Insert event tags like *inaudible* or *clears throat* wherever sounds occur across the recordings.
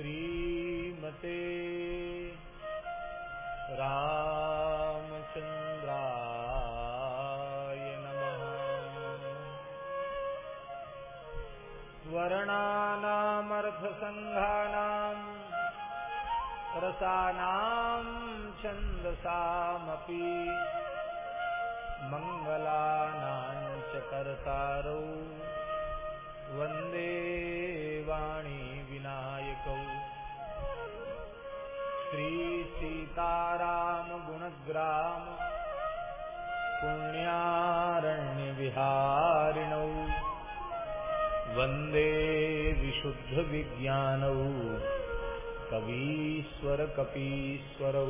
श्रीमते रामचन्द्राय नमः। वर्णानामर्थसङ्घानाम् रसानां छन्दसामपि मङ्गलानां च कर्तारौ वंदे श्री सीताराम गुणग्राम विशुद्ध विज्ञान कवीश्वर कवीश्वरकपीश्वरौ।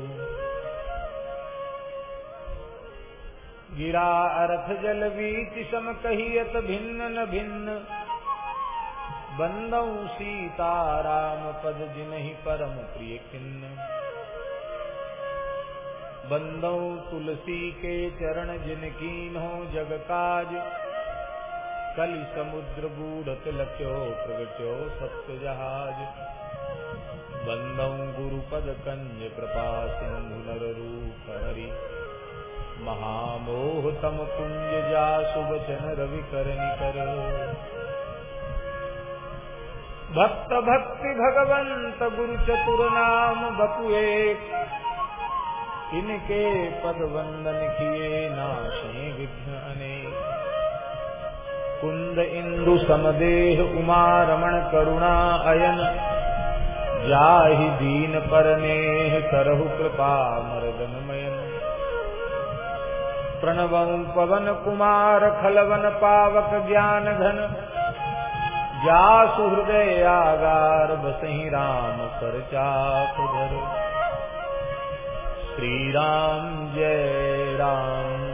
गिरा अर्थजलवीतिशमकहियत भिन्न न भिन्न बंदौ सीता राम पद जिनहि परम प्रिय किन्न बंदौ तुलसी के चरण जिनकी हो जग काज, कलि समुद्र बूढ़त लख्यो प्रगट्यो सत्य जहाज़। बंदौ गुरुपद कंज कृपा सिंधु नर रूप हरि। महामोह तम कुंज जा सुबचन रवि कर निकर। भक्त भक्ति भगवंत गुरु चतुर नाम बपु एक इनके पद वंदन किए नाशे विघ्न अनेक कुंद इंदु समदेह उमा रमण करुणा अयन। जाहि दीन परनेह करहु कृपा मर्दन मयन। प्रणव पवन कुमार खलवन पावक ज्ञान घन। जासु सुहृदय आगार बसही राम पर चाप श्री राम जय राम।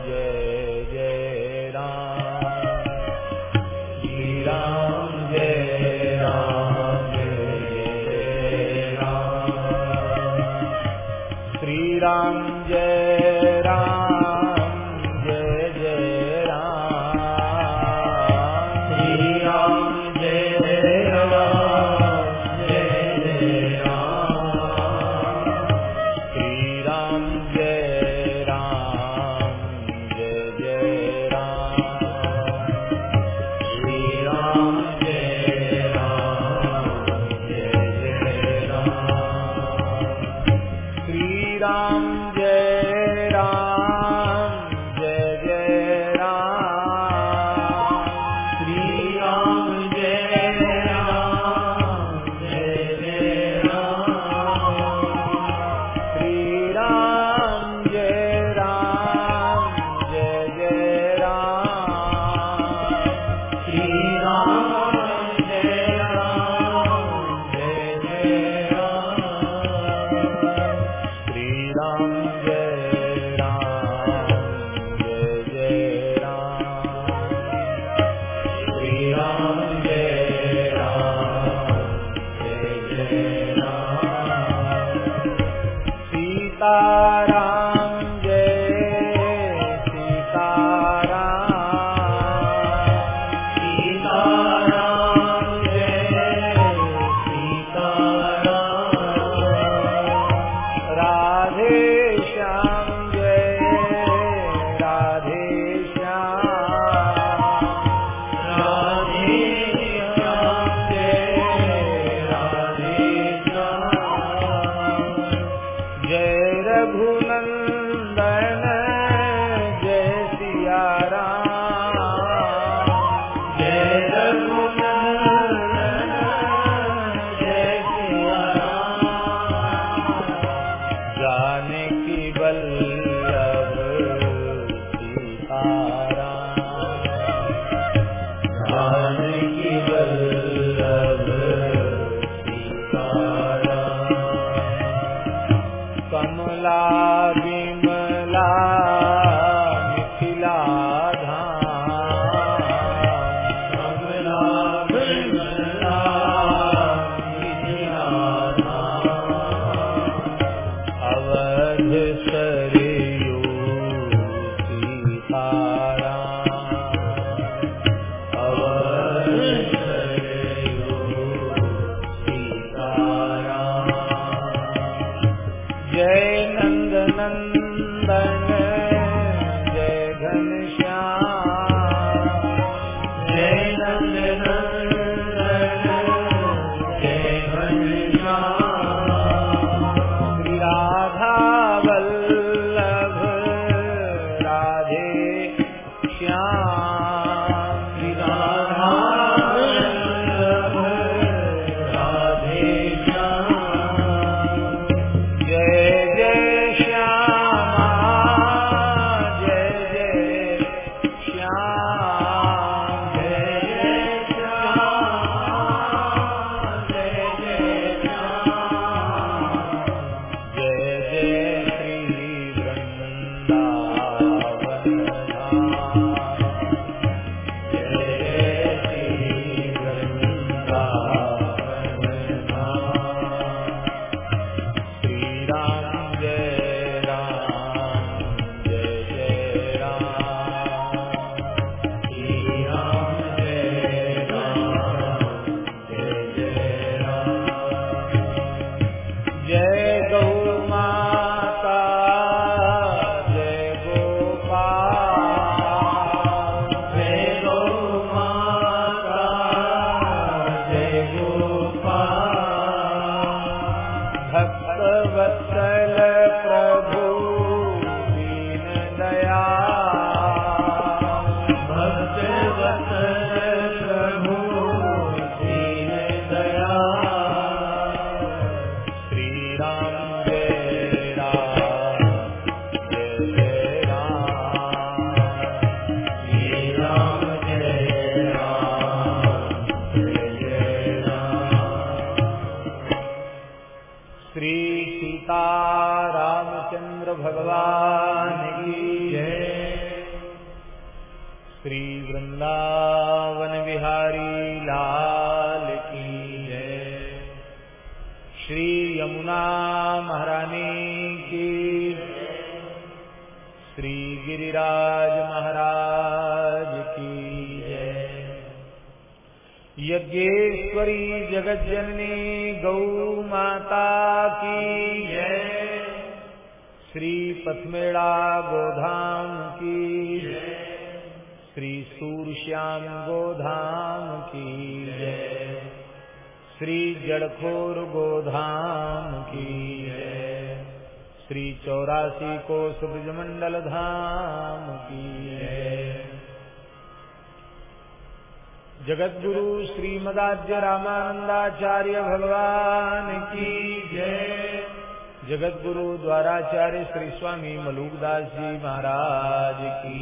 द्वाराचार्य श्री स्वामी मलुकदास जी महाराज की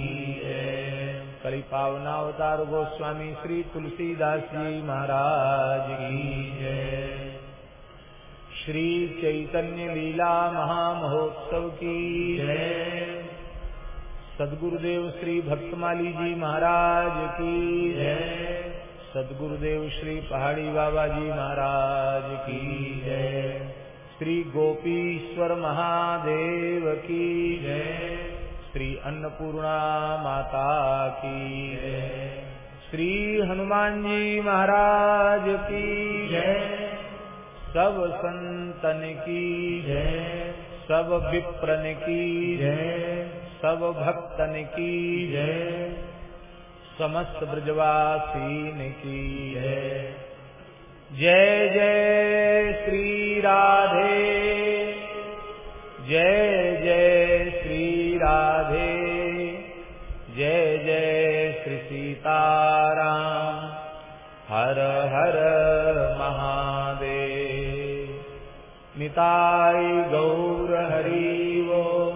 कली पावनावतार गोस्वामी श्री तुलसीदास जी महाराज की श्री चैतन्य लीला महामहोत्सव की सदगुरुदेव श्री भक्तमाली जी महाराज की सदगुरुदेव श्री पहाड़ी बाबा जी महाराज गोपीश्वर महादेव की जय। श्री अन्नपूर्णा माता की श्री हनुमान जी महाराज की जय। सब संतन की जय। सब विप्रन की जय। सब भक्तन की जय। समस्त ब्रजवासीन की जय। जय जय श्री राधे। जय जय श्री राधे। जय जय श्री सीताराम। हर हर महादेव। निताय गौर हरिवो।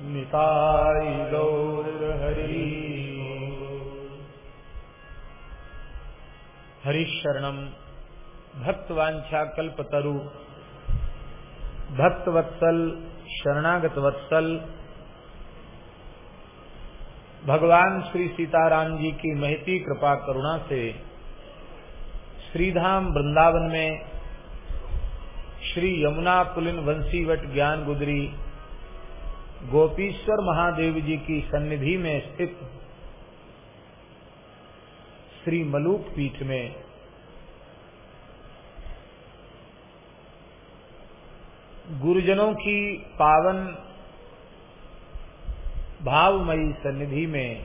निताय गौर हरि हरिशरणम भक्तवांछा कल्पतरु भक्तवत्सल शरणागत वत्सल भगवान श्री सीताराम जी की महती कृपा करुणा से श्रीधाम वृंदावन में श्री यमुना पुलिन वंशीवट ज्ञान गुदरी, गोपीश्वर महादेव जी की सन्निधि में स्थित श्री मलूक पीठ में गुरुजनों की पावन भावमयी सन्निधि में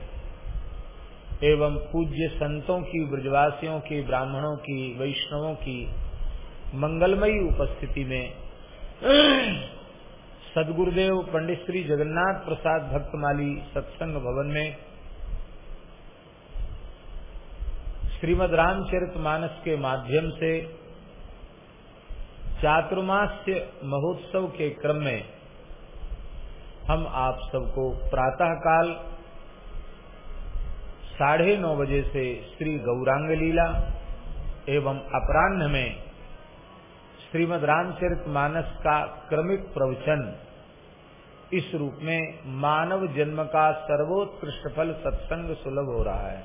एवं पूज्य संतों की, ब्रजवासियों की, ब्राह्मणों की, वैष्णवों की मंगलमयी उपस्थिति में *clears throat* सदगुरुदेव पंडित श्री जगन्नाथ प्रसाद भक्तमाली सत्संग भवन में श्रीमद रामचरित मानस के माध्यम से चातुर्मास्य महोत्सव के क्रम में हम आप सबको प्रातः काल साढ़े नौ बजे से श्री गौरांग लीला एवं अपराह्न में श्रीमद रामचरित मानस का क्रमिक प्रवचन इस रूप में मानव जन्म का सर्वोत्कृष्ट फल सत्संग सुलभ हो रहा है।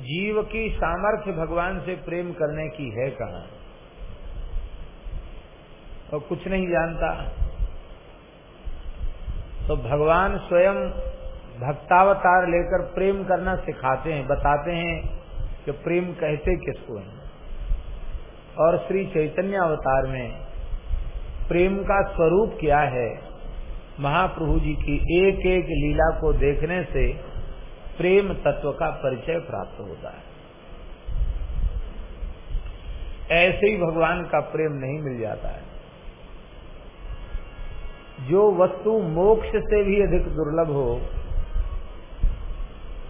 जीव की सामर्थ्य भगवान से प्रेम करने की है कहा? और कुछ नहीं जानता। तो भगवान स्वयं भक्तावतार लेकर प्रेम करना सिखाते हैं, बताते हैं कि प्रेम कहते किसको है। और श्री चैतन्य अवतार में प्रेम का स्वरूप क्या है, महाप्रभु जी की एक एक लीला को देखने से प्रेम तत्व का परिचय प्राप्त होता है। ऐसे ही भगवान का प्रेम नहीं मिल जाता है। जो वस्तु मोक्ष से भी अधिक दुर्लभ हो,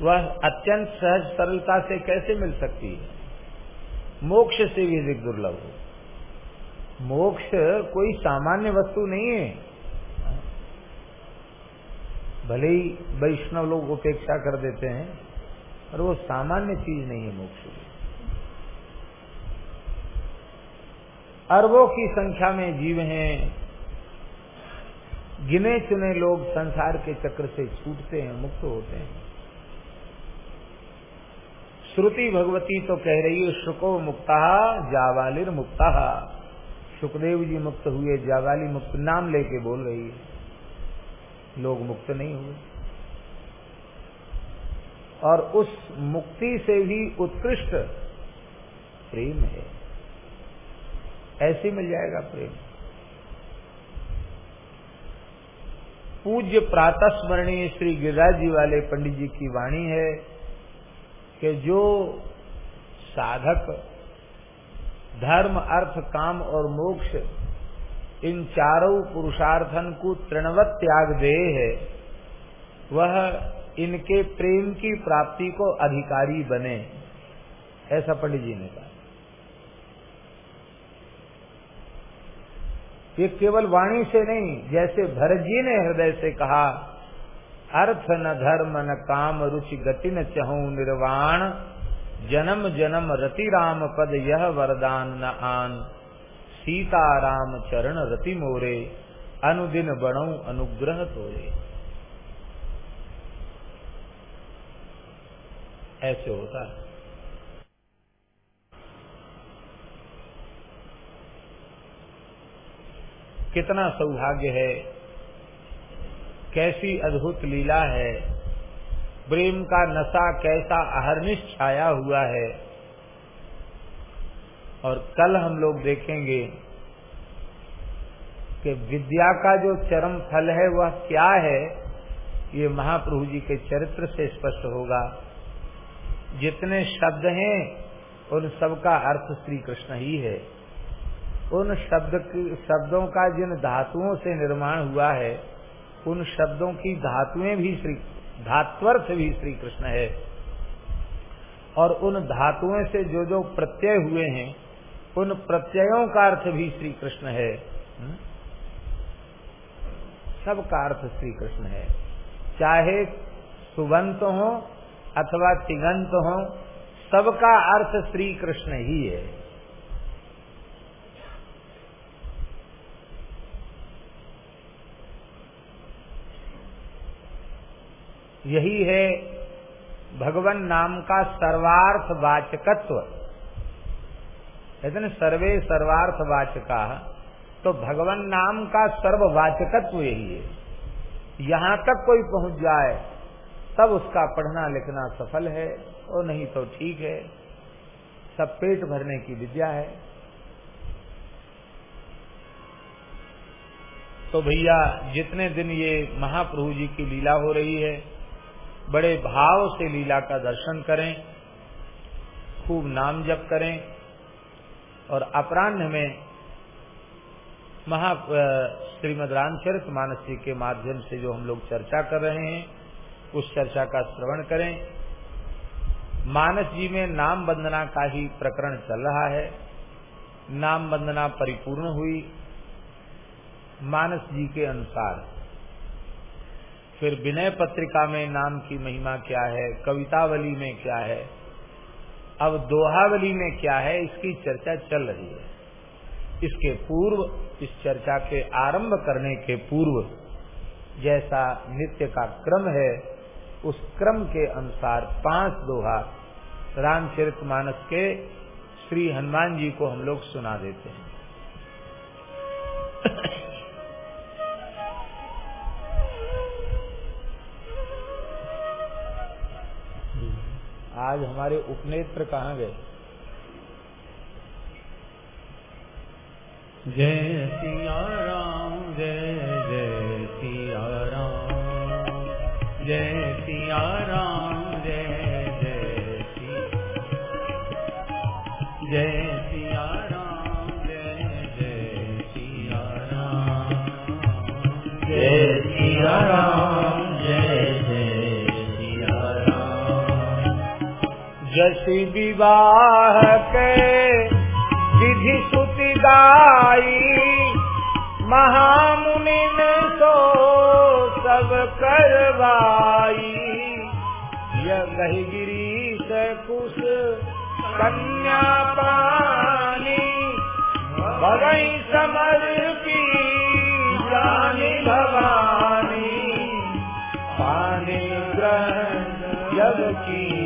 वह अत्यंत सहज सरलता से कैसे मिल सकती है? मोक्ष से भी अधिक दुर्लभ हो। मोक्ष कोई सामान्य वस्तु नहीं है। भले ही वैष्णव लोग उपेक्षा कर देते हैं और वो सामान्य चीज़ नहीं है मोक्ष अरबों की संख्या में जीव हैं, गिने चुने लोग संसार के चक्र से छूटते हैं, मुक्त होते हैं। श्रुति भगवती तो कह रही है, शुको मुक्ता जावालिर मुक्ता सुखदेव जी मुक्त हुए, जावाली मुक्त नाम लेके बोल रही है। लोग मुक्त नहीं हुए। और उस मुक्ति से भी उत्कृष्ट प्रेम है। ऐसे मिल जाएगा प्रेम। पूज्य प्रातः स्मरणीय श्री गिरिराज जी वाले पंडित जी की वाणी है कि जो साधक, धर्म, अर्थ, काम और मोक्ष इन चारों पुरुषार्थन को तृणवत त्याग दे है, वह इनके प्रेम की प्राप्ति को अधिकारी बने, ऐसा पंडित जी ने कहा। ये केवल वाणी से नहीं, जैसे भरत जी ने हृदय से कहा, अर्थ न धर्म न काम रुचि गति न चहू निर्वाण, जन्म जन्म रति राम पद यह वरदान न आन। सीता राम चरण रति मोरे, अनुदिन बणु अनुग्रह तोरे। ऐसे होता है। कितना सौभाग्य है, कैसी अद्भुत लीला है, प्रेम का नशा कैसा अहरनिश छाया हुआ है और कल हम लोग देखेंगे कि विद्या का जो चरम फल है, वह क्या है, ये महाप्रभु जी के चरित्र से स्पष्ट होगा। जितने शब्द हैं, उन सब का अर्थ श्री कृष्ण ही है। उन शब्द शब्दों का जिन धातुओं से निर्माण हुआ है, उन शब्दों की धातुएँ भी श्री, धात्वर्थ भी श्री कृष्ण है। और उन धातुओं से जो जो प्रत्यय हुए हैं उन प्रत्ययों का अर्थ भी श्री कृष्ण है। हम्म? सब का अर्थ श्री कृष्ण है। चाहे सुबंत हो अथवा तिगंत हो, सबका अर्थ श्री कृष्ण ही है। यही है भगवान नाम का सर्वार्थ वाचकत्व। कहते सर्वे सर्वार्थ वाचका तो भगवान नाम का सर्ववाचकत्व यही है। यहाँ तक कोई पहुँच जाए, तब उसका पढ़ना लिखना सफल है, और नहीं तो ठीक है। सब पेट भरने की विद्या है। तो भैया, जितने दिन ये महाप्रभु जी की लीला हो रही है, बड़े भाव से लीला का दर्शन करें, खूब नाम जप करें और अपराह्न में महा श्रीमद रामचरित मानस जी के माध्यम से जो हम लोग चर्चा कर रहे हैं, उस चर्चा का श्रवण करें। मानस जी में नाम वंदना का ही प्रकरण चल रहा है। नाम वंदना परिपूर्ण हुई मानस जी के अनुसार। फिर विनय पत्रिका में नाम की महिमा क्या है, कवितावली में क्या है अब दोहावली में क्या है? इसकी चर्चा चल रही है। इसके पूर्व, इस चर्चा के आरंभ करने के पूर्व जैसा नित्य का क्रम है, उस क्रम के अनुसार पाँच दोहा रामचरित मानस के श्री हनुमान जी को हम लोग सुना देते हैं। आज हमारे उपनेत्र कहाँ गए? जय सिया राम जय जय सिया राम जय सिया राम जय जय जय सिया राम जय जय सिया राम जय सिया राम जसी विवाह के विधि सुति गाई ने सो सब करवाई। यह गिरी से कुश कन्या पानी, भगई समर पी पानी भवानी। पानी ग्रहण जब कीन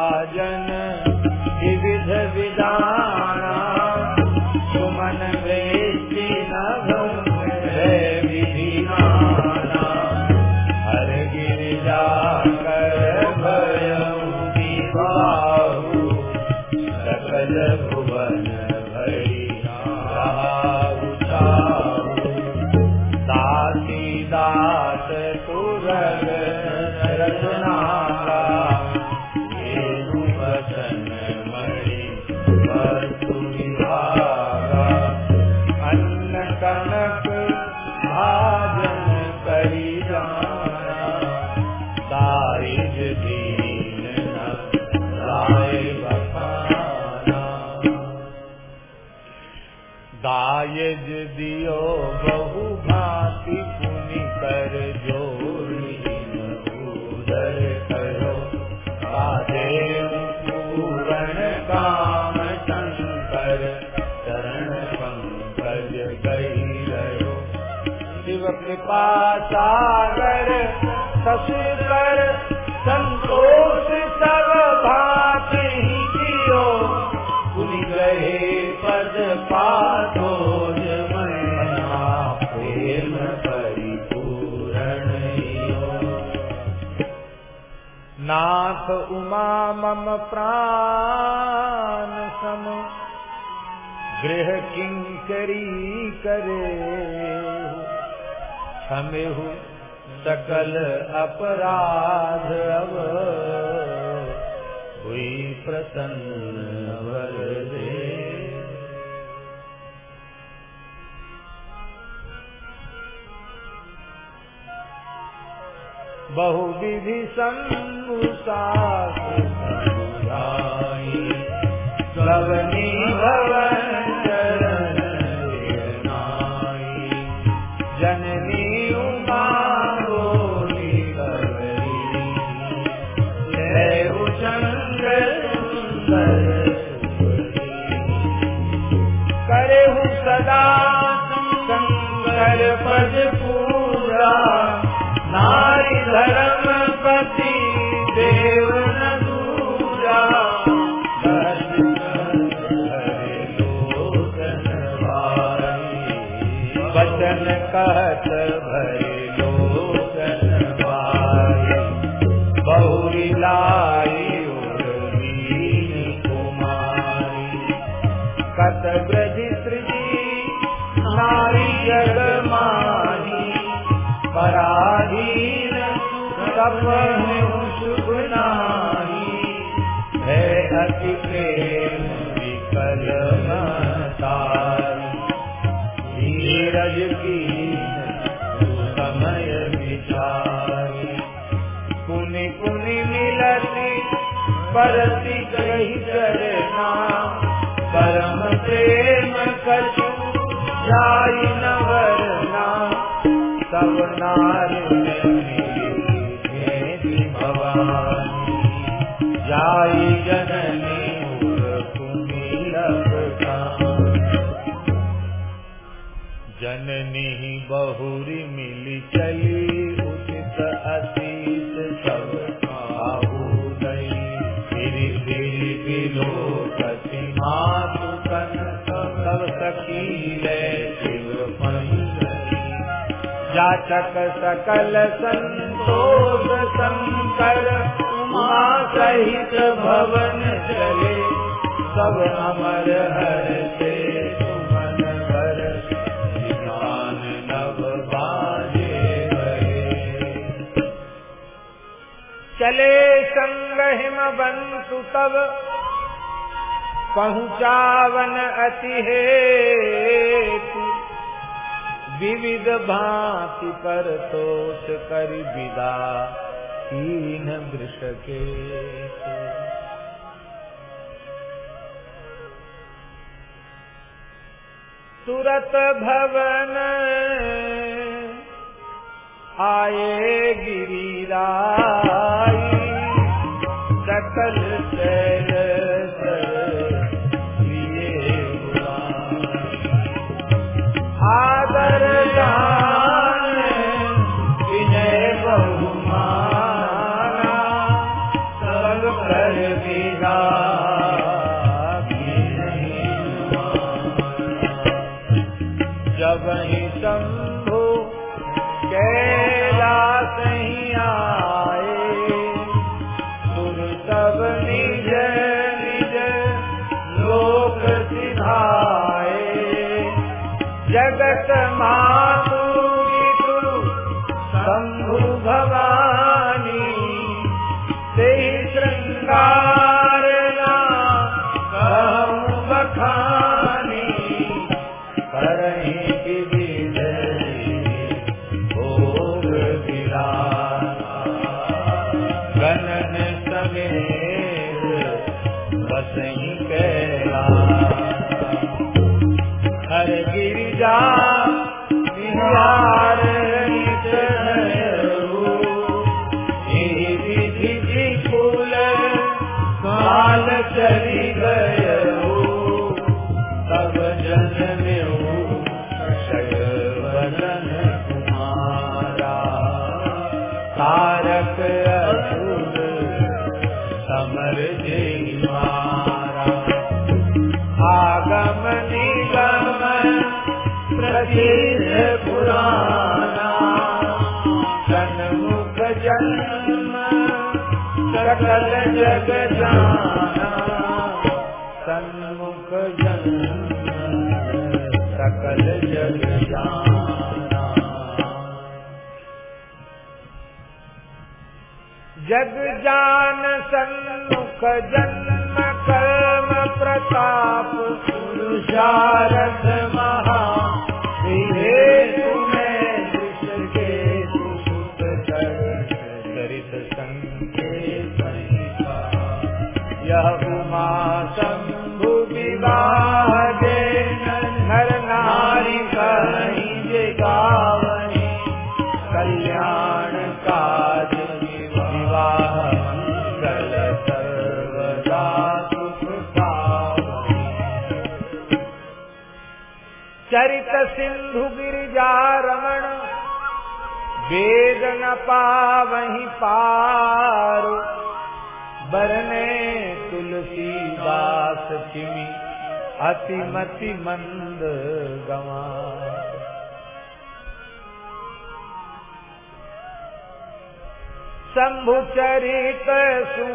कृपा सागर ससुर संतोष सब भांति कियो गए पद पाथोज परिपूरण नाथ उमा मम प्राण सम, गृह किंकरी करे? हमेहु सकल अपराध अब। हुई प्रसन्न वर दे बहु विधि संसाई गवनी भवन परति कही करना परम प्रेम कछु जाई न सब नारी भवानी। जाई जननी जननी बहुरी मिली चली उचित अतीत सब। जाचक सकल संतोष शंकर उमा सहित भवन चले। सब अमर हर से निशान नव चले संग हिम बंसु तब, पहुँचावन अति हेतु। विविध भांति पर तोष कर विदा तीन वृष के तुरत भवन आए गिरिराई, सकल से जन्म कर्म प्रताप पुरुषार पावहि पार बरने तुलसीदास किमि अतिमति मंद गवा शंभु चरित सु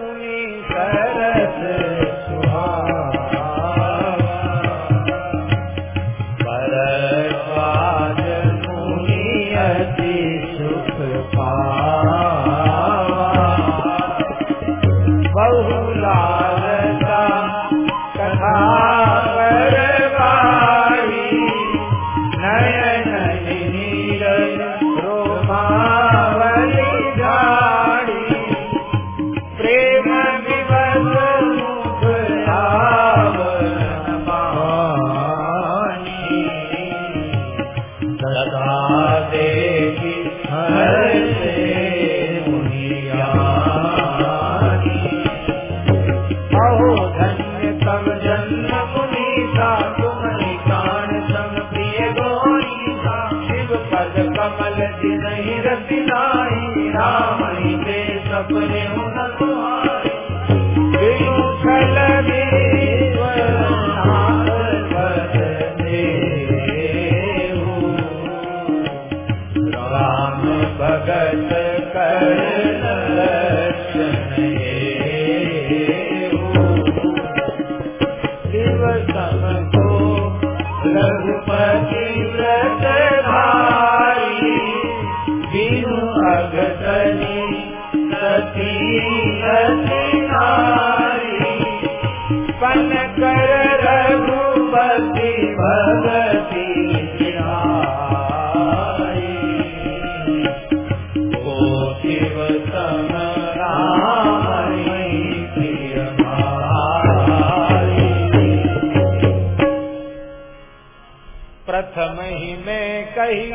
कही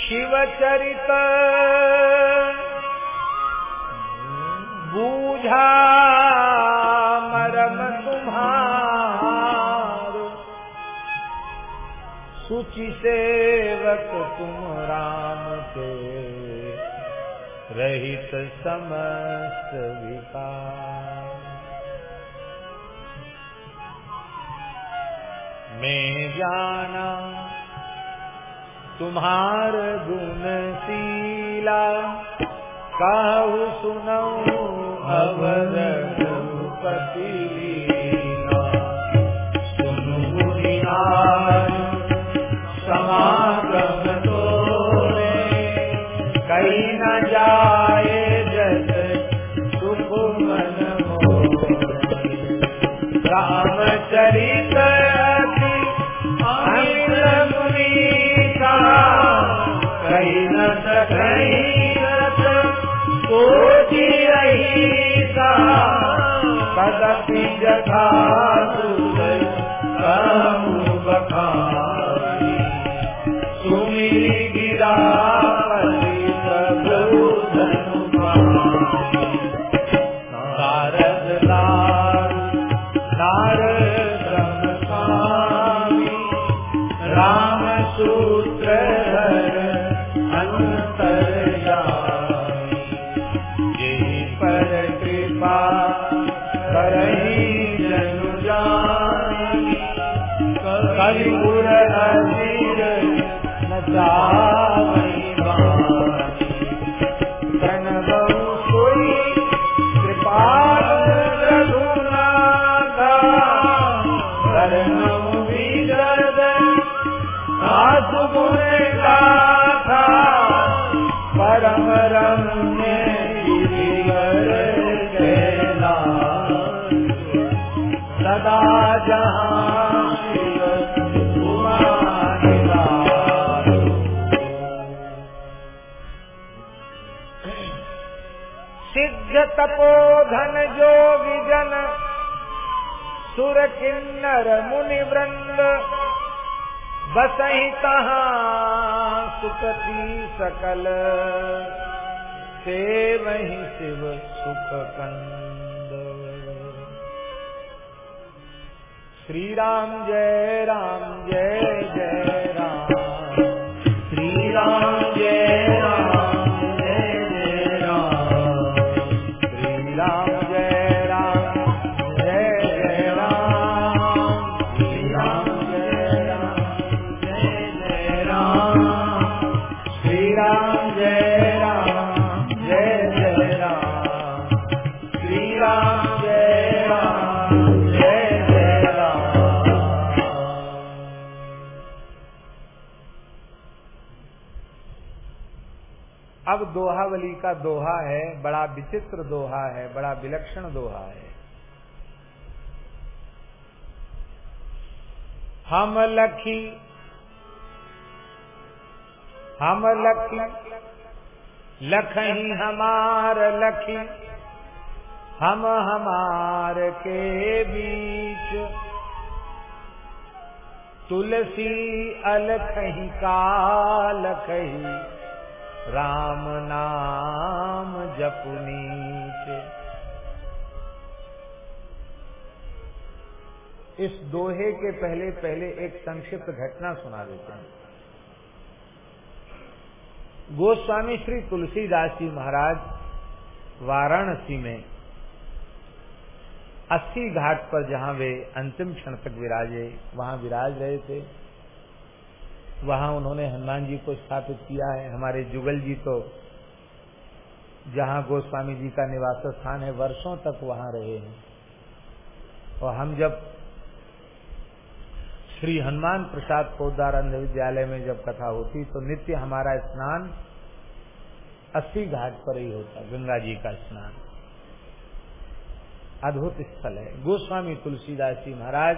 शिव चरित। बूझा मरम तुम्हार। सुचि सेवक तुम राम के रहित समस्त विकार। मैं जाना तुम्हार गुण शीला कहु सुनऊ अवर सुनु समागम तोरे। न जाए जस सुख मन मोरे। रामचरित कदपि जथा तपोधन जोगी जन, सुर किन्नर मुनि वृंद, बसही तहाँ सुखती सकल। से वही शिव सुख कंद श्री राम जय। अब दोहावली का दोहा है, बड़ा विचित्र दोहा है, बड़ा विलक्षण दोहा है। हम लखी हम लखी, लखही हमार लखी, हम हमार के बीच। तुलसी अलखही, कालखही राम नाम जपुनीच इस दोहे के पहले पहले एक संक्षिप्त घटना सुना देते हैं। गोस्वामी श्री तुलसीदास जी महाराज वाराणसी में अस्सी घाट पर जहाँ वे अंतिम क्षण तक विराजे, वहाँ विराज रहे थे। वहाँ उन्होंने हनुमान जी को स्थापित किया है। हमारे जुगल जी तो जहाँ गोस्वामी जी का निवास स्थान है, वर्षों तक वहाँ रहे हैं। और हम जब श्री हनुमान प्रसाद पोदार अंध विद्यालय में जब कथा होती तो नित्य हमारा स्नान अस्सी घाट पर ही होता, गंगा जी का स्नान। अद्भुत स्थल है। गोस्वामी तुलसीदास जी महाराज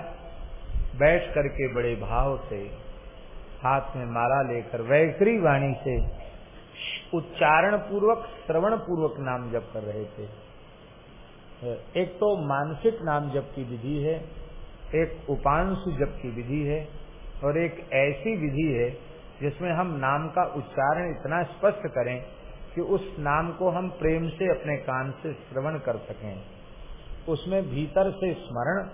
बैठ करके बड़े भाव से हाथ में माला लेकर वैखरी वाणी से उच्चारण पूर्वक श्रवण पूर्वक नाम जप कर रहे थे। एक तो मानसिक नाम जप की विधि है, एक उपांशु जप की विधि है और एक ऐसी विधि है जिसमें हम नाम का उच्चारण इतना स्पष्ट करें कि उस नाम को हम प्रेम से अपने कान से श्रवण कर सकें। उसमें भीतर से स्मरण,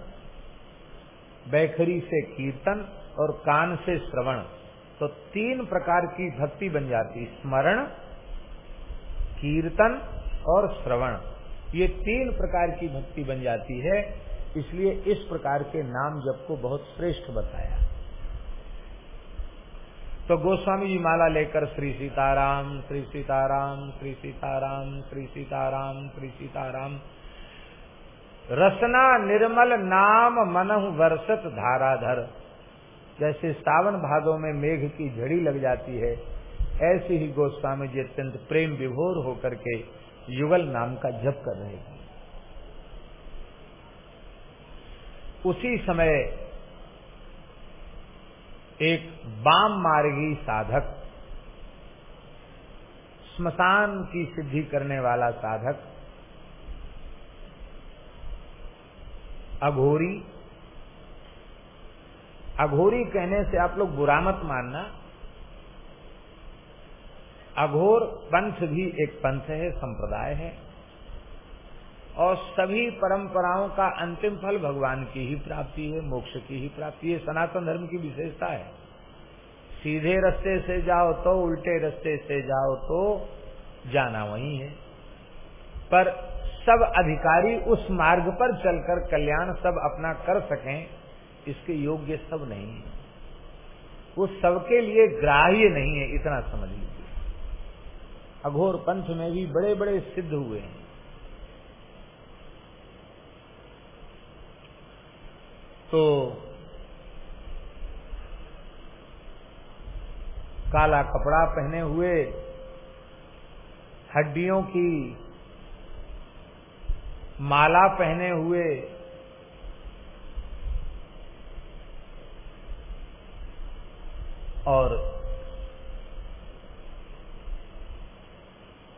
बैखरी से कीर्तन और कान से श्रवण तो तीन प्रकार की भक्ति बन जाती स्मरण, कीर्तन और श्रवण। ये तीन प्रकार की भक्ति बन जाती है, इसलिए इस प्रकार के नाम जप को बहुत श्रेष्ठ बताया। तो गोस्वामी जी माला लेकर श्री सीताराम श्री सीताराम श्री सीताराम श्री सीताराम श्री सीताराम। रसना निर्मल नाम मनहु वर्षत धाराधर। जैसे सावन भादों में मेघ की झड़ी लग जाती है, ऐसे ही गोस्वामी जी अत्यंत प्रेम विभोर होकर के युगल नाम का जप कर रहे थे उसी समय एक बाम मार्गी साधक, स्मशान की सिद्धि करने वाला साधक, अघोरी अघोरी कहने से आप लोग बुरा मत मानना। अघोर पंथ भी एक पंथ है, संप्रदाय है। और सभी परंपराओं का अंतिम फल भगवान की ही प्राप्ति है, मोक्ष की ही प्राप्ति है, सनातन धर्म की विशेषता है। सीधे रास्ते से जाओ तो उल्टे रास्ते से जाओ तो जाना वही है। पर सब अधिकारी उस मार्ग पर चलकर कल्याण सब अपना कर सकें। इसके योग्य सब नहीं है। वो सबके लिए ग्राह्य नहीं है, इतना समझ लीजिए। अघोर पंथ में भी बड़े बड़े सिद्ध हुए हैं। तो काला कपड़ा पहने हुए हड्डियों की माला पहने हुए और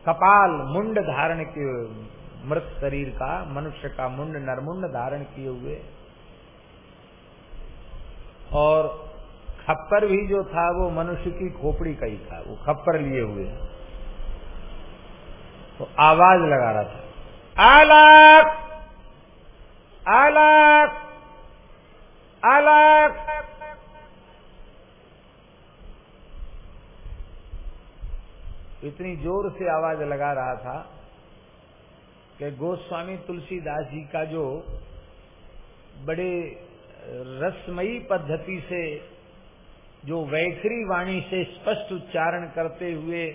कपाल मुंड धारण किए मृत शरीर का, मनुष्य का मुंड, नरमुंड धारण किए हुए। और खप्पर भी जो था, वो मनुष्य की खोपड़ी का ही था, वो खप्पर लिए हुए। तो आवाज़ लगा रहा था, आलाक! आलाक! आलाक! इतनी ज़ोर से आवाज़ लगा रहा था कि गोस्वामी तुलसीदास जी का जो बड़े रसमयी पद्धति से, जो वैखरी वाणी से स्पष्ट उच्चारण करते हुए,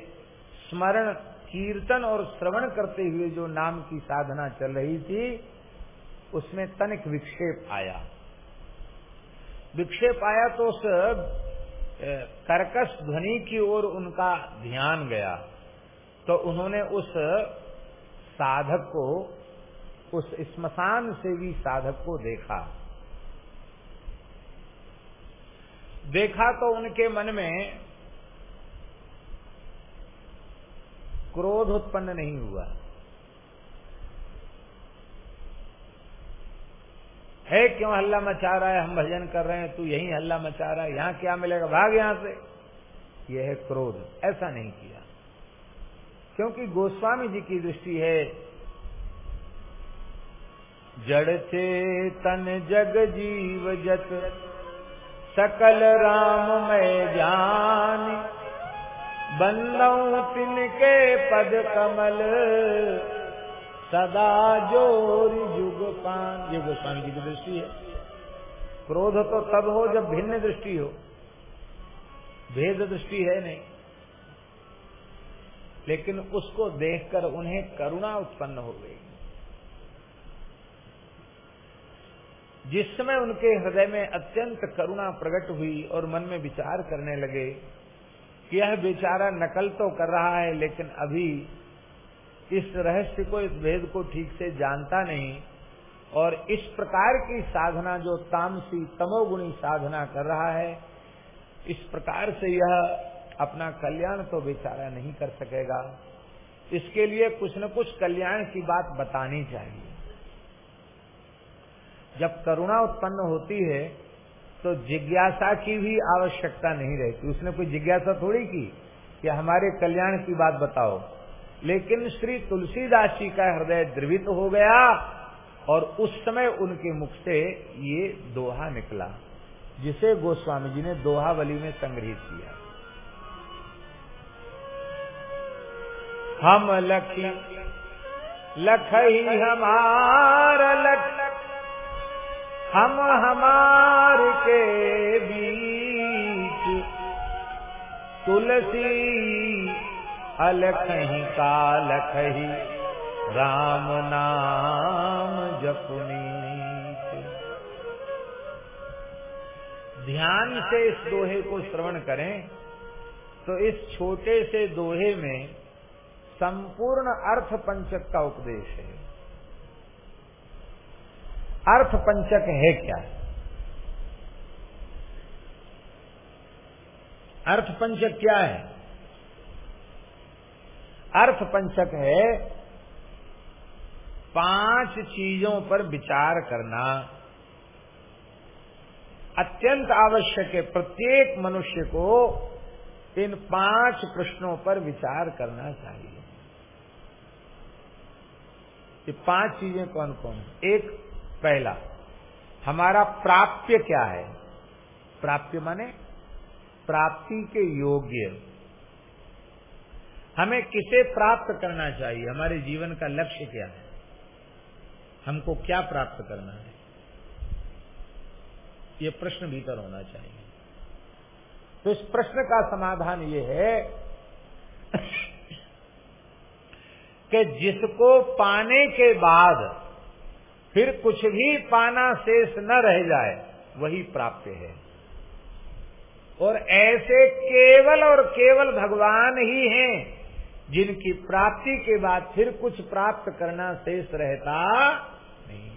स्मरण, कीर्तन और श्रवण करते हुए जो नाम की साधना चल रही थी, उसमें तनिक विक्षेप आया। विक्षेप आया तो उस कर्कश ध्वनि की ओर उनका ध्यान गया तो उन्होंने उस साधक को, उस स्मशान सेवी साधक को देखा। देखा तो उनके मन में क्रोध उत्पन्न नहीं हुआ। है क्यों हल्ला मचा रहा है? हम भजन कर रहे हैं, तू यही हल्ला मचा रहा है। यहाँ क्या मिलेगा? भाग यहाँ से। यह है क्रोध। ऐसा नहीं किया। क्योंकि गोस्वामी जी की दृष्टि है, जड़ चेतन जग जीव जत, सकल राम मैं जान बंदऊ तिनके पद कमल। सदा ज़ोर युग पान। ये गोस्वामी जी की दृष्टि है। क्रोध तो तब हो जब भिन्न दृष्टि हो। भेद दृष्टि है नहीं। लेकिन उसको देखकर उन्हें करुणा उत्पन्न हो गई। जिस समय उनके हृदय में अत्यंत करुणा प्रकट हुई और मन में विचार करने लगे कि यह बेचारा नकल तो कर रहा है, लेकिन अभी इस रहस्य को, इस भेद को ठीक से जानता नहीं और इस प्रकार की साधना जो तामसी तमोगुणी साधना कर रहा है, इस प्रकार से यह अपना कल्याण तो बेचारा नहीं कर सकेगा। इसके लिए कुछ न कुछ कल्याण की बात बतानी चाहिए। जब करुणा उत्पन्न होती है तो जिज्ञासा की भी आवश्यकता नहीं रहती। उसने कोई जिज्ञासा थोड़ी की कि हमारे कल्याण की बात बताओ? लेकिन श्री तुलसीदास जी का हृदय द्रवित हो गया और उस समय उनके मुख से ये दोहा निकला, जिसे गोस्वामी जी ने दोहावली में संग्रहित किया। हम लखी लखई हमार लख, हम हमार के बीच तुलसी का लखही राम नाम जपनी। ध्यान से इस दोहे को श्रवण करें तो इस छोटे से दोहे में संपूर्ण अर्थ पंचक का उपदेश है। अर्थ पंचक है क्या? अर्थ पंचक क्या है? अर्थ पंचक है पाँच चीज़ों पर विचार करना। अत्यंत आवश्यक है प्रत्येक मनुष्य को इन पाँच प्रश्नों पर विचार करना चाहिए। ये पाँच चीज़ें कौन कौन एक, पहला, हमारा प्राप्य क्या है? प्राप्य माने प्राप्ति के योग्य। हमें किसे प्राप्त करना चाहिए? हमारे जीवन का लक्ष्य क्या है? हमको क्या प्राप्त करना है? ये प्रश्न भीतर होना चाहिए। तो इस प्रश्न का समाधान ये है कि जिसको पाने के बाद फिर कुछ भी पाना शेष न रह जाए, वही प्राप्त है। और ऐसे केवल और केवल भगवान ही हैं जिनकी प्राप्ति के बाद फिर कुछ प्राप्त करना शेष रहता नहीं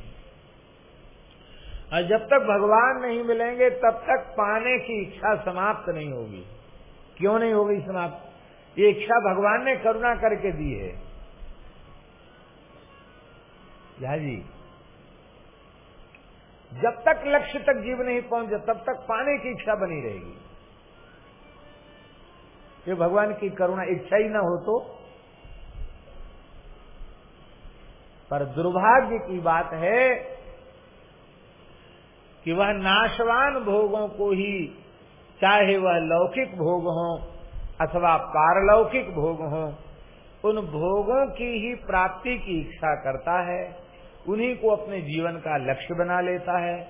और जब तक भगवान नहीं मिलेंगे, तब तक पाने की इच्छा समाप्त नहीं होगी। क्यों नहीं होगी समाप्त? ये इच्छा भगवान ने करुणा करके दी है। जी, जब तक लक्ष्य तक जीव नहीं पहुँचे, तब तक पाने की इच्छा बनी रहेगी। ये भगवान की करुणा इच्छा ही ना हो तो। पर दुर्भाग्य की बात है कि वह नाशवान भोगों को ही, चाहे वह लौकिक भोग हो अथवा पारलौकिक भोग हो, उन भोगों की ही प्राप्ति की इच्छा करता है, उन्हीं को अपने जीवन का लक्ष्य बना लेता है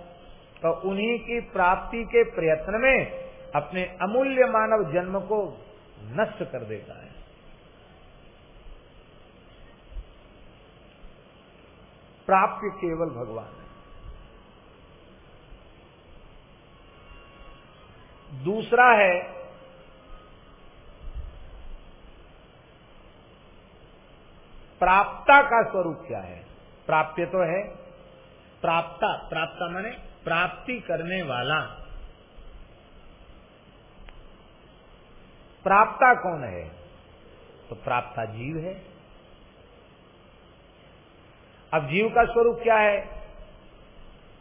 तो उन्हीं की प्राप्ति के प्रयत्न में अपने अमूल्य मानव जन्म को नष्ट कर देता है। प्राप्य केवल भगवान है। दूसरा है, प्राप्ता का स्वरूप क्या है? प्राप्य तो है, प्राप्ता प्राप्ता माने प्राप्ति करने वाला। प्राप्ता कौन है? तो प्राप्ता जीव है। अब जीव का स्वरूप क्या है?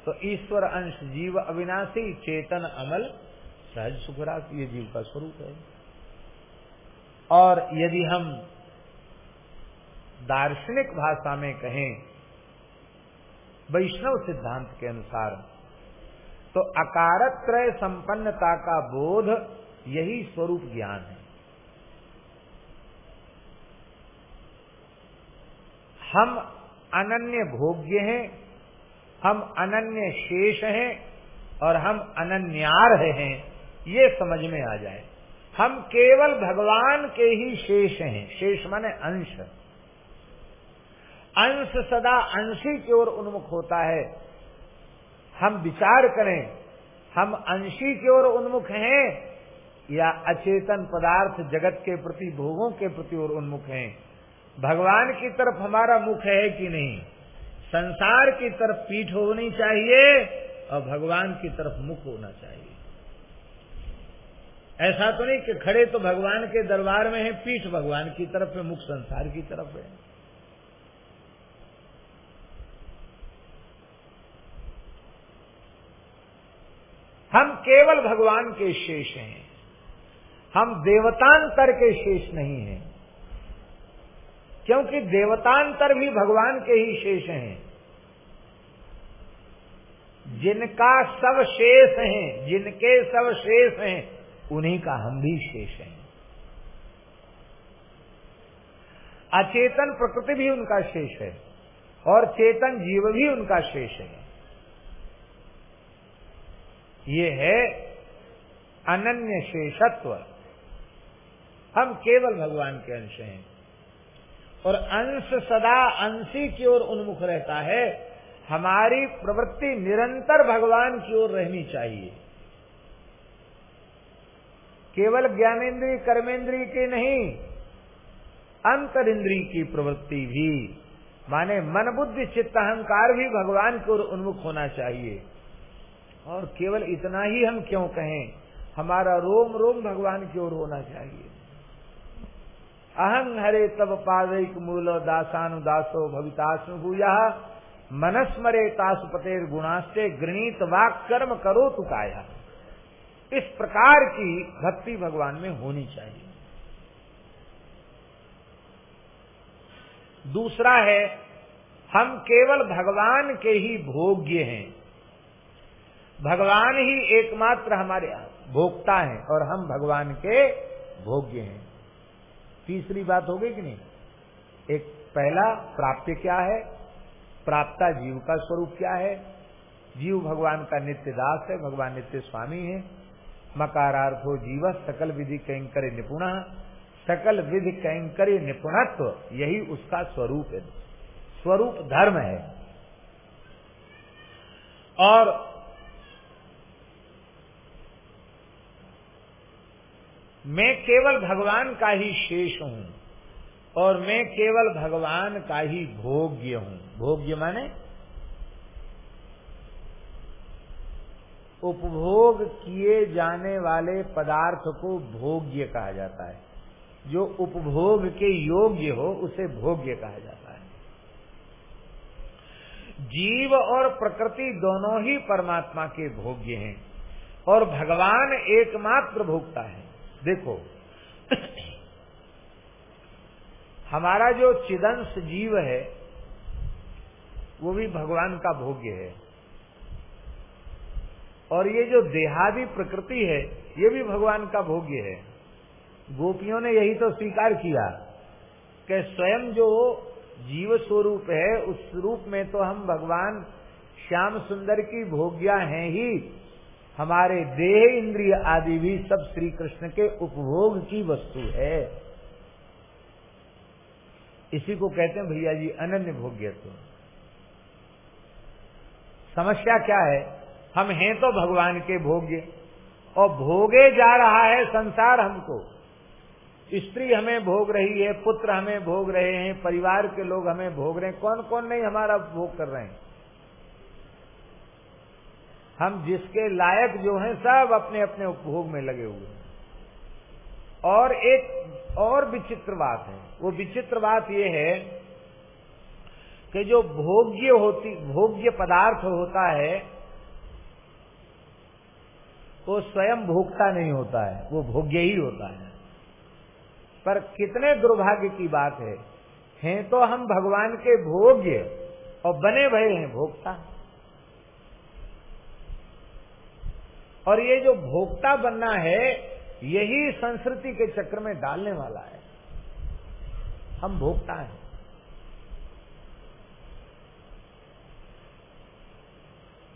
तो ईश्वर अंश जीव अविनाशी, चेतन अमल, सहज सुखरास ये जीव का स्वरूप है। और यदि हम दार्शनिक भाषा में कहें, वैष्णव सिद्धांत के अनुसार तो अकारत्रय संपन्नता का बोध यही स्वरूप ज्ञान है। हम अनन्य भोग्य हैं, हम अनन्य शेष हैं और हम अनन्यार हैं। ये समझ में आ जाए। हम केवल भगवान के ही शेष हैं। शेष माने अंश। अंश सदा अंशी की ओर उन्मुख होता है। हम विचार करें, हम अंशी की ओर उन्मुख हैं। या अचेतन पदार्थ जगत के प्रति, भोगों के प्रति और उन्मुख हैं। भगवान की तरफ़ हमारा मुख है कि नहीं? संसार की तरफ़ पीठ होनी चाहिए और भगवान की तरफ़ मुख होना चाहिए। ऐसा तो नहीं कि खड़े तो भगवान के दरबार में है, पीठ भगवान की तरफ़ है, मुख संसार की तरफ़ है। हम केवल भगवान के शेष हैं। हम देवतांतर के शेष नहीं हैं। क्योंकि देवतांतर भी भगवान के ही शेष हैं। जिनका सब शेष हैं, जिनके सब शेष हैं, उन्हीं का हम भी शेष हैं। अचेतन प्रकृति भी उनका शेष है, और चेतन जीव भी उनका शेष है। ये है अनन्य शेषत्व। हम केवल भगवान के अंश हैं। और अंश सदा अंशी की ओर उन्मुख रहता है। हमारी प्रवृत्ति निरंतर भगवान की ओर रहनी चाहिए। केवल ज्ञानेन्द्रीय कर्मेंद्रीय की नहीं अंतर इंद्रिय की प्रवृत्ति भी, माने मन बुद्धि, चित्त अहंकार भी भगवान की ओर उन्मुख होना चाहिए। और केवल इतना ही हम क्यों कहें? हमारा रोम रोम भगवान की ओर होना चाहिए। अहं हरे तब पादिक मूल दासानुदासो भवितासु भूया। मनस्मरे तासुपतेर गुणास्ते गृणीत वाक कर्म करो तुकाया इस प्रकार की भक्ति भगवान में होनी चाहिए। दूसरा है, हम केवल भगवान के ही भोग्य हैं। भगवान ही एकमात्र हमारे भोक्ता हैं और हम भगवान के भोग्य हैं। तीसरी बात हो गई कि नहीं? एक पहला प्राप्य क्या है? प्राप्ता जीव का स्वरूप क्या है? जीव भगवान का नित्य दास है, भगवान नित्य स्वामी है। मकारार्थो जीव, सकल विधि कैंकर निपुण। सकल विधि कैंकर निपुणत्व, यही उसका स्वरूप है। स्वरूप धर्म है। और मैं केवल भगवान का ही शेष हूँ और मैं केवल भगवान का ही भोग्य हूँ। भोग्य माने उपभोग किए जाने वाले पदार्थ को भोग्य कहा जाता है। जो उपभोग के योग्य हो, उसे भोग्य कहा जाता है। जीव और प्रकृति दोनों ही परमात्मा के भोग्य हैं और भगवान एकमात्र भोगता है। देखो, हमारा जो चिदंश जीव है, वो भी भगवान का भोग्य है। और ये जो देहादि प्रकृति है, ये भी भगवान का भोग्य है। गोपियों ने यही तो स्वीकार किया कि स्वयं जो जीव स्वरूप है, उस रूप में तो हम भगवान श्याम सुंदर की भोग्या हैं ही। हमारे देह इंद्रिय आदि भी सब श्री कृष्ण के उपभोग की वस्तु है। इसी को कहते हैं, भैया जी, अनन्य भोग्यत्व। समस्या क्या है? हम हैं तो भगवान के भोग्य, और भोगे जा रहा है संसार हमको। स्त्री हमें भोग रही है, पुत्र हमें भोग रहे हैं, परिवार के लोग हमें भोग रहे हैं कौन कौन नहीं हमारा भोग कर रहे हैं? हम जिसके लायक जो हैं सब अपने अपने उपभोग में लगे हुए हैं। और एक और विचित्र बात है। वो विचित्र बात ये है कि जो भोग्य होती, भोग्य पदार्थ होता है, वो स्वयं भोगता नहीं होता है, वो भोग्य ही होता है। पर कितने दुर्भाग्य की बात है। हैं तो हम भगवान के भोग्य और बने भय हैं भोक्ता और ये जो भोक्ता बनना है, यही संस्कृति के चक्र में डालने वाला है। हम भोक्ता हैं।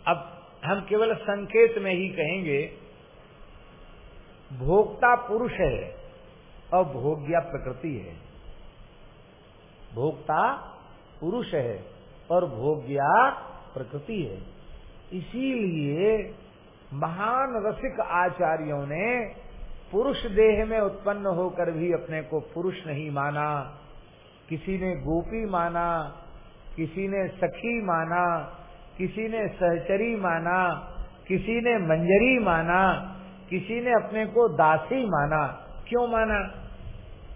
अब हम केवल संकेत में ही कहेंगे, भोक्ता पुरुष है और भोग्या प्रकृति है। भोक्ता पुरुष है और भोग्या प्रकृति है। इसीलिए महान रसिक आचार्यों ने पुरुष देह में उत्पन्न होकर भी अपने को पुरुष नहीं माना। किसी ने गोपी माना, किसी ने सखी माना, किसी ने सहचरी माना, किसी ने मंजरी माना, किसी ने अपने को दासी माना। क्यों माना?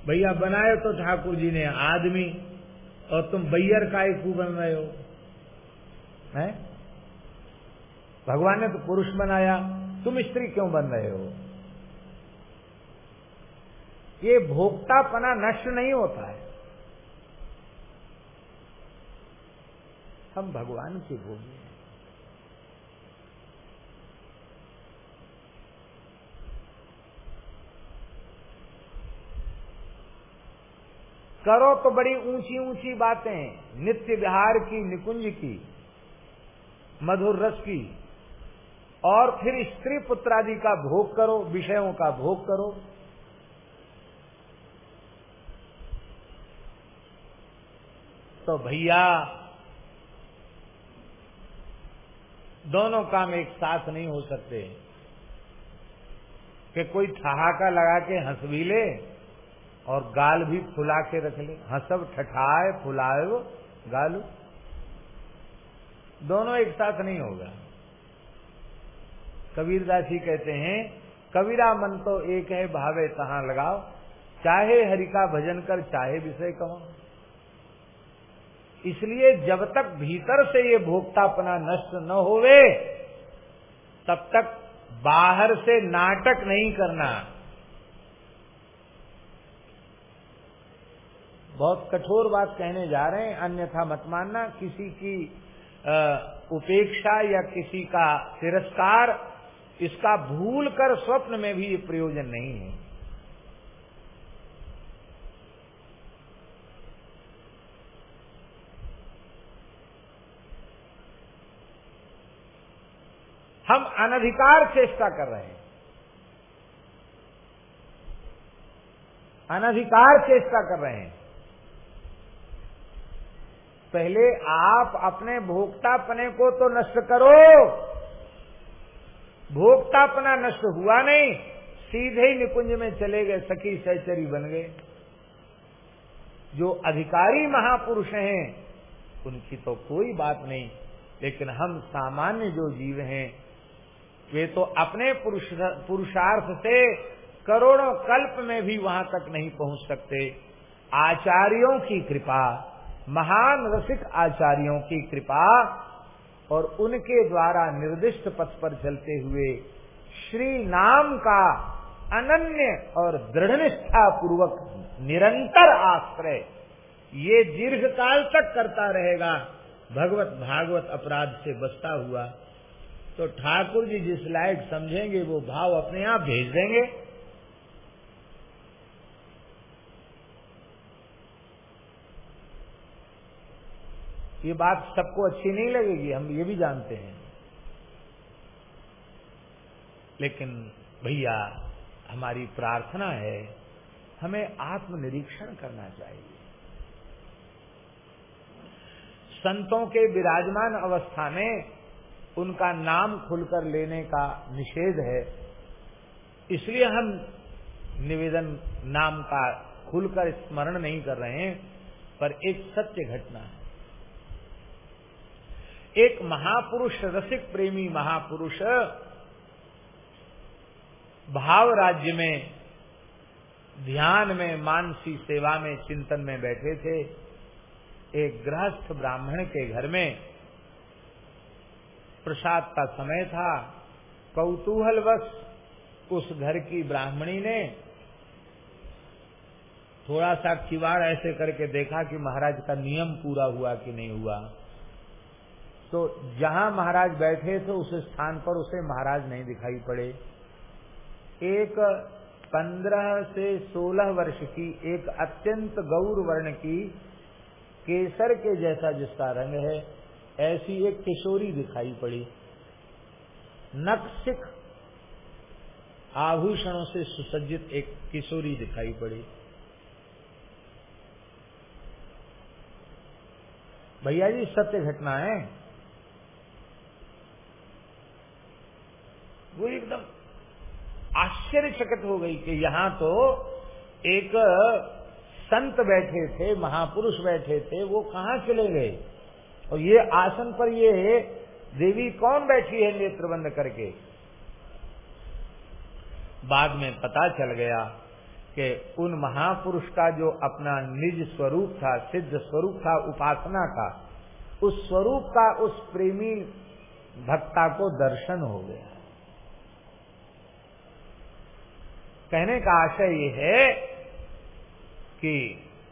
भैया बनाए तो ठाकुर जी ने आदमी और तुम बैयर का ही खूब बन रहे हो। है? भगवान ने तो पुरुष बनाया, तुम स्त्री क्यों बन रहे हो? ये भोक्तापना नष्ट नहीं होता है। हम भगवान के भोगी हैं। करो तो बड़ी ऊँची ऊँची बातें, नित्य विहार की, निकुंज की, मधुर रस की। और फिर स्त्री पुत्रादि का भोग करो, विषयों का भोग करो। तो भैया, दोनों काम एक साथ नहीं हो सकते। कि कोई ठहाका लगा के हंस भी ले और गाल भी फुला के रख ले। हंसब ठठाए, फुलाए गालू। दोनों एक साथ नहीं होगा। कबीरदास जी कहते हैं, कबीरा मन तो एक है, भावे तहां लगाओ। चाहे हरि का भजन कर, चाहे विषय कहो। इसलिए जब तक भीतर से ये भोक्तापना नष्ट न होवे, तब तक बाहर से नाटक नहीं करना। बहुत कठोर बात कहने जा रहे हैं, अन्यथा मत मानना। किसी की उपेक्षा या किसी का तिरस्कार इसका भूल कर स्वप्न में भी ये प्रयोजन नहीं है। हम अनधिकार चेष्टा कर रहे हैं। अनधिकार चेष्टा कर रहे हैं। पहले आप अपने भोक्तापने को तो नष्ट करो। भोक्तापना नष्ट हुआ नहीं, सीधे ही निकुंज में चले गए, सखी सहचरी बन गए। जो अधिकारी महापुरुष हैं, उनकी तो कोई बात नहीं, लेकिन हम सामान्य जो जीव हैं, वे तो अपने पुरुषार्थ से करोड़ों कल्प में भी वहाँ तक नहीं पहुँच सकते। आचार्यों की कृपा, महान रसिक आचार्यों की कृपा और उनके द्वारा निर्दिष्ट पथ पर चलते हुए श्री नाम का अनन्य और दृढ़ निष्ठा पूर्वक निरंतर आश्रय ये दीर्घ काल तक करता रहेगा। भगवत भागवत अपराध से बचता हुआ। तो ठाकुर जी जिस लायक समझेंगे, वो भाव अपने आप भेज देंगे। ये बात सबको अच्छी नहीं लगेगी, हम ये भी जानते हैं। लेकिन भैया, हमारी प्रार्थना है, हमें आत्मनिरीक्षण करना चाहिए। संतों के विराजमान अवस्था में उनका नाम खुलकर लेने का निषेध है। इसलिए हम निवेदन नाम का खुलकर स्मरण नहीं कर रहे हैं, पर एक सत्य घटना है। एक महापुरुष रसिक प्रेमी महापुरुष भाव राज्य में, ध्यान में, मानसी सेवा में, चिंतन में बैठे थे। एक गृहस्थ ब्राह्मण के घर में प्रसाद का समय था। कौतूहल कौतूहलवश उस घर की ब्राह्मणी ने थोड़ा सा किवाड़ ऐसे करके देखा कि महाराज का नियम पूरा हुआ कि नहीं हुआ। तो जहाँ महाराज बैठे थे उस स्थान पर उसे महाराज नहीं दिखाई पड़े। एक पंद्रह से सोलह वर्ष की, एक अत्यंत गौर वर्ण की केसर के जैसा जिसका रंग है, ऐसी एक किशोरी दिखाई पड़ी। नक्सिक आभूषणों से सुसज्जित एक किशोरी दिखाई पड़ी। भैया जी, सत्य घटना है? वो एकदम आश्चर्यचकित हो गई कि यहाँ तो एक संत बैठे थे, महापुरुष बैठे थे, वो कहाँ चले गए? और ये आसन पर ये देवी कौन बैठी है नेत्र बंद करके? बाद में पता चल गया कि उन महापुरुष का जो अपना निज स्वरूप था, सिद्ध स्वरूप था, उपासना का उस स्वरूप का उस प्रेमी भक्ता को दर्शन हो गया। कहने का आशय ये है कि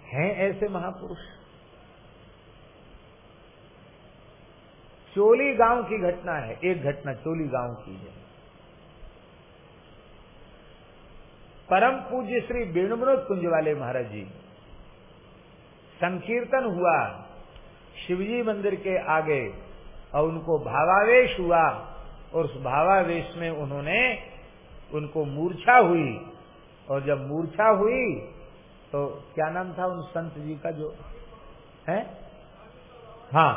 हैं ऐसे महापुरुष। चोली गाँव की घटना है, एक घटना चोली गाँव की है। परम पूज्य श्री वेणुमनोद कुंज वाले महाराज जी, संकीर्तन हुआ, शिवजी मंदिर के आगे, और उनको भावावेश हुआ, और उस भावावेश में उन्होंने उनको मूर्छा हुई। और जब मूर्छा हुई तो क्या नाम था उन संत जी का जो, है? हाँ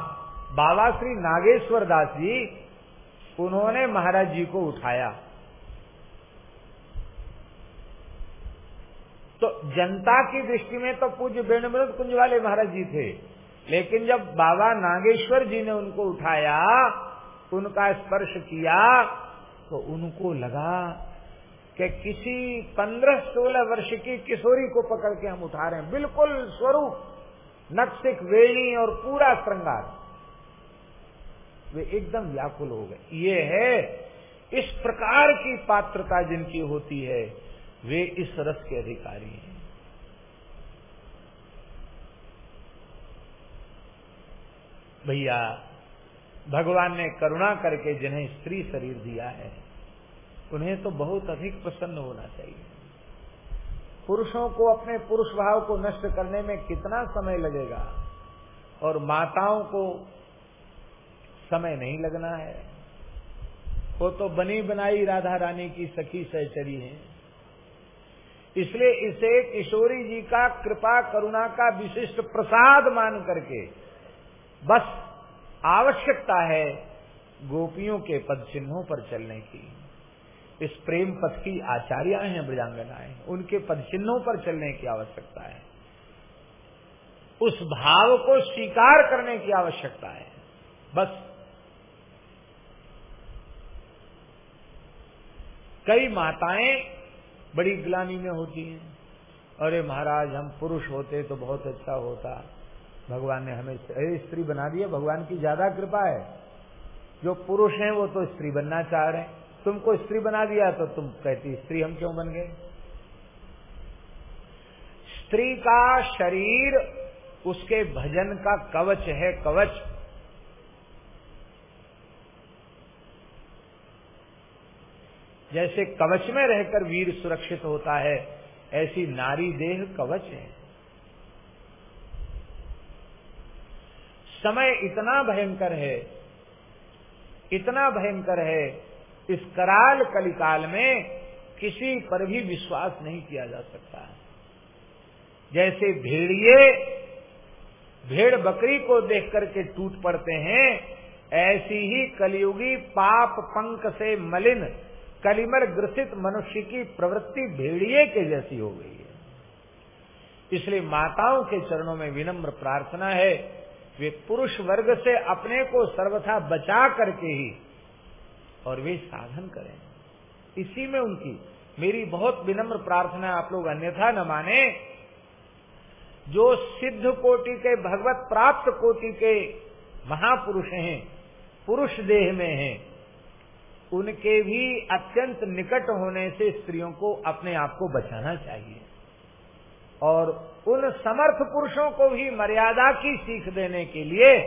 बाबा श्री नागेश्वर दास जी, उन्होंने महाराज जी को उठाया। तो जनता की दृष्टि में तो पूज्य बेणमृत कुंज वाले महाराज जी थे, लेकिन जब बाबा नागेश्वर जी ने उनको उठाया, उनका स्पर्श किया तो उनको लगा कि किसी पंद्रह सोलह वर्ष की किशोरी को पकड़ के हम उठा रहे हैं बिल्कुल स्वरूप नक्सिक वेणी और पूरा श्रृंगार। वे एकदम व्याकुल हो गए। ये है, इस प्रकार की पात्रता जिनकी होती है, वे इस रस के अधिकारी हैं। भैया, भगवान ने करुणा करके जिन्हें स्त्री शरीर दिया है उन्हें तो बहुत अधिक प्रसन्न होना चाहिए। पुरुषों को अपने पुरुष भाव को नष्ट करने में कितना समय लगेगा? और माताओं को समय नहीं लगना है। वो तो बनी बनाई राधा रानी की सखी सहचरी है। इसलिए इसे किशोरी जी का कृपा करुणा का विशिष्ट प्रसाद मान करके बस आवश्यकता है गोपियों के पद चिन्हों पर चलने की। इस प्रेम पथ की आचार्य हैं ब्रजांगनाएँ उनके पद चिन्हों पर चलने की आवश्यकता है। उस भाव को स्वीकार करने की आवश्यकता है। बस। कई माताएँ बड़ी ग्लानी में होती हैं। अरे महाराज, हम पुरुष होते तो बहुत अच्छा होता। भगवान ने हमें स्त्री बना दिया। भगवान की ज़्यादा कृपा है। जो पुरुष हैं, वो तो स्त्री बनना चाह रहे हैं। तुमको स्त्री बना दिया तो तुम कहती, स्त्री हम क्यों बन गए? स्त्री का शरीर, उसके भजन का कवच है कवच। जैसे कवच में रहकर वीर सुरक्षित होता है, ऐसी नारी देह कवच है। समय इतना भयंकर है, इतना भयंकर है इस कराल कलिकाल में किसी पर भी विश्वास नहीं किया जा सकता है। जैसे भेड़िए, भेड़ बकरी को देख करके टूट पड़ते हैं, ऐसी ही कलयुगी पाप पंख से मलिन, कलिमर ग्रसित मनुष्य की प्रवृत्ति भेड़िए के जैसी हो गई है। इसलिए माताओं के चरणों में विनम्र प्रार्थना है, वे पुरुष वर्ग से अपने को सर्वथा बचा करके ही और वे साधन करें। इसी में उनकी, मेरी बहुत विनम्र प्रार्थना आप लोग अन्यथा न माने। जो सिद्ध कोटि के, भगवत प्राप्त कोटि के महापुरुष हैं, पुरुष देह में हैं, उनके भी अत्यंत निकट होने से स्त्रियों को अपने आप को बचाना चाहिए। और उन समर्थ पुरुषों को भी मर्यादा की सीख देने के लिए,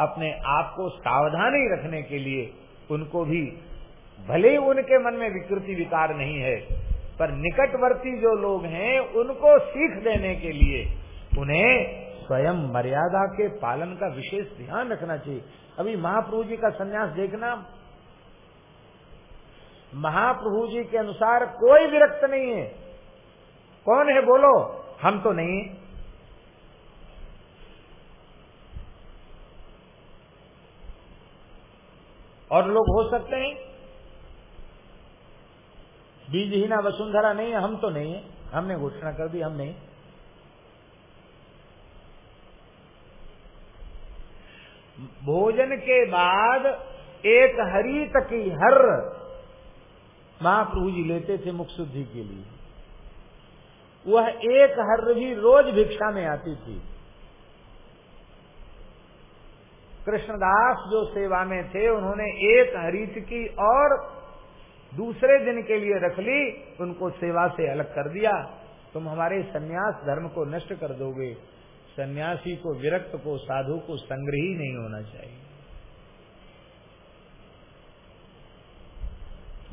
अपने आप को सावधानी रखने के लिए उनको भी, भले ही उनके मन में विकृति विकार नहीं है, पर निकटवर्ती जो लोग हैं, उनको सीख देने के लिए उन्हें स्वयं मर्यादा के पालन का विशेष ध्यान रखना चाहिए। अभी महाप्रभु जी का संन्यास देखना, महाप्रभु जी के अनुसार कोई विरक्त नहीं है। कौन है? बोलो, हम तो नहीं। और लोग हो सकते हैं। बीजहीना वसुंधरा नहीं है, हम तो नहीं है। हमने घोषणा कर दी, हम नहीं। भोजन के बाद एक हरीत की हर महाप्रभु जी लेते थे मुख शुद्धि के लिए। वह एक हर भी रोज भिक्षा में आती थी। कृष्णदास जो सेवा में थे, उन्होंने एक हरीत की और दूसरे दिन के लिए रख ली, उनको सेवा से अलग कर दिया। तुम हमारे सन्यास धर्म को नष्ट कर दोगे। सन्यासी को, विरक्त को, साधु को संग्रही नहीं होना चाहिए।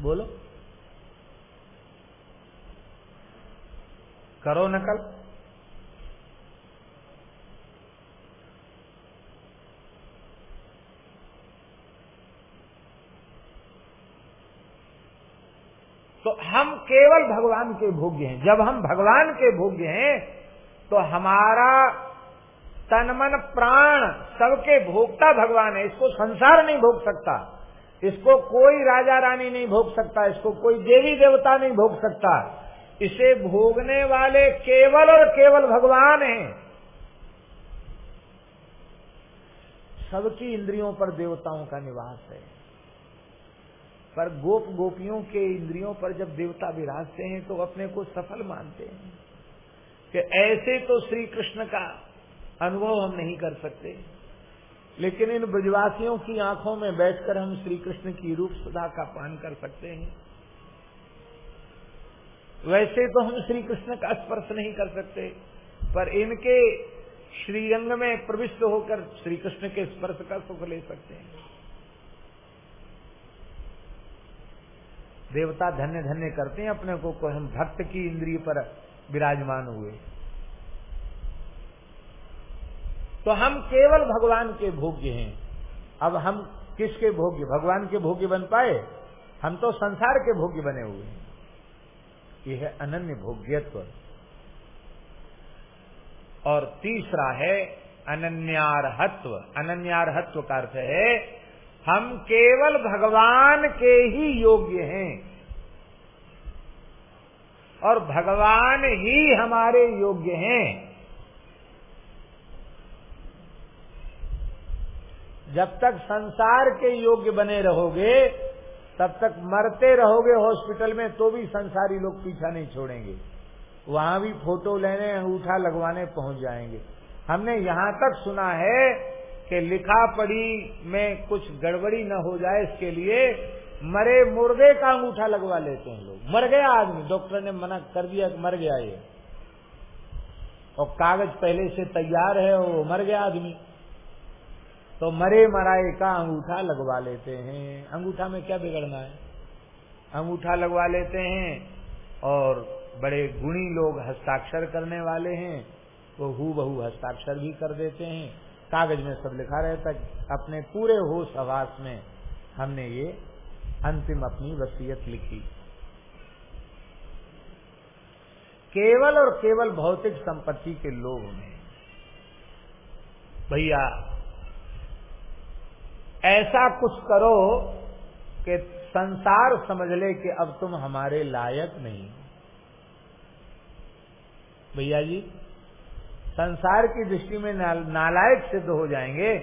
बोलो। करो नकल। तो हम केवल भगवान के भोग्य हैं। जब हम भगवान के भोग्य हैं तो हमारा तन मन प्राण सबके भोगता भगवान है। इसको संसार नहीं भोग सकता। इसको कोई राजा रानी नहीं भोग सकता। इसको कोई देवी देवता नहीं भोग सकता। इसे भोगने वाले केवल और केवल भगवान हैं। सबकी इंद्रियों पर देवताओं का निवास है। पर गोप गोपियों के इंद्रियों पर जब देवता विराजते हैं तो अपने को सफल मानते हैं। कि ऐसे तो श्री कृष्ण का अनुभव हम नहीं कर सकते। लेकिन इन ब्रजवासियों की आँखों में बैठकर हम श्री कृष्ण की रूप सुधा का पान कर सकते हैं। वैसे तो हम श्री कृष्ण का स्पर्श नहीं कर सकते, पर इनके श्रीरंग में प्रविष्ट होकर श्री कृष्ण के स्पर्श का सुख ले सकते हैं। देवता धन्य धन्य करते हैं, अपने को हम भक्त की इंद्रिय पर विराजमान हुए। तो हम केवल भगवान के भोग्य हैं। अब हम किसके भोग्य? भगवान के भोग्य बन पाए? हम तो संसार के भोग्य बने हुए हैं। यह है अनन्य भोग्यत्व। और तीसरा है अनन्यारहत्व। अनन्यारहत्व का अर्थ है हम केवल भगवान के ही योग्य हैं। और भगवान ही हमारे योग्य हैं। जब तक संसार के योग्य बने रहोगे, तब तक मरते रहोगे हॉस्पिटल में तो भी संसारी लोग पीछा नहीं छोड़ेंगे। वहाँ भी फ़ोटो लेने, अंगूठा लगवाने पहुँच जाएँगे। हमने यहाँ तक सुना है कि लिखा पढ़ी में कुछ गड़बड़ी न हो जाए इसके लिए, मरे मुर्दे का अंगूठा लगवा लेते हैं लोग। मर गया आदमी, डॉक्टर ने मना कर दिया कि मर गया ये। और कागज़ पहले से तैयार है वो मर गया आदमी। तो मरे मराए का अंगूठा लगवा लेते हैं। अंगूठा में क्या बिगड़ना है? अंगूठा लगवा लेते हैं और बड़े गुणी लोग हस्ताक्षर करने वाले हैं, वो हु बहु हस्ताक्षर भी कर देते हैं। कागज़ में सब लिखा रहता अपने पूरे होश आवास में हमने ये अंतिम अपनी वसीयत लिखी। केवल और केवल भौतिक संपत्ति के लोग में। भैया, ऐसा कुछ करो कि संसार समझ ले कि अब तुम हमारे लायक नहीं भैया जी संसार की दृष्टि में नालायक सिद्ध हो जाएँगे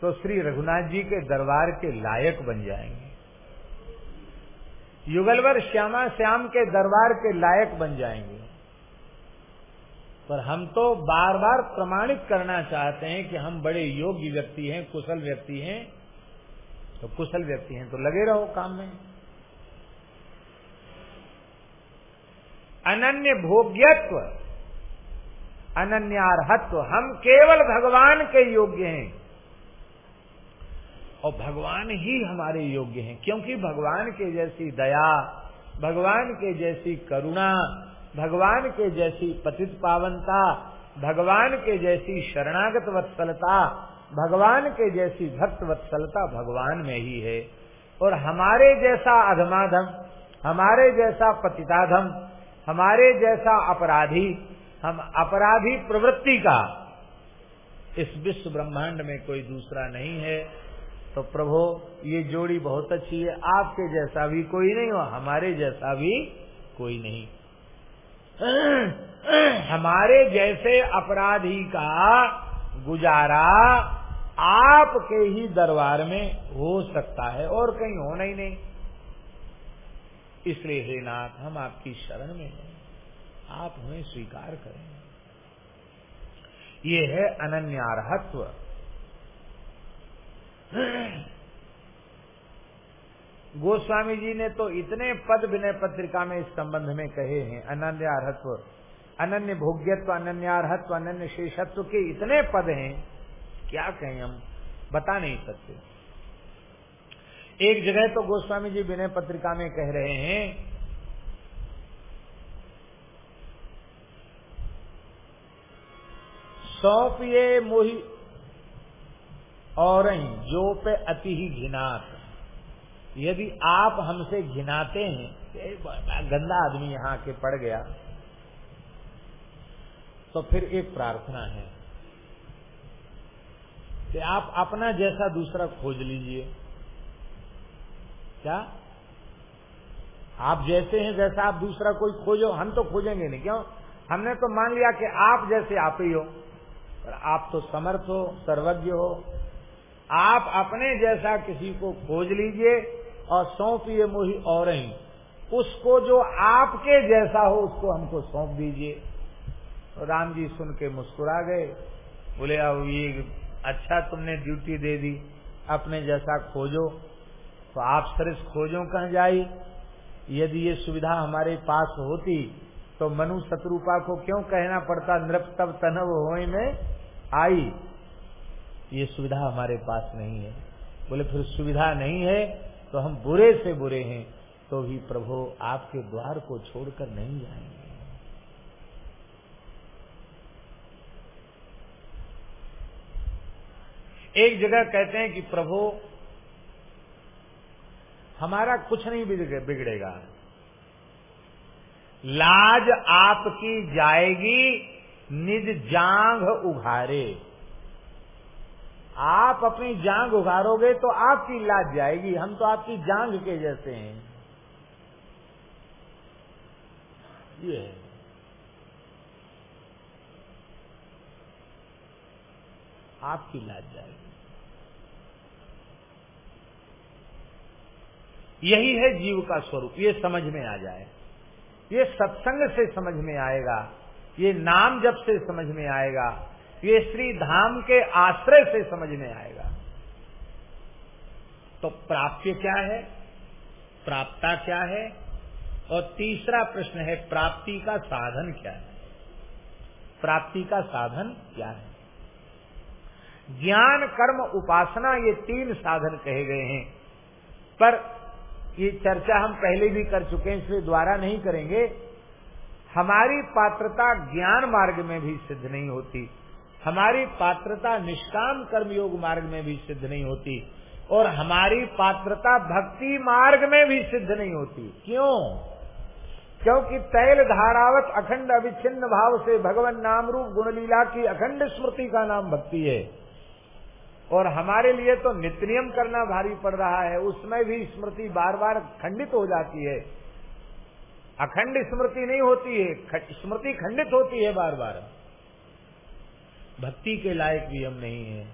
तो श्री रघुनाथ जी के दरबार के लायक बन जाएँगे। युगलवर श्यामा श्याम के दरबार के लायक बन जाएँगे। पर हम तो बार बार प्रमाणित करना चाहते हैं कि हम बड़े योग्य व्यक्ति हैं, कुशल व्यक्ति हैं तो कुशल व्यक्ति हैं तो लगे रहो काम में। अनन्य भोग्यत्व अनन्यारहत्व। हम केवल भगवान के योग्य हैं। और भगवान ही हमारे योग्य हैं, क्योंकि भगवान के जैसी दया, भगवान के जैसी करुणा, भगवान के जैसी पतित पावनता भगवान के जैसी शरणागत वत्सलता, भगवान के जैसी भक्त वत्सलता भगवान में ही है। और हमारे जैसा अधमाधम, हमारे जैसा पतिताधम, हमारे जैसा अपराधी हम अपराधी प्रवृत्ति का, इस विश्व ब्रह्मांड में कोई दूसरा नहीं है। तो प्रभु, ये जोड़ी बहुत अच्छी है। आपके जैसा भी कोई नहीं हो, हमारे जैसा भी कोई नहीं। हमारे जैसे अपराधी का गुजारा आपके ही दरबार में हो सकता है और कहीं होना ही नहीं। इसलिए हे नाथ, हम आपकी शरण में हैं। आप हमें स्वीकार करें। ये है अनन्यारहत्व। गोस्वामी जी ने तो इतने पद विनय पत्रिका में इस संबंध में कहे हैं, अनन्यार्हत्व। अनन्य भोग्यत्व, अनन्यार्हत्व, अनन्य शेषत्व के इतने पद हैं, क्या कहें हम? बता नहीं सकते। एक जगह तो गोस्वामी जी विनय पत्रिका में कह रहे हैं सौंपिए मोही और जो पे अति ही घिनात यदि आप हमसे घिनाते हैं गंदा आदमी यहाँ के पड़ गया तो फिर एक प्रार्थना है कि आप अपना जैसा दूसरा खोज लीजिए। क्या? आप जैसे हैं जैसा आप दूसरा कोई खोजो, हम तो खोजेंगे नहीं, क्यों? हमने तो मान लिया कि आप जैसे आप ही हो। पर आप तो समर्थ हो, सर्वज्ञ हो। आप अपने जैसा किसी को खोज लीजिए और सौंपिए मोही और ही। उसको जो आपके जैसा हो, उसको हमको सौंप दीजिए। तो राम जी सुन के मुस्कुरा गए। बोले, अब ये अच्छा तुमने ड्यूटी दे दी, अपने जैसा खोजो। तो आप सरिस खोजो कहा जाई। यदि ये सुविधा हमारे पास होती तो मनु शत्रुपा को क्यों कहना पड़ता, नृप तब तनव हो में आई? ये सुविधा हमारे पास नहीं है। बोले, फिर सुविधा नहीं है तो हम बुरे से बुरे हैं तो भी प्रभु आपके द्वार को छोड़कर नहीं जाएँगे। एक जगह कहते हैं कि प्रभु, हमारा कुछ नहीं बिगड़ेगा। लाज आपकी जाएगी, निज जांग उघारे। आप अपनी जांग उघारोगे तो आपकी लाज जाएगी। हम तो आपकी जांग के जैसे हैं। ये है। आपकी लाज जाएगी। यही है जीव का स्वरूप। ये समझ में आ जाए। ये सत्संग से समझ में आएगा, ये नाम जब से समझ में आएगा, ये श्री धाम के आश्रय से समझ में आएगा। तो प्राप्य क्या है? प्राप्ता क्या है? और तीसरा प्रश्न है, प्राप्ति का साधन क्या है? प्राप्ति का साधन क्या है? ज्ञान, कर्म, उपासना, ये तीन साधन कहे गए हैं। पर ये चर्चा हम पहले भी कर चुके हैं, इसलिए द्वारा नहीं करेंगे। हमारी पात्रता ज्ञान मार्ग में भी सिद्ध नहीं होती। हमारी पात्रता निष्काम कर्म योग मार्ग में भी सिद्ध नहीं होती। और हमारी पात्रता भक्ति मार्ग में भी सिद्ध नहीं होती। क्यों? क्योंकि तैल धारावत अखंड अविच्छिन्न भाव से भगवान नाम रूप गुणलीला की अखंड स्मृति का नाम भक्ति है। और हमारे लिए तो नित्य नियम करना भारी पड़ रहा है, उसमें भी स्मृति बार बार खंडित हो जाती है। अखंड स्मृति नहीं होती है स्मृति खंडित होती है बार बार भक्ति के लायक भी हम नहीं है।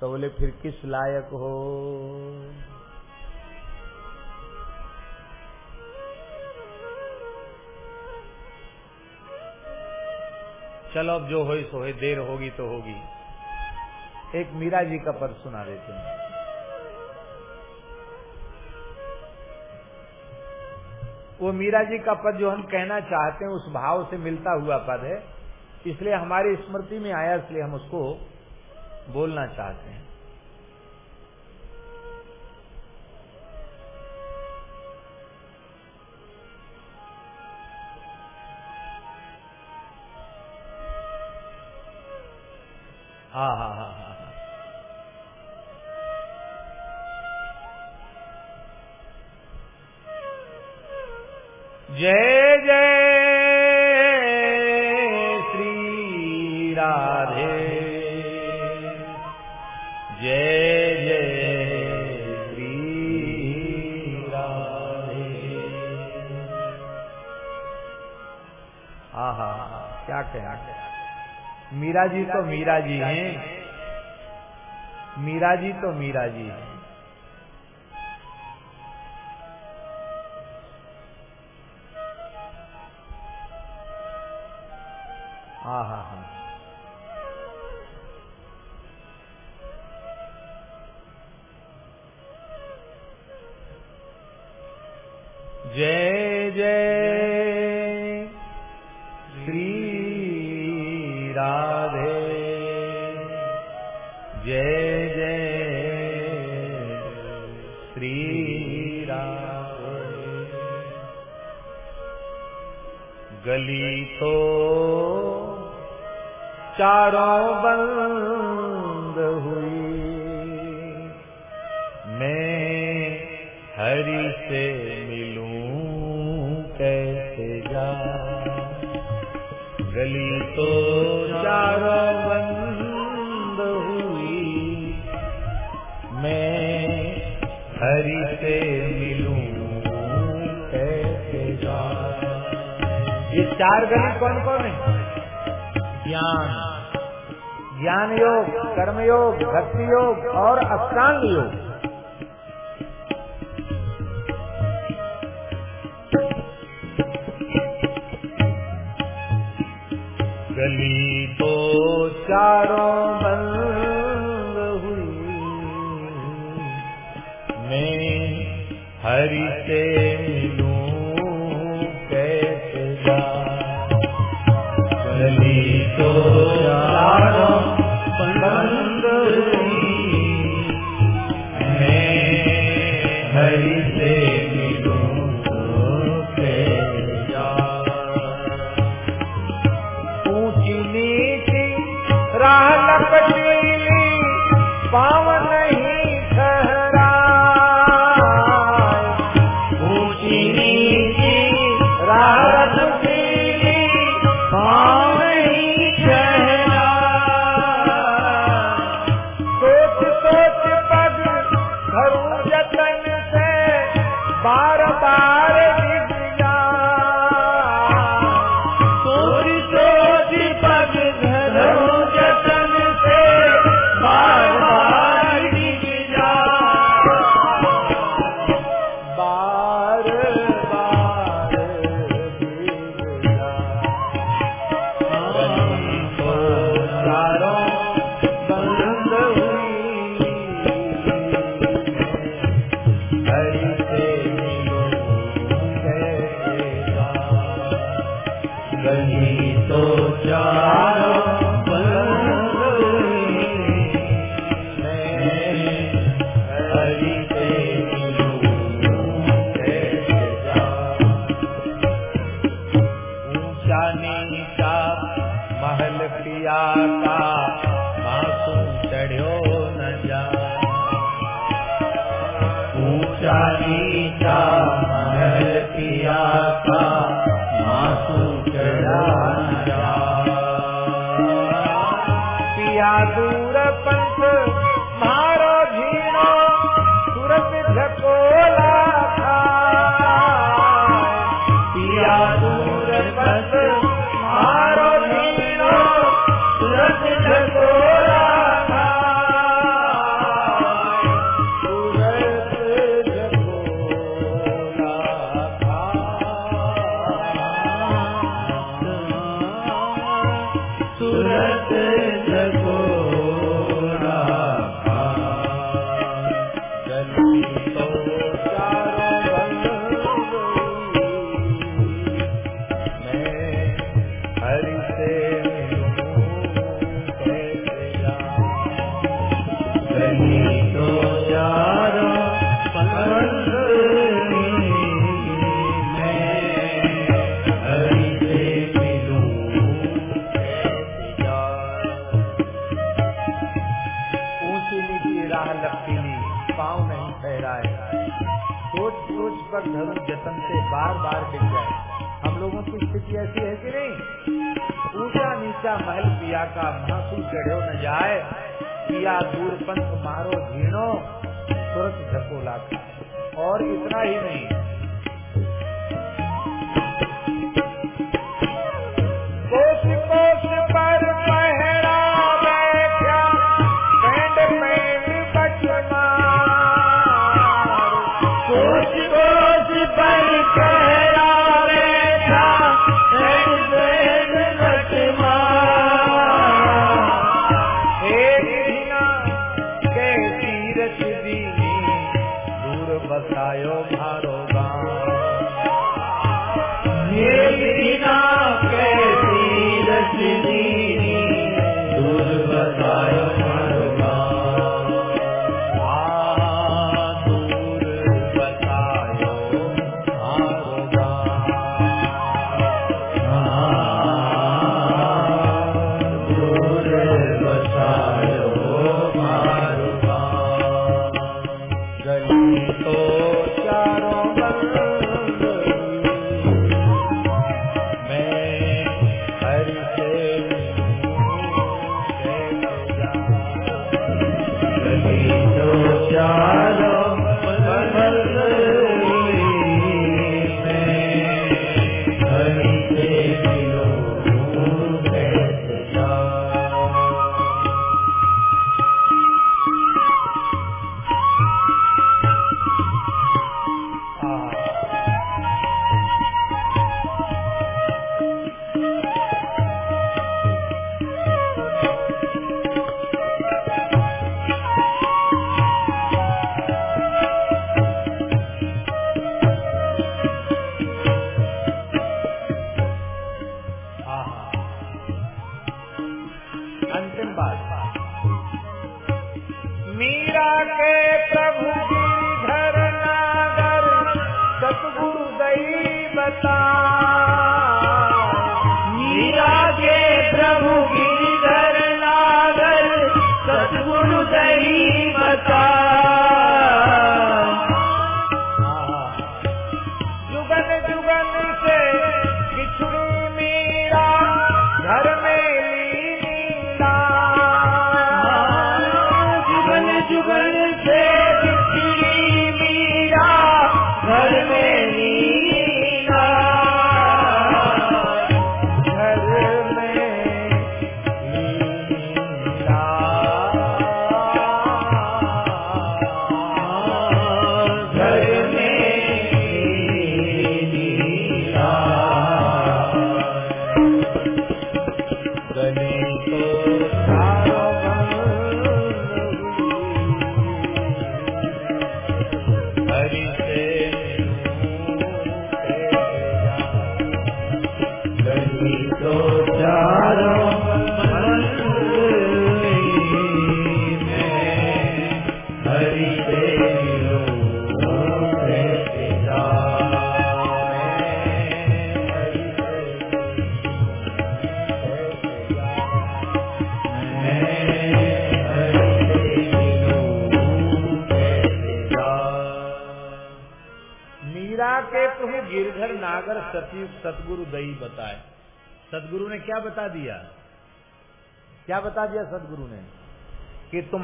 तो बोले, फिर किस लायक हो? चलो अब जो हो सो देर होगी तो होगी। एक मीरा जी का पद सुना देते हैं। वो मीरा जी का पद जो हम कहना चाहते हैं, उस भाव से मिलता हुआ पद है। इसलिए हमारी स्मृति में आया, इसलिए हम उसको बोलना चाहते हैं। हाँ हाँ हाँ हाँ। जय जय श्री राधे। जय जय श्री राधे। हाँ हाँ हाँ क्या क्या मीरा जी तो मीरा जी हैं। मीरा जी तो मीरा जी हैं। हाँ हाँ हाँ जय जय श्री राधे। जय जय श्री राधे। गली तो चारों बंद हुई। मैं हरि से मिलूं कैसे जा? गली तो चारों बंद हुई। मैं हरि से मिलूं कैसे जा? ये चार गली कौन कौन है? ज्ञान। ज्ञान योग कर्म योग भक्ति योग और अष्टांग योग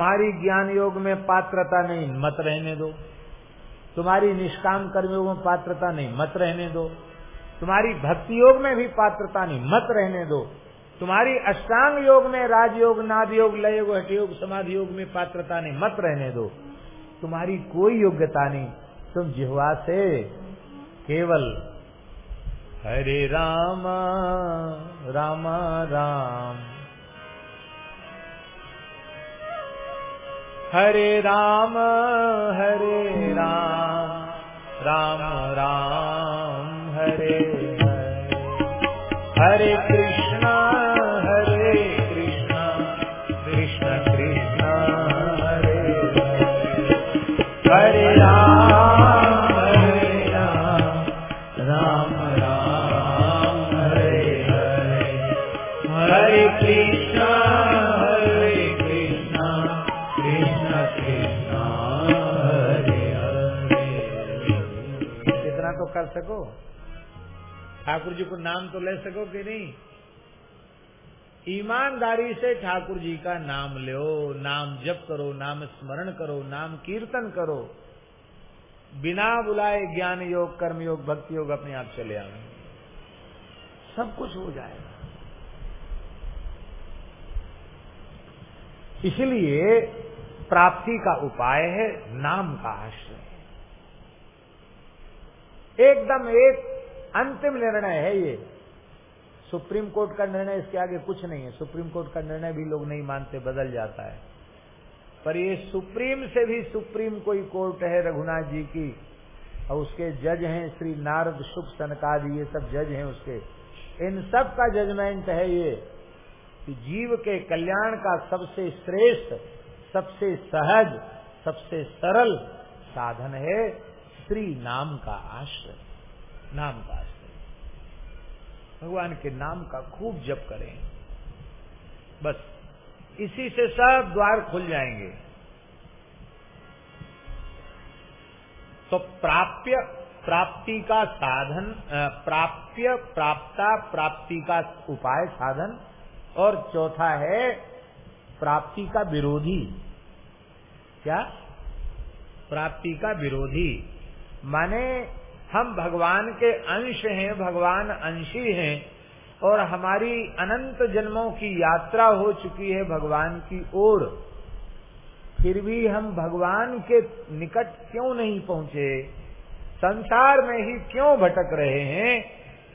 तुम्हारी ज्ञान योग में पात्रता नहीं, मत रहने दो। तुम्हारी निष्काम कर्मयोग में पात्रता नहीं, मत रहने दो। तुम्हारी भक्ति योग में भी पात्रता नहीं, मत रहने दो। तुम्हारी अष्टांग योग में राजयोग नाद योग लय योग हठ योग समाधि योग में पात्रता नहीं, मत रहने दो। तुम्हारी कोई योग्यता नहीं। तुम जिहवा से केवल हरे राम राम राम। हरे राम हरे राम राम राम हरे हरे। हरे कृष्णा। ठाकुर जी को नाम तो ले सको कि नहीं। ईमानदारी से ठाकुर जी का नाम लो, नाम जप करो, नाम स्मरण करो, नाम कीर्तन करो। बिना बुलाए ज्ञान योग, कर्म योग, भक्ति योग अपने आप चले आए सब कुछ हो जाएगा। इसलिए प्राप्ति का उपाय है, नाम का आश्रय। एकदम एक अंतिम निर्णय है ये। सुप्रीम कोर्ट का निर्णय इसके आगे कुछ नहीं है। सुप्रीम कोर्ट का निर्णय भी लोग नहीं मानते, बदल जाता है। पर ये सुप्रीम से भी सुप्रीम कोई कोर्ट है रघुनाथ जी की, और उसके जज हैं श्री नारद शुभ सनकादि, ये सब जज हैं उसके। इन सब का जजमेंट है ये कि जीव के कल्याण का सबसे श्रेष्ठ, सबसे सहज, सबसे सरल साधन है श्री नाम का आश्रय। नाम का आश्रय। भगवान के नाम का खूब जप करें। बस, इसी से सब द्वार खुल जाएँगे। तो प्राप्य, प्राप्ति का साधन प्राप्य, प्राप्ता, प्राप्ति का उपाय साधन, और चौथा है, प्राप्ति का विरोधी। क्या? प्राप्ति का विरोधी। माने हम भगवान के अंश हैं, भगवान अंशी हैं, और हमारी अनंत जन्मों की यात्रा हो चुकी है भगवान की ओर। फिर भी हम भगवान के निकट क्यों नहीं पहुँचे? संसार में ही क्यों भटक रहे हैं?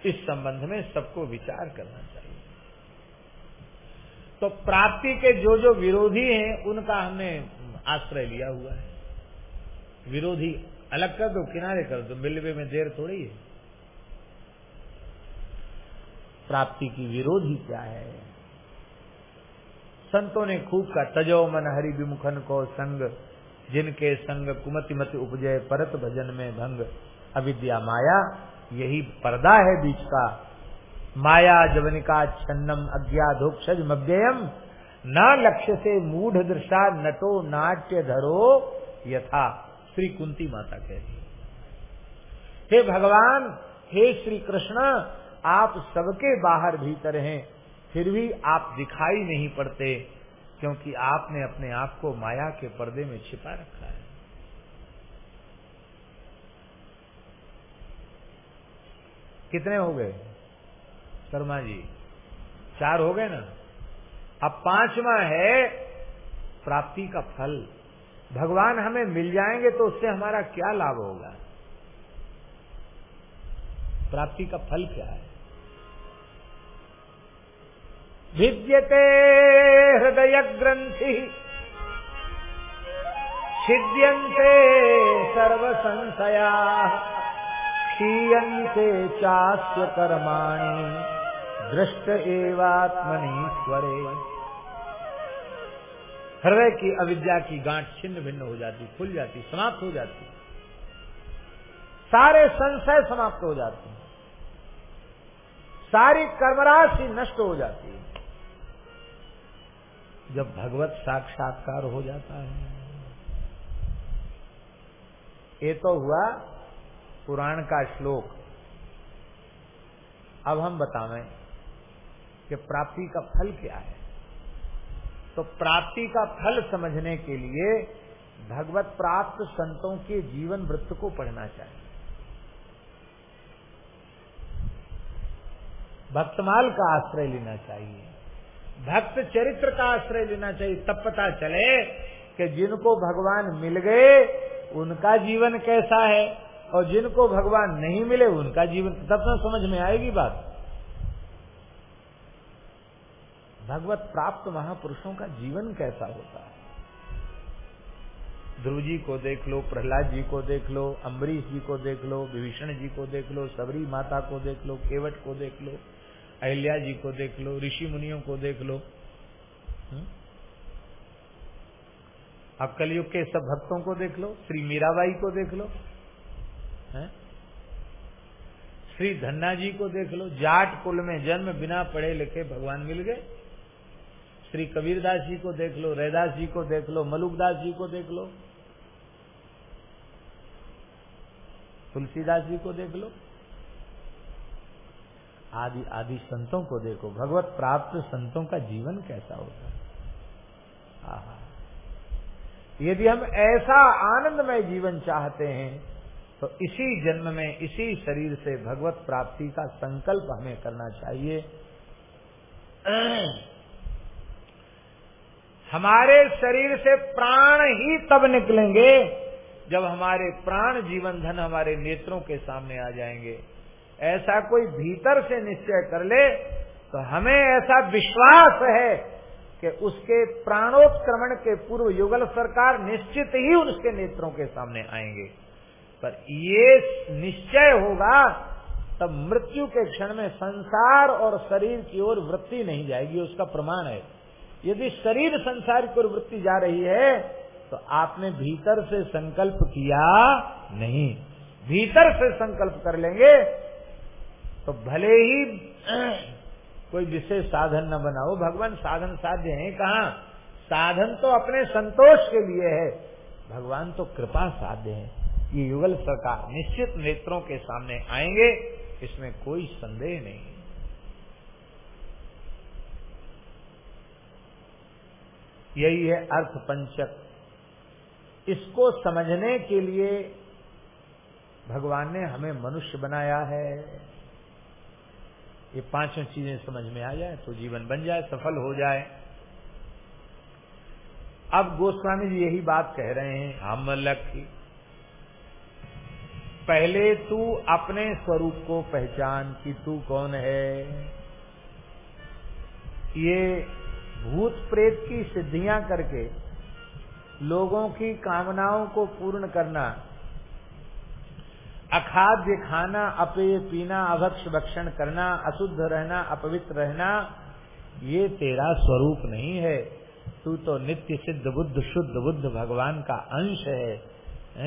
इस संबंध में सबको विचार करना चाहिए। तो प्राप्ति के जो जो विरोधी हैं, उनका हमने आश्रय लिया हुआ है। विरोधी अलग कर दो, किनारे कर दो। मिलवे में देर थोड़ी है। प्राप्ति की विरोधी क्या है? संतों ने खूब का तजो मन हरि विमुखन को संग, जिनके संग कुमति मत उपजय परत भजन में भंग। अविद्या माया, यही पर्दा है बीच का। माया जवनिका छन्नम अज्ञाधोक्षज मव्ययम। न लक्ष्य से मूढ़ दृष्टा नटो नाट्य धरो यथा। श्री कुंती माता कहती हे। भगवान, हे श्री कृष्ण, आप सबके बाहर भीतर हैं, फिर भी आप दिखाई नहीं पड़ते, क्योंकि आपने अपने आप को माया के पर्दे में छिपा रखा है। कितने हो गए? शर्मा जी, चार हो गए ना? अब पांचवा है प्राप्ति का फल। भगवान हमें मिल जाएँगे तो उससे हमारा क्या लाभ होगा? प्राप्ति का फल क्या है? भिद्यते हृदय ग्रंथि छिद्यन्ते सर्व संशया क्षीयन्ते चास्य कर्माणि दृष्ट एवात्मनीश्वरे। हृदय की अविद्या की गांठ छिन्न भिन्न हो जाती, खुल जाती, समाप्त हो जाती। सारे संशय समाप्त हो जाते हैं। सारी कर्मराशि नष्ट हो जाती है। जब भगवत साक्षात्कार हो जाता है। ये तो हुआ पुराण का श्लोक। अब हम बतावें कि प्राप्ति का फल क्या है। तो प्राप्ति का फल समझने के लिए भगवत प्राप्त संतों के जीवन वृत्त को पढ़ना चाहिए। भक्तमाल का आश्रय लेना चाहिए। भक्त चरित्र का आश्रय लेना चाहिए। तब पता चले कि जिनको भगवान मिल गए, उनका जीवन कैसा है, और जिनको भगवान नहीं मिले, उनका जीवन तब तो समझ में आएगी बात। भगवत प्राप्त महापुरुषों का जीवन कैसा होता है ध्रुव जी को देख लो प्रहलाद जी को देख लो अम्बरीश जी को देख लो विभीषण जी को देख लो सबरी माता को देख लो केवट को देख लो अहिल्या जी को देख लो ऋषि मुनियों को देख लो हुँ? अब कलयुग के सब भक्तों को देख लो श्री मीराबाई को देख लो है? श्री धन्ना जी को देख लो जाट कुल में जन्म बिना पढ़े लिखे भगवान मिल गए श्री कबीरदास जी को देख लो, रैदास जी को देख लो, मलुकदास जी को देख लो, तुलसीदास जी को देख लो, आदि आदि संतों को देखो। भगवत प्राप्त संतों का जीवन कैसा होता है? यदि हम ऐसा आनंदमय जीवन चाहते हैं तो इसी जन्म में, इसी शरीर से भगवत प्राप्ति का संकल्प हमें करना चाहिए। हमारे शरीर से प्राण ही तब निकलेंगे जब हमारे प्राण जीवन धन हमारे नेत्रों के सामने आ जाएँगे। ऐसा कोई भीतर से निश्चय कर ले तो हमें ऐसा विश्वास है कि उसके प्राणोत्क्रमण के पूर्व युगल सरकार निश्चित ही उसके नेत्रों के सामने आएँगे। पर ये निश्चय होगा, तब मृत्यु के क्षण में संसार और शरीर की ओर वृत्ति नहीं जाएगी, उसका प्रमाण है। यदि शरीर संसार की वृत्ति जा रही है तो आपने भीतर से संकल्प किया नहीं। भीतर से संकल्प कर लेंगे तो भले ही *clears throat* कोई विशेष साधन न बनाओ। भगवान, साधन साध्य है कहा? साधन तो अपने संतोष के लिए है। भगवान तो कृपा साध्य है। ये युगल सरकार निश्चित नेत्रों के सामने आएँगे, इसमें कोई संदेह नहीं यही है अर्थ पंचक इसको समझने के लिए भगवान ने हमें मनुष्य बनाया है। ये पाँचों चीज़ें समझ में आ जाए तो जीवन बन जाए, सफल हो जाए। अब गोस्वामी जी यही बात कह रहे हैं, हम लक्ष्य। पहले तू अपने स्वरूप को पहचान कि तू कौन है। ये भूत प्रेत की सिद्धियाँ करके लोगों की कामनाओं को पूर्ण करना, अखाद्य खाना अपेय पीना, अभक्ष भक्षण करना, अशुद्ध रहना, अपवित्र रहना, ये तेरा स्वरूप नहीं है। तू तो नित्य सिद्ध बुद्ध, शुद्ध बुद्ध भगवान का अंश है।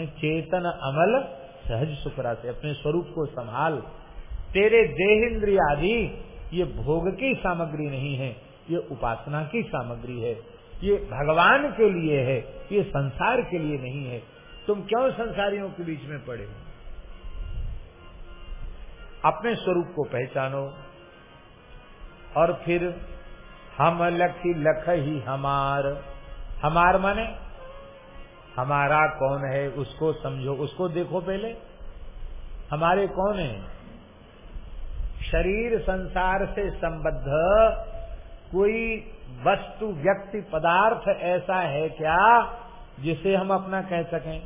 चेतन अमल सहज सुखरा से अपने स्वरूप को संभाल। तेरे देह आदि ये भोग की सामग्री नहीं है। ये उपासना की सामग्री है। ये भगवान के लिए है, ये संसार के लिए नहीं है। तुम क्यों संसारियों के बीच में पड़े हो? अपने स्वरूप को पहचानो और फिर हम लखी लख ही हमार। हमार माने? हमारा कौन है उसको समझो। उसको देखो पहले। हमारे कौन है? शरीर संसार से संबद्ध कोई वस्तु, व्यक्ति, पदार्थ ऐसा है क्या जिसे हम अपना कह सकें?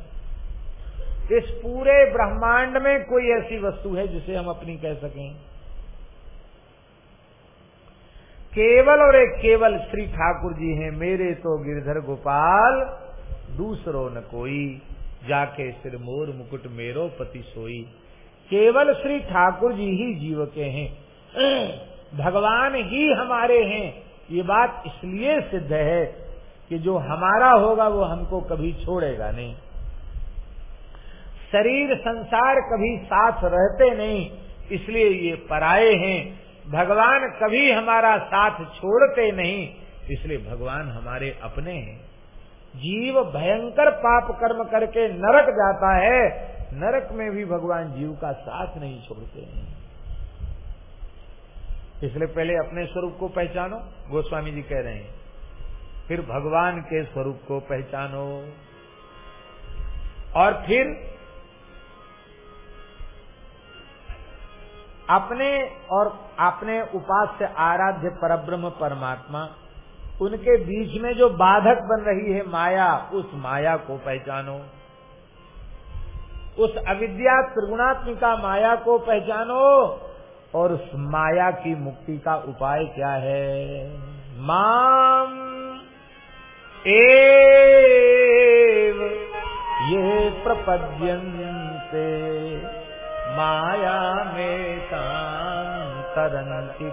इस पूरे ब्रह्मांड में कोई ऐसी वस्तु है जिसे हम अपनी कह सकें? केवल और एक केवल श्री ठाकुर जी हैं, मेरे तो गिरधर गोपाल, दूसरो न कोई, जाके सिर मोर मुकुट मेरो पति सोई। केवल श्री ठाकुर जी ही जीव के हैं। भगवान ही हमारे हैं। ये बात इसलिए सिद्ध है कि जो हमारा होगा वो हमको कभी छोड़ेगा नहीं। शरीर संसार कभी साथ रहते नहीं, इसलिए ये पराए हैं। भगवान कभी हमारा साथ छोड़ते नहीं, इसलिए भगवान हमारे अपने हैं। जीव भयंकर पाप कर्म करके नरक जाता है, नरक में भी भगवान जीव का साथ नहीं छोड़ते हैं। इसलिए पहले अपने स्वरूप को पहचानो, गोस्वामी जी कह रहे हैं। फिर भगवान के स्वरूप को पहचानो। और फिर अपने और अपने उपास्य आराध्य परब्रह्म परमात्मा, उनके बीच में जो बाधक बन रही है माया, उस माया को पहचानो। उस अविद्या त्रिगुणात्मिका माया को पहचानो। और उस माया की मुक्ति का उपाय क्या है? माम एव ये प्रपद्यन्ते माया में तरंती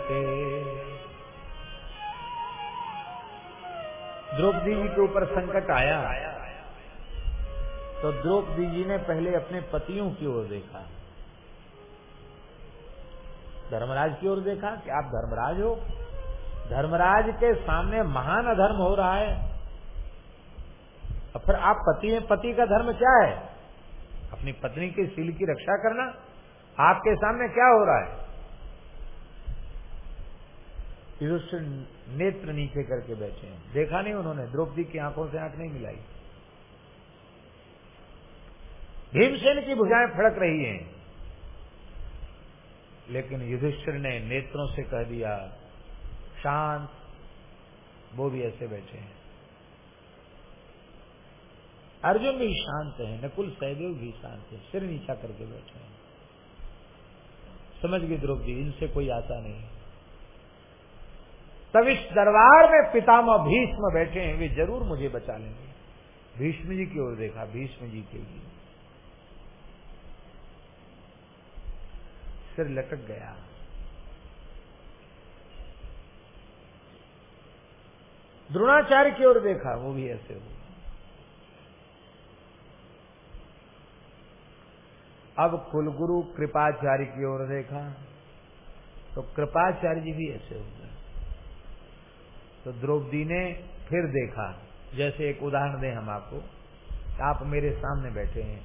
द्रौपदी जी के ऊपर संकट आया। तो द्रौपदी जी ने पहले अपने पतियों की ओर देखा। धर्मराज की ओर देखा कि आप धर्मराज हो। धर्मराज के सामने महान अधर्म हो रहा है। और फिर आप पति हैं, पति का धर्म क्या है? अपनी पत्नी के सील की रक्षा करना। आपके सामने क्या हो रहा है? युधिष्ठिर नेत्र नीचे करके बैठे हैं। देखा नहीं उन्होंने, द्रौपदी की आँखों से आँख नहीं मिलाई। भीमसेन की भुजाएँ फड़क रही हैं। लेकिन युधिष्ठिर ने नेत्रों से कह दिया, शांत, वो भी ऐसे बैठे हैं। अर्जुन भी शांत है, नकुल सहदेव भी शांत है, सिर नीचा करके बैठे हैं। समझ गई द्रौपदी, इनसे कोई आशा नहीं। तब इस दरबार में पितामह भीष्म बैठे हैं, वे ज़रूर मुझे बचा लेंगे। भीष्म जी की ओर देखा, भीष्म जी के लिए। सिर लटक गया। द्रोणाचार्य की ओर देखा, वो भी ऐसे हो अब कुलगुरु कृपाचार्य की ओर देखा तो कृपाचार्य जी भी ऐसे हो गए। तो द्रौपदी ने फिर देखा, जैसे एक उदाहरण दें हम आपको, आप मेरे सामने बैठे हैं,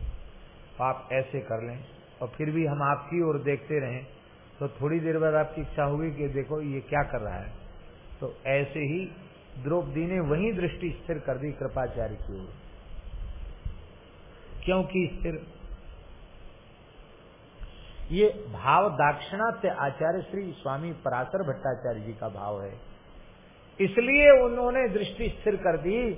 आप ऐसे कर लें। और फिर भी हम आपकी ओर देखते रहें तो थोड़ी देर बाद आपकी इच्छा होगी कि देखो ये क्या कर रहा है। तो ऐसे ही द्रौपदी ने वही दृष्टि स्थिर कर दी कृपाचार्य की ओर। क्योंकि स्थिर? ये भाव दाक्षिणात्य आचार्य श्री स्वामी पराशर भट्टाचार्य जी का भाव है। इसलिए उन्होंने दृष्टि स्थिर कर दी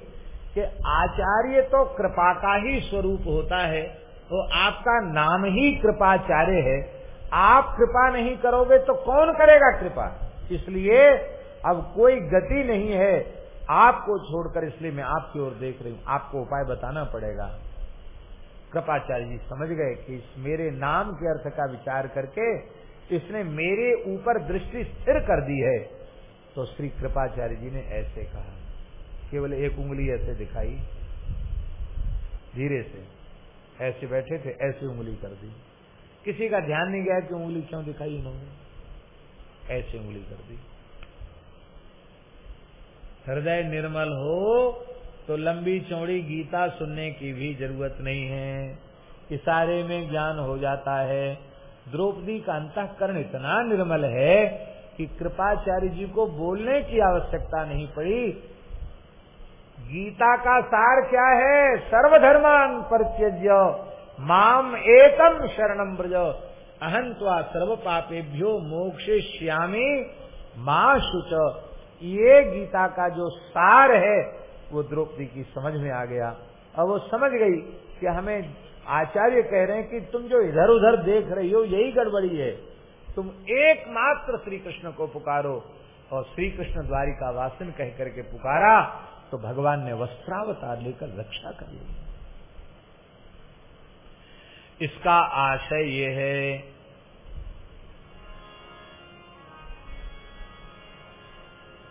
कि आचार्य तो कृपा का ही स्वरूप होता है। तो आपका नाम ही कृपाचार्य है। आप कृपा नहीं करोगे तो कौन करेगा कृपा? इसलिए अब कोई गति नहीं है। आपको छोड़कर इसलिए मैं आपकी ओर देख रही हूँ। आपको उपाय बताना पड़ेगा। कृपाचार्य जी समझ गए कि इस मेरे नाम के अर्थ का विचार करके इसने मेरे ऊपर दृष्टि स्थिर कर दी है। तो श्री कृपाचार्य जी ने ऐसे कहा। केवल एक उंगली ऐसे दिखाई। धीरे से। ऐसे बैठे थे, ऐसे उंगली कर दी। किसी का ध्यान नहीं गया कि उंगली क्यों दिखाई इन्होंने? ऐसे उंगली कर दी। हृदय निर्मल हो तो लंबी चौड़ी गीता सुनने की भी ज़रूरत नहीं है। इशारे में ज्ञान हो जाता है। द्रौपदी का अंतकरण इतना निर्मल है कि कृपाचार्य जी को बोलने की आवश्यकता नहीं पड़ी। गीता का सार क्या है? सर्वधर्मान परित्यज्य। माम एकम शरणम ब्रज अहंत्वा सर्व पापेभ्यो मोक्षे श्यामी माँ शुच। ये गीता का जो सार है, वो द्रौपदी की समझ में आ गया। और वो समझ गई कि हमें आचार्य कह रहे हैं कि तुम जो इधर उधर देख रही हो, यही गड़बड़ी है। तुम एकमात्र श्री कृष्ण को पुकारो। और श्री कृष्ण द्वारिका वासन कह करके पुकारा तो भगवान ने वस्त्रावतार लेकर रक्षा कर ली। इसका आशय ये है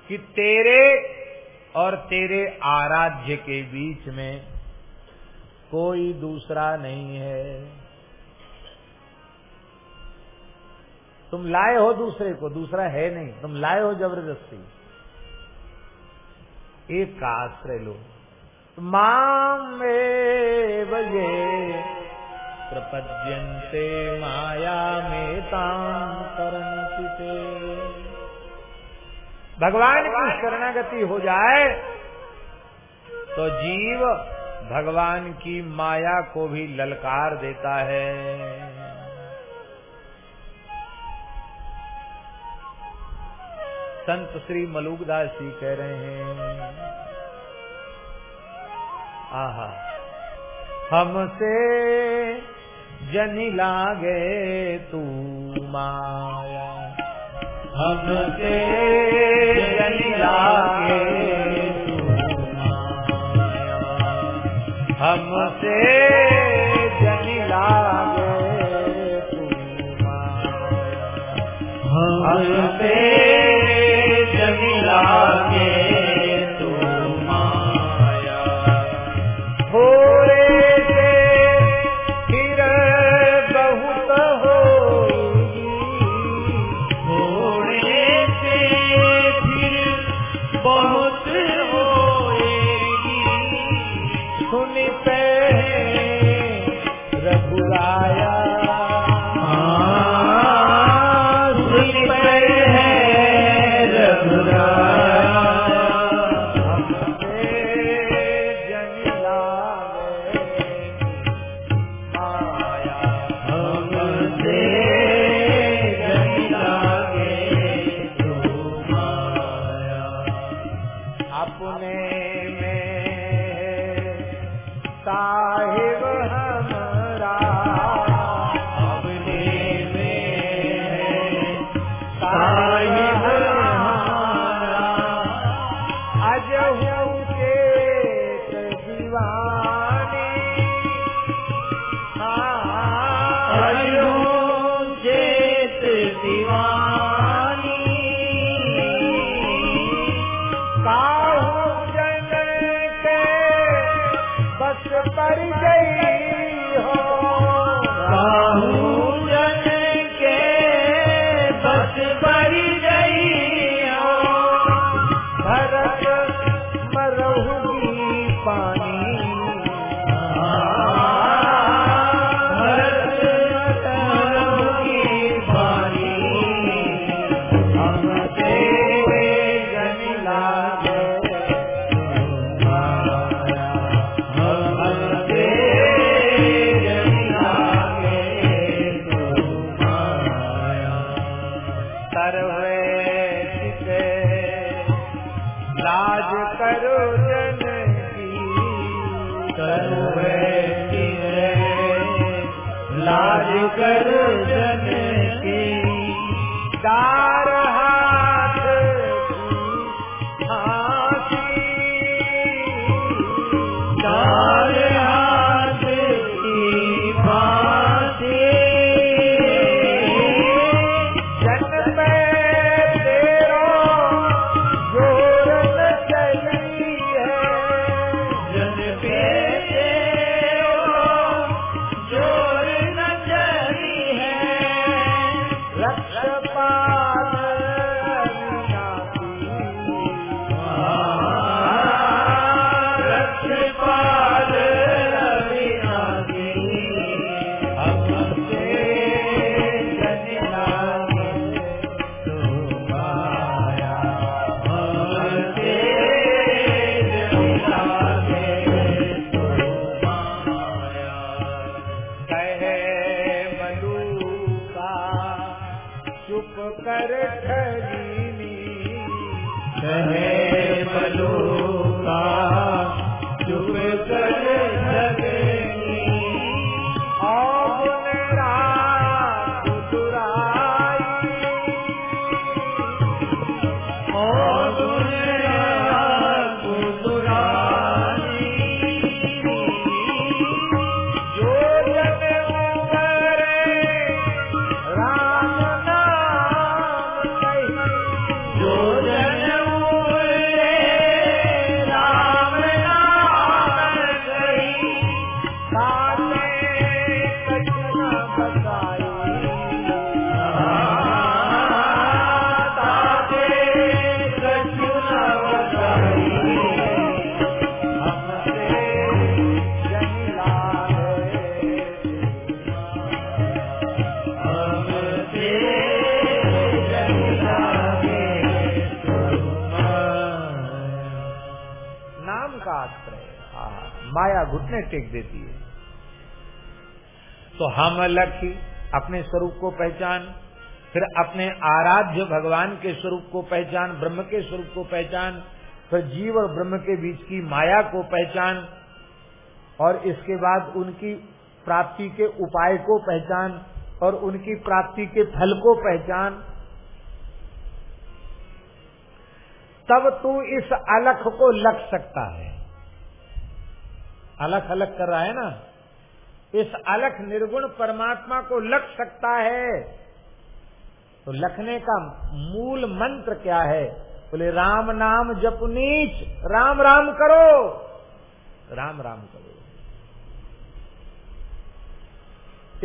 कि तेरे और तेरे आराध्य के बीच में कोई दूसरा नहीं है। तुम लाए हो दूसरे को, दूसरा है नहीं। तुम लाए हो ज़बरदस्ती। एक का आश्रय लो। माम बजे प्रपद्यन्ते माया में ताम करण भगवान की शरणागति हो जाए तो जीव भगवान की माया को भी ललकार देता है। संत श्री मलुकदास जी कह रहे हैं, आहा, हमसे जनी लागे तू माया। हमसे जनी लागे तू माया। हमसे जनी लागे तू माया। हमसे घुटने टेक देती है तो हम ही अपने स्वरूप को पहचान, फिर अपने आराध्य भगवान के स्वरूप को पहचान, ब्रह्म के स्वरूप को पहचान, फिर जीव और ब्रह्म के बीच की माया को पहचान, और इसके बाद उनकी प्राप्ति के उपाय को पहचान, और उनकी प्राप्ति के फल को पहचान। तब तू इस अलख को लग सकता है। अलख अलग कर रहा है ना? इस अलख निर्गुण परमात्मा को लग सकता है। तो लखने का मूल मंत्र क्या है? बोले, राम नाम जप नीच, राम राम करो। राम राम करो।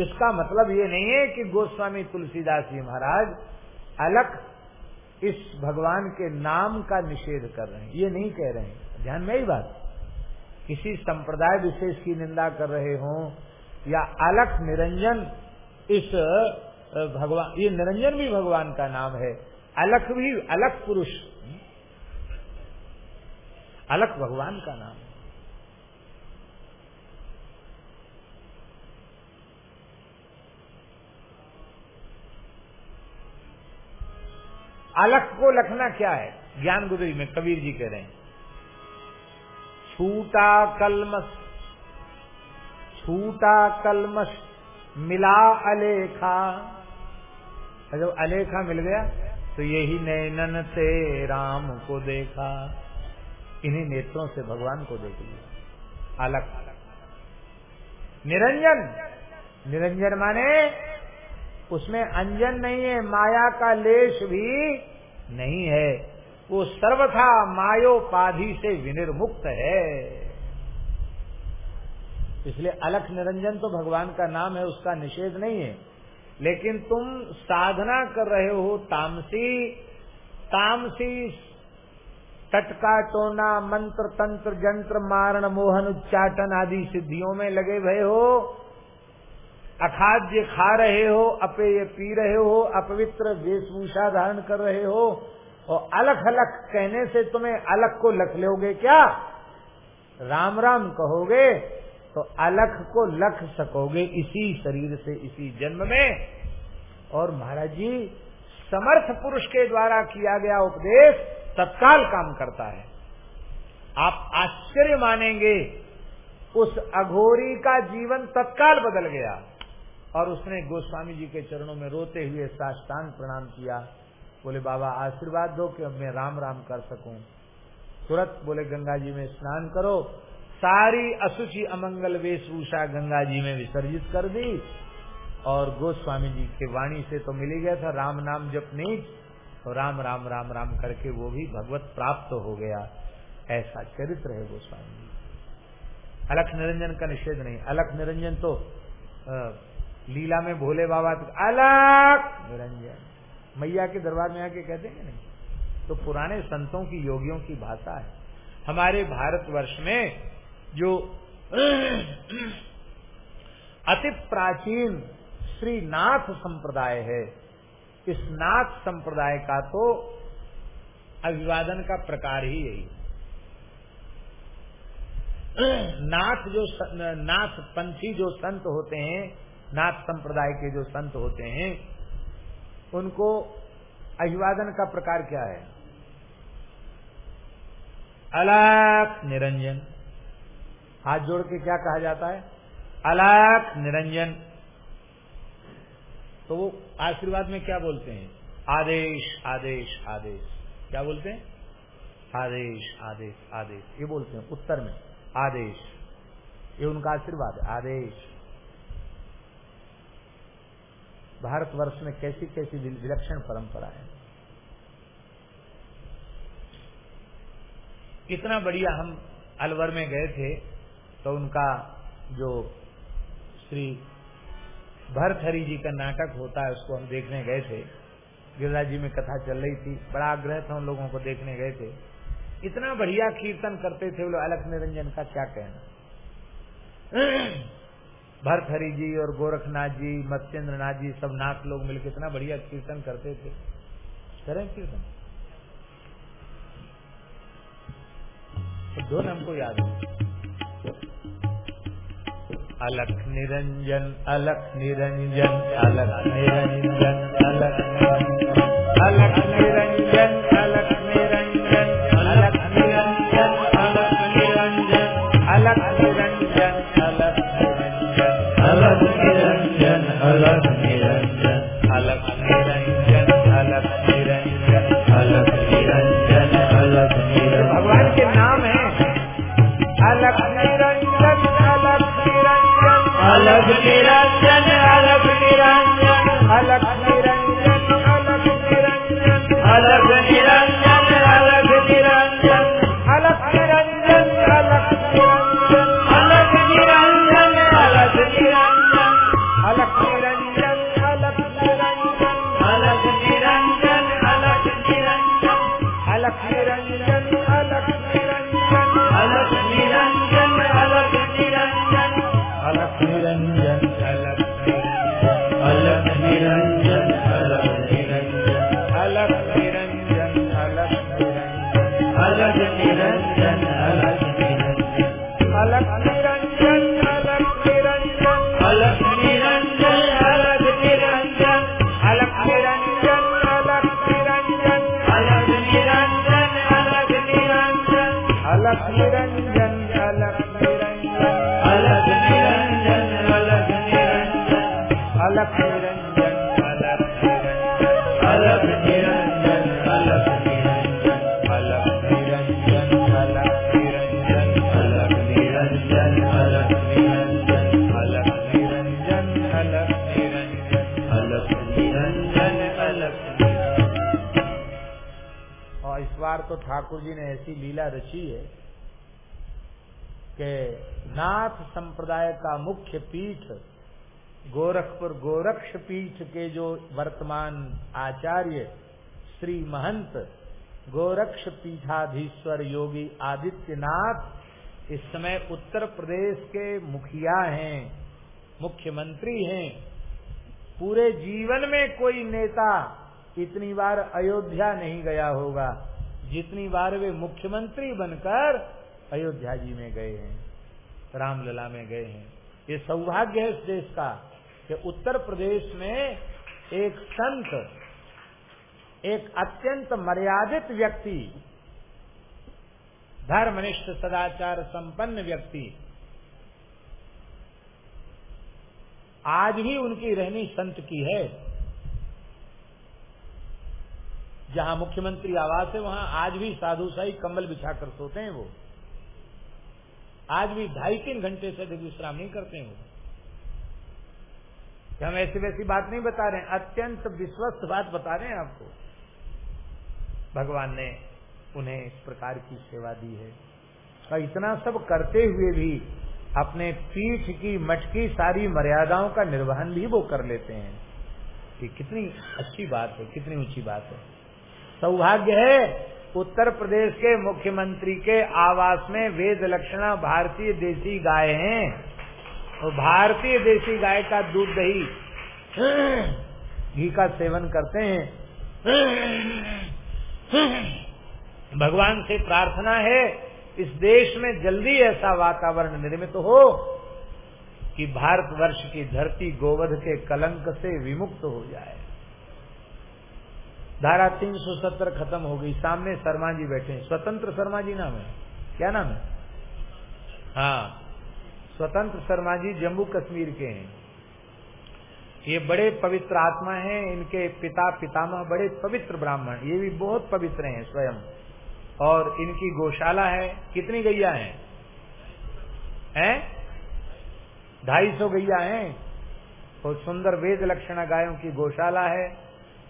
इसका मतलब ये नहीं है कि गोस्वामी तुलसीदास जी महाराज अलग इस भगवान के नाम का निषेध कर रहे हैं। ये नहीं कह रहे हैं। ध्यान में ही बात? किसी संप्रदाय विशेष की निंदा कर रहे हो या अलख निरंजन इस भगवान, ये निरंजन भी भगवान का नाम है। अलख भी, अलख पुरुष, अलख भगवान का नाम है। अलख को लखना क्या है? ज्ञान गुदरी में कबीर जी कह रहे हैं। छूटा कलमस छूटा कलमस मिला अलेखा। जब अलेखा मिल गया तो यही नैनन से राम को देखा। इन्हीं नेत्रों से भगवान को देख लिया। अलग। निरंजन। निरंजन माने, उसमें अंजन नहीं है, माया का लेश भी नहीं है। वो सर्वथा मायोपाधि से विनिर्मुक्त है। इसलिए अलख निरंजन तो भगवान का नाम है, उसका निषेध नहीं है। लेकिन तुम साधना कर रहे हो तामसी तामसी टटका टोना मंत्र, तंत्र, जंत्र, मारण, मोहन, उच्चाटन आदि सिद्धियों में लगे भय हो। अखाद्य खा रहे हो अपेय पी रहे हो, अपवित्र वेशभूषा धारण कर रहे हो और अलग अलग कहने से तुम्हें अलग को लख लोगे क्या? राम राम कहोगे तो अलख को लख सकोगे इसी शरीर से, इसी जन्म में। और महाराज जी, समर्थ पुरुष के द्वारा किया गया उपदेश तत्काल काम करता है। आप आश्चर्य मानेंगे, उस अघोरी का जीवन तत्काल बदल गया। और उसने गोस्वामी जी के चरणों में रोते हुए साष्टांग प्रणाम किया। बोले, बाबा, आशीर्वाद दो कि अब मैं राम राम कर सकूँ। तुरंत बोले, गंगा जी में स्नान करो। सारी असुचि अमंगल वेशभूषा गंगा जी में विसर्जित कर दी और गोस्वामी जी के वाणी से तो मिल गया था, राम नाम जप नीच। तो राम राम राम राम करके वो भी भगवत प्राप्त हो गया। ऐसा चरित्र है गोस्वामी जी। अलख निरंजन का निषेध नहीं। अलख निरंजन तो लीला में भोले बाबा तो अलग निरंजन। मैया के दरबार में आके कहते हैं नहीं? तो पुराने संतों की योगियों की भाषा है। हमारे भारतवर्ष में जो अति प्राचीन श्री नाथ संप्रदाय है, इस नाथ संप्रदाय का तो अभिवादन का प्रकार ही यही नाथ जो नाथ पंथी जो संत होते हैं, नाथ संप्रदाय के जो संत होते हैं उनको अभिवादन का प्रकार क्या है? अलख निरंजन। हाथ जोड़ के क्या कहा जाता है? अलख निरंजन। तो वो आशीर्वाद में क्या बोलते हैं? आदेश आदेश आदेश। क्या बोलते हैं? आदेश आदेश आदेश। ये बोलते हैं उत्तर में। आदेश। ये उनका आशीर्वाद है। आदेश। भारतवर्ष में कैसी कैसी विलक्षण परंपरा है। कितना बढ़िया हम अलवर में गए थे तो उनका जो श्री भरथरी जी का नाटक होता है, उसको हम देखने गए थे। गिरिराज जी में कथा चल रही थी, बड़ा आग्रह था उन लोगों को देखने गए थे। इतना बढ़िया कीर्तन करते थे बोले अलख निरंजन का क्या कहना। भरथरी जी और गोरखनाथ जी मत्स्येंद्र नाथ जी, सब नाथ लोग मिलकर इतना बढ़िया कीर्तन करते थे। करें कीर्तन? तो दोनों हमको याद अलख निरंजन अलख निरंजन अलख निरंजन अलख निरंजन अलख निरंजन अलख निरंजन अलख निरंजन अलख निरंजन, अलख हलत निरंजन हलत ठाकुर जी ने ऐसी लीला रची है कि नाथ संप्रदाय का मुख्य पीठ गोरखपुर गोरक्ष पीठ के जो वर्तमान आचार्य श्री महंत गोरक्ष पीठाधीश्वर योगी आदित्यनाथ इस समय उत्तर प्रदेश के मुखिया हैं, मुख्यमंत्री हैं। पूरे जीवन में कोई नेता इतनी बार अयोध्या नहीं गया होगा। जितनी बार वे मुख्यमंत्री बनकर अयोध्या जी में गए हैं, रामलला में गए हैं। ये सौभाग्य है इस देश का कि उत्तर प्रदेश में एक संत, एक अत्यंत मर्यादित व्यक्ति, धर्मनिष्ठ, सदाचार संपन्न व्यक्ति, आज भी उनकी रहनी संत की है। जहाँ मुख्यमंत्री आवास है, वहाँ आज भी साधु साई कंबल बिछाकर सोते हैं वो। आज भी ढाई तीन घंटे से अधिक विश्राम नहीं करते हैं वो। हम ऐसी वैसी बात नहीं बता रहे अत्यंत विश्वस्त बात बता रहे हैं आपको। भगवान ने उन्हें इस प्रकार की सेवा दी है। और इतना सब करते हुए भी अपने पीठ की मटकी सारी मर्यादाओं का निर्वहन भी वो कर लेते हैं। कि कितनी अच्छी बात है, कितनी ऊँची बात है। सौभाग्य है, उत्तर प्रदेश के मुख्यमंत्री के आवास में वेद लक्षणा भारतीय देसी गाय हैं। और भारतीय देसी गाय का दूध दही, घी का सेवन करते हैं। भगवान से प्रार्थना है, इस देश में जल्दी ऐसा वातावरण निर्मित हो कि भारतवर्ष की धरती गोवध के कलंक से विमुक्त हो जाए। धारा 370 खत्म हो गई। सामने शर्मा जी बैठे स्वतंत्र शर्मा जी नाम है। क्या नाम है? हाँ। स्वतंत्र शर्मा जी जम्मू कश्मीर के हैं। ये बड़े पवित्र आत्मा हैं। इनके पिता पितामह बड़े पवित्र ब्राह्मण। ये भी बहुत पवित्र हैं स्वयं। और इनकी गौशाला है। कितनी गैया हैं? हैं? ढाई सौ गैया हैं। और सुंदर वेद लक्षणा गायों की गौशाला है।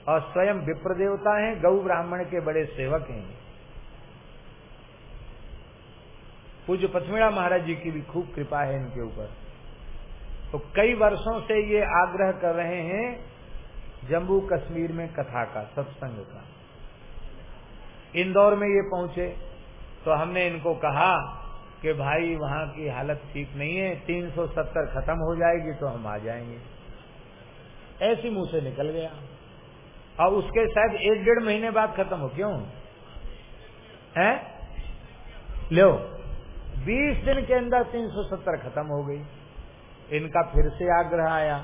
और स्वयं विप्र देवता हैं, गौ ब्राह्मण के बड़े सेवक हैं। पूज्य पथमेड़ा महाराज जी की भी खूब कृपा है इनके ऊपर। तो कई वर्षों से ये आग्रह कर रहे हैं, जम्मू कश्मीर में कथा का, सत्संग का। इंदौर में ये पहुँचे तो हमने इनको कहा कि भाई, वहाँ की हालत ठीक नहीं है 370 खत्म हो जाएगी तो हम आ जाएँगे। ऐसी मुँह से निकल गया। और उसके शायद एक डेढ़ महीने बाद खत्म हो, क्यों? है? लो, बीस दिन के अंदर 370 खत्म हो गई। इनका फिर से आग्रह आया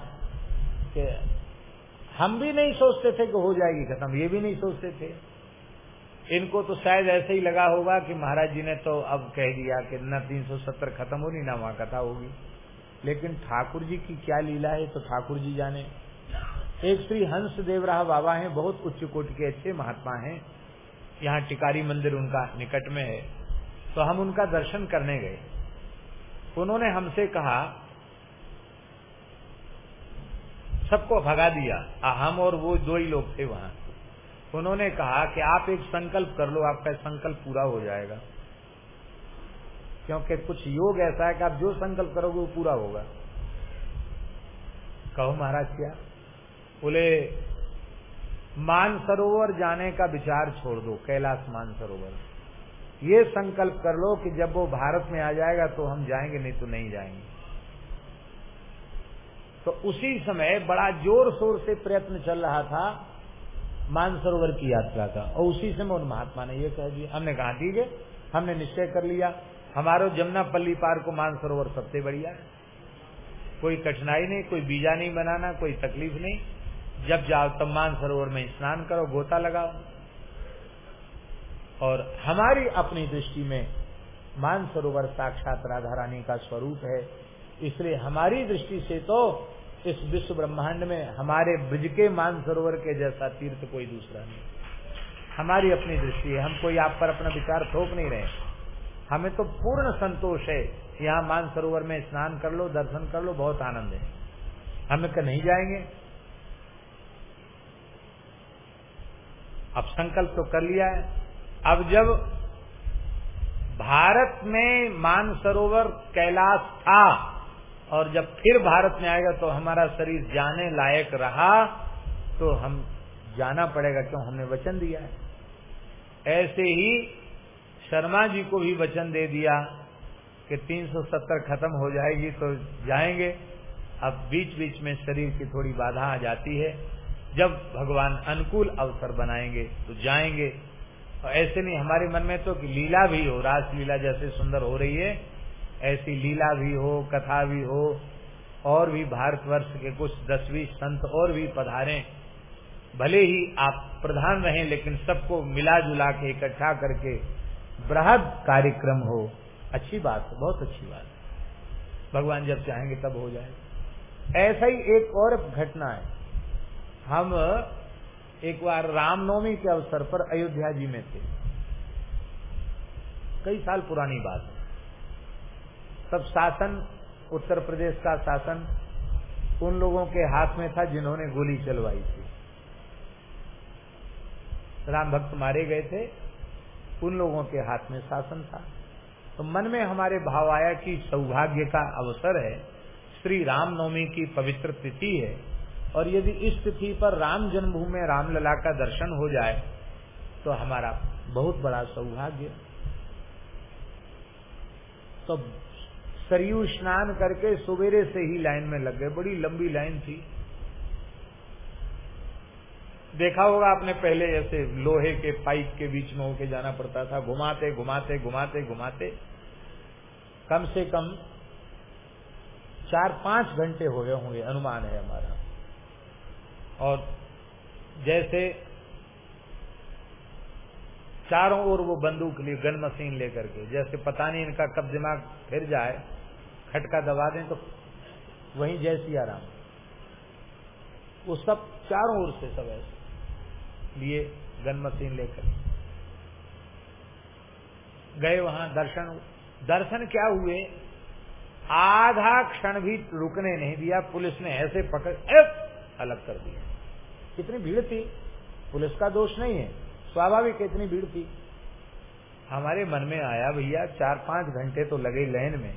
कि हम भी नहीं सोचते थे कि हो जाएगी खत्म, ये भी नहीं सोचते थे। इनको तो शायद ऐसे ही लगा होगा कि महाराज जी ने तो अब कह दिया कि न 370 खत्म होनी, ना वहाँ कथा होगी। लेकिन ठाकुर जी की क्या लीला है तो ठाकुर जी जाने। एक श्री हंस देवराह बाबा हैं, बहुत उच्च कोटि के अच्छे महात्मा हैं। यहाँ टिकारी मंदिर उनका निकट में है। तो हम उनका दर्शन करने गए। उन्होंने हमसे कहा, सबको भगा दिया। हम और वो दो ही लोग थे वहाँ। उन्होंने कहा कि आप एक संकल्प कर लो, आपका संकल्प पूरा हो जाएगा। क्योंकि कुछ योग ऐसा है कि आप जो संकल्प करोगे, वो पूरा होगा। कहो महाराज, क्या? बोले, मान सरोवर जाने का विचार छोड़ दो, कैलाश मान सरोवर। ये संकल्प कर लो कि जब वो भारत में आ जाएगा तो हम जाएँगे, नहीं तो नहीं जाएँगे। तो उसी समय बड़ा ज़ोर शोर से प्रयत्न चल रहा था मानसरोवर की यात्रा का। और उसी समय उन महात्मा ने ये कह दिया, हमने कहा, ठीक है, हमने निश्चय कर लिया। हमारो जमुनापल्ली पार को मानसरोवर सबसे बढ़िया कोई कठिनाई नहीं, कोई बीजा नहीं बनाना, कोई तकलीफ़ नहीं। जब जाओ तब मानसरोवर में स्नान करो, गोता लगाओ। और हमारी अपनी दृष्टि में मानसरोवर साक्षात राधा रानी का स्वरूप है। इसलिए हमारी दृष्टि से तो इस विश्व ब्रह्मांड में हमारे ब्रज के मानसरोवर के जैसा तीर्थ कोई दूसरा नहीं। हमारी अपनी दृष्टि है। हम कोई आप पर अपना विचार थोप नहीं रहे। हमें तो पूर्ण संतोष है यहाँ मानसरोवर में स्नान कर लो, दर्शन कर लो, बहुत आनंद है। हमें नहीं जाएँगे? अब संकल्प तो कर लिया है। अब जब भारत में मानसरोवर कैलाश था और जब फिर भारत में आएगा तो हमारा शरीर जाने लायक रहा तो हम जाना पड़ेगा, क्यों? हमने वचन दिया है। ऐसे ही शर्मा जी को भी वचन दे दिया कि 370 खत्म हो जाएगी तो जाएँगे। अब बीच बीच में शरीर की थोड़ी बाधा आ जाती है। जब भगवान अनुकूल अवसर बनाएँगे तो जाएँगे। और ऐसे नहीं, हमारे मन में तो कि लीला भी हो रास लीला जैसे सुंदर हो रही है, ऐसी लीला भी हो, कथा भी हो, और भी भारतवर्ष के कुछ दसवीं संत और भी पधारे। भले ही आप प्रधान रहें, लेकिन सबको मिला जुला के इकट्ठा करके बृहद कार्यक्रम हो। अच्छी बात है, बहुत अच्छी बात है। भगवान जब चाहेंगे तब हो जाए ऐसा ही एक और घटना है। हम एक बार रामनवमी के अवसर पर अयोध्या जी में थे। कई साल पुरानी बात है। तब शासन, उत्तर प्रदेश का शासन, उन लोगों के हाथ में था जिन्होंने गोली चलवाई थी। राम भक्त मारे गए थे, उन लोगों के हाथ में शासन था। तो मन में हमारे भाव आया कि सौभाग्य का अवसर है। श्री रामनवमी की पवित्र तिथि है। और यदि इस तिथि पर राम जन्मभूमि में रामलला का दर्शन हो जाए तो हमारा बहुत बड़ा सौभाग्य। तो सरयू स्नान करके सवेरे से ही लाइन में लग गए। बड़ी लंबी लाइन थी। देखा होगा आपने पहले ऐसे लोहे के पाइप के बीच में होके जाना पड़ता था। घुमाते घुमाते घुमाते घुमाते। कम से कम चार पाँच घंटे हो गए होंगे, अनुमान है हमारा। और जैसे चारों ओर वो बंदूक लिए, गन मशीन लेकर के, जैसे पता नहीं इनका कब दिमाग फिर जाए, खटका दबा दें तो वहीं जय सिया राम वो सब चारों ओर से सब ऐसे लिए गन मशीन लेकर। गए वहाँ दर्शन दर्शन क्या हुए? आधा क्षण भी रुकने नहीं दिया, पुलिस ने ऐसे पकड़ अलग कर दिया। कितनी भीड़ थी? पुलिस का दोष नहीं है। स्वाभाविक इतनी भीड़ थी। हमारे मन में आया, भैया चार पाँच घंटे तो लगे लाइन में।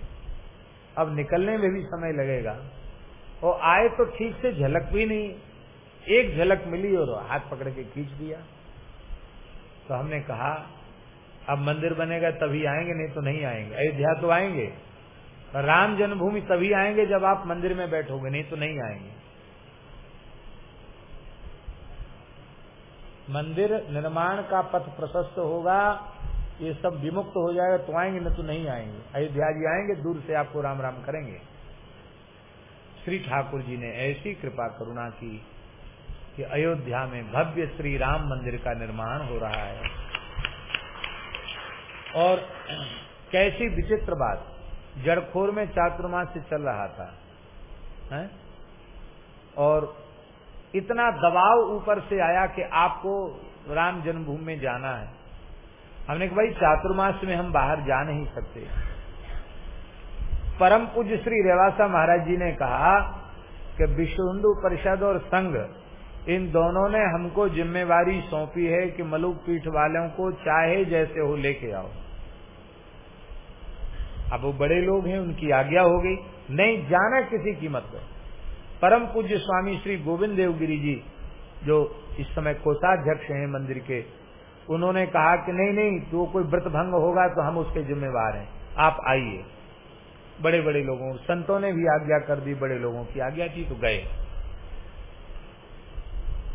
अब निकलने में भी समय लगेगा। और आए तो ठीक से झलक भी नहीं। एक झलक मिली और हाथ पकड़ के खींच दिया। तो हमने कहा, अब मंदिर बनेगा, तभी आएँगे, नहीं तो नहीं आएँगे। अयोध्या तो आएँगे। राम जन्मभूमि तभी आएँगे जब आप मंदिर में बैठोगे, नहीं तो नहीं आएँगे। मंदिर निर्माण का पथ प्रशस्त होगा, ये सब विमुक्त हो जाएगा तो आएँगे, न तो नहीं आएँगे। अयोध्या जी आएँगे, दूर से आपको राम राम करेंगे। श्री ठाकुर जी ने ऐसी कृपा करुणा की कि अयोध्या में भव्य श्री राम मंदिर का निर्माण हो रहा है। और कैसी विचित्र बात, जड़खोर में चातुर्मास से चल रहा था, है? और इतना दबाव ऊपर से आया कि आपको राम जन्मभूमि में जाना है। हमने कहा, भाई, चातुर्मास में हम बाहर जा नहीं सकते। परम पूज्य श्री रेवासा महाराज जी ने कहा कि विश्व हिंदू परिषद और संघ, इन दोनों ने हमको जिम्मेवारी सौंपी है कि मलुक पीठ वालों को चाहे जैसे हो लेके आओ। अब वो बड़े लोग हैं, उनकी आज्ञा हो गई। नहीं, जाना किसी कीमत पर परम पूज्य स्वामी श्री गोविंद देवगिरी जी, जो इस समय कोषाध्यक्ष हैं मंदिर के, उन्होंने कहा कि नहीं नहीं जो कोई व्रत भंग होगा तो हम उसके जिम्मेवार हैं। आप आइए। बड़े बड़े लोगों, संतों ने भी आज्ञा कर दी, बड़े लोगों की आज्ञा थी तो गए।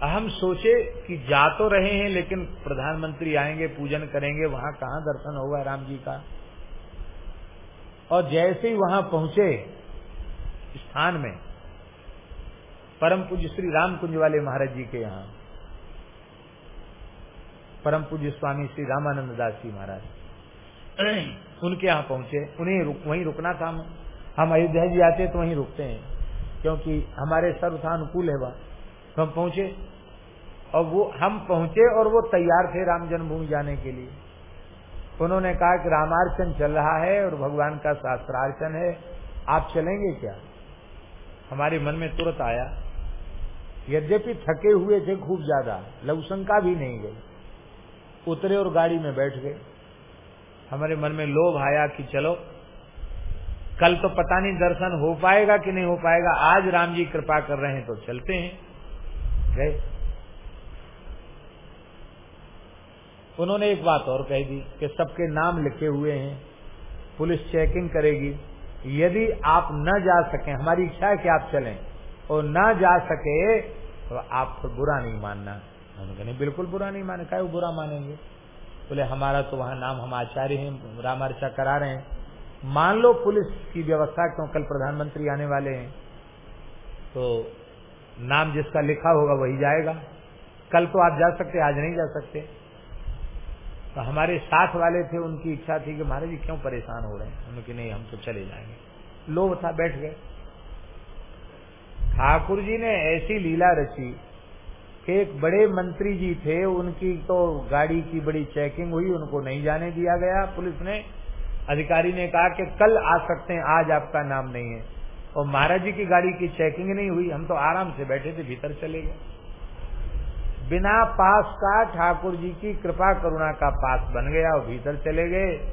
हम सोचे कि जा तो रहे हैं, लेकिन प्रधानमंत्री आएँगे, पूजन करेंगे, वहाँ कहाँ दर्शन होगा राम जी का? और जैसे ही वहाँ पहुँचे, स्थान में परम पूज्य श्री राम कुंज वाले महाराज जी के यहाँ। परम पूज्य स्वामी श्री रामानंद दास जी महाराज। उनके यहाँ पहुँचे। उन्हें रुक, वहीं रुकना था हम। हम अयोध्या जी आते तो वहीं रुकते हैं। क्योंकि हमारे सर्वथानुकूल है वह। तो हम पहुँचे। और वो हम पहुँचे और वो तैयार थे राम जन्मभूमि जाने के लिए। उन्होंने कहा कि रामार्चन चल रहा है और भगवान का शास्त्रार्चन है। आप चलेंगे क्या? हमारे मन में तुरंत आया। यद्यपि थके हुए थे खूब ज़्यादा लघुशंका भी नहीं गई उतरे और गाड़ी में बैठ गए। हमारे मन में लोभ आया कि चलो, कल तो पता नहीं दर्शन हो पाएगा कि नहीं हो पाएगा, आज राम जी कृपा कर रहे हैं तो चलते हैं। गए। उन्होंने एक बात और कह दी कि सबके नाम लिखे हुए हैं, पुलिस चेकिंग करेगी। यदि आप न जा सके, हमारी इच्छा है कि आप चलें। और न जा सके तो आप बुरा नहीं मानना। हम नहीं बिल्कुल बुरा नहीं माने, क्या बुरा मानेंगे? बोले, हमारा तो वहाँ नाम हम आचार्य हैं रामार्चा करा रहे हैं। मान लो पुलिस की व्यवस्था, क्यों कल प्रधानमंत्री आने वाले हैं तो नाम जिसका लिखा होगा वही जाएगा। कल तो आप जा सकते, आज नहीं जा सकते। तो हमारे साथ वाले थे, उनकी इच्छा थी कि महाराज जी क्यों परेशान हो रहे हैं? उन्होंने कि नहीं, हम तो चले जाएँगे। लोभ था, बैठ गए। ठाकुर जी ने ऐसी लीला रची कि एक बड़े मंत्री जी थे, उनकी तो गाड़ी की बड़ी चेकिंग हुई, उनको नहीं जाने दिया गया। पुलिस ने, अधिकारी ने कहा कि कल आ सकते हैं, आज आपका नाम नहीं है। और महाराज जी की गाड़ी की चेकिंग नहीं हुई, हम तो आराम से बैठे थे, भीतर चले गए। बिना पास का ठाकुर जी की कृपा करुणा का पास बन गया और भीतर चले गए।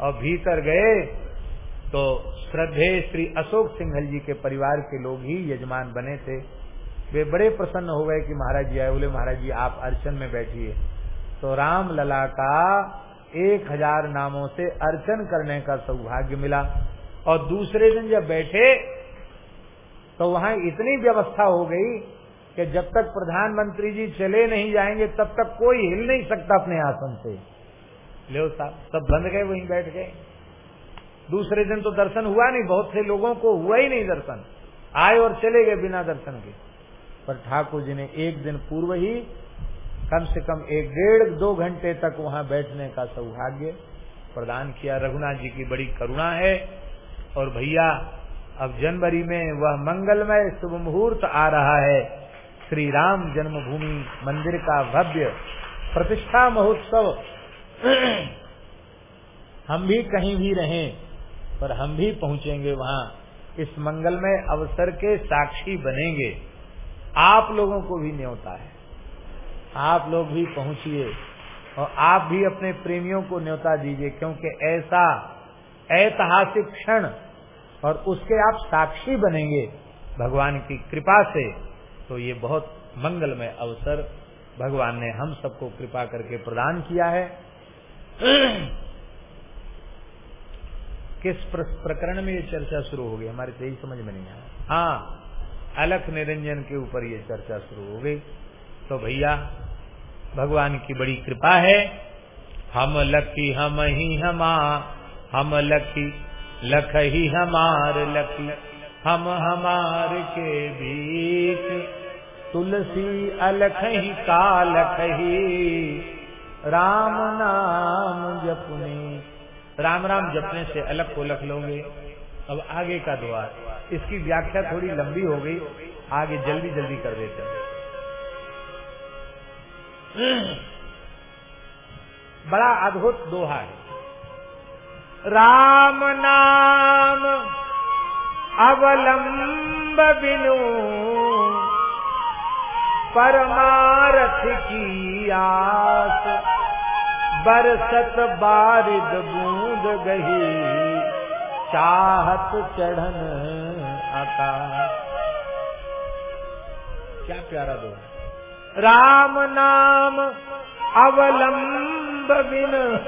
और भीतर गए तो श्रद्धे श्री अशोक सिंघल जी के परिवार के लोग ही यजमान बने थे। वे बड़े प्रसन्न हो गए कि महाराज जी आए, बोले, महाराज जी, आप अर्चन में बैठिए। तो राम लला का एक हज़ार नामों से अर्चन करने का सौभाग्य मिला। और दूसरे दिन जब बैठे तो वहाँ इतनी व्यवस्था हो गई कि जब तक प्रधानमंत्री जी चले नहीं जाएँगे, तब तक कोई हिल नहीं सकता अपने आसन से। ले साहब, सब बंद गए, वहीं बैठ गए। दूसरे दिन तो दर्शन हुआ नहीं, बहुत से लोगों को हुआ ही नहीं दर्शन। आए और चले गए बिना दर्शन के। पर ठाकुर जी ने एक दिन पूर्व ही कम से कम एक डेढ़ दो घंटे तक वहाँ बैठने का सौभाग्य प्रदान किया। रघुनाथ जी की बड़ी करुणा है। और भैया, अब जनवरी में वह मंगलमय शुभ मुहूर्त आ रहा है। श्री राम जन्मभूमि मंदिर का भव्य प्रतिष्ठा महोत्सव। *clears throat* हम भी कहीं भी रहें। पर हम भी पहुँचेंगे वहाँ। इस मंगलमय अवसर के साक्षी बनेंगे। आप लोगों को भी न्योता है। आप लोग भी पहुंचिए और आप भी अपने प्रेमियों को न्योता दीजिए, क्योंकि ऐसा ऐतिहासिक क्षण और उसके आप साक्षी बनेंगे भगवान की कृपा से तो ये बहुत मंगलमय अवसर भगवान ने हम सबको कृपा करके प्रदान किया है। *clears throat* किस प्रकरण में ये चर्चा शुरू हो गई? हमारे तो यही समझ में नहीं आया। हाँ अलख निरंजन के ऊपर ये चर्चा शुरू हो गई। तो भैया, भगवान की बड़ी कृपा है। हम लकी हम ही हमा हम लकी लख ही हमार लकी हम हमार के बीच। तुलसी अलख ही कालख ही, राम नाम जपने राम राम जपने से अलग को लख लोगे। अब आगे का द्वार। इसकी व्याख्या थोड़ी लंबी हो गई। आगे जल्दी जल्दी कर देते हैं। बड़ा अद्भुत दोहा है। राम नाम अवलंब बिनु, परमारथ की आस। बरसत बारिद बूंद गही, चाहत चढ़न आकाश। क्या प्यारा दो। राम नाम अवलंब बिन।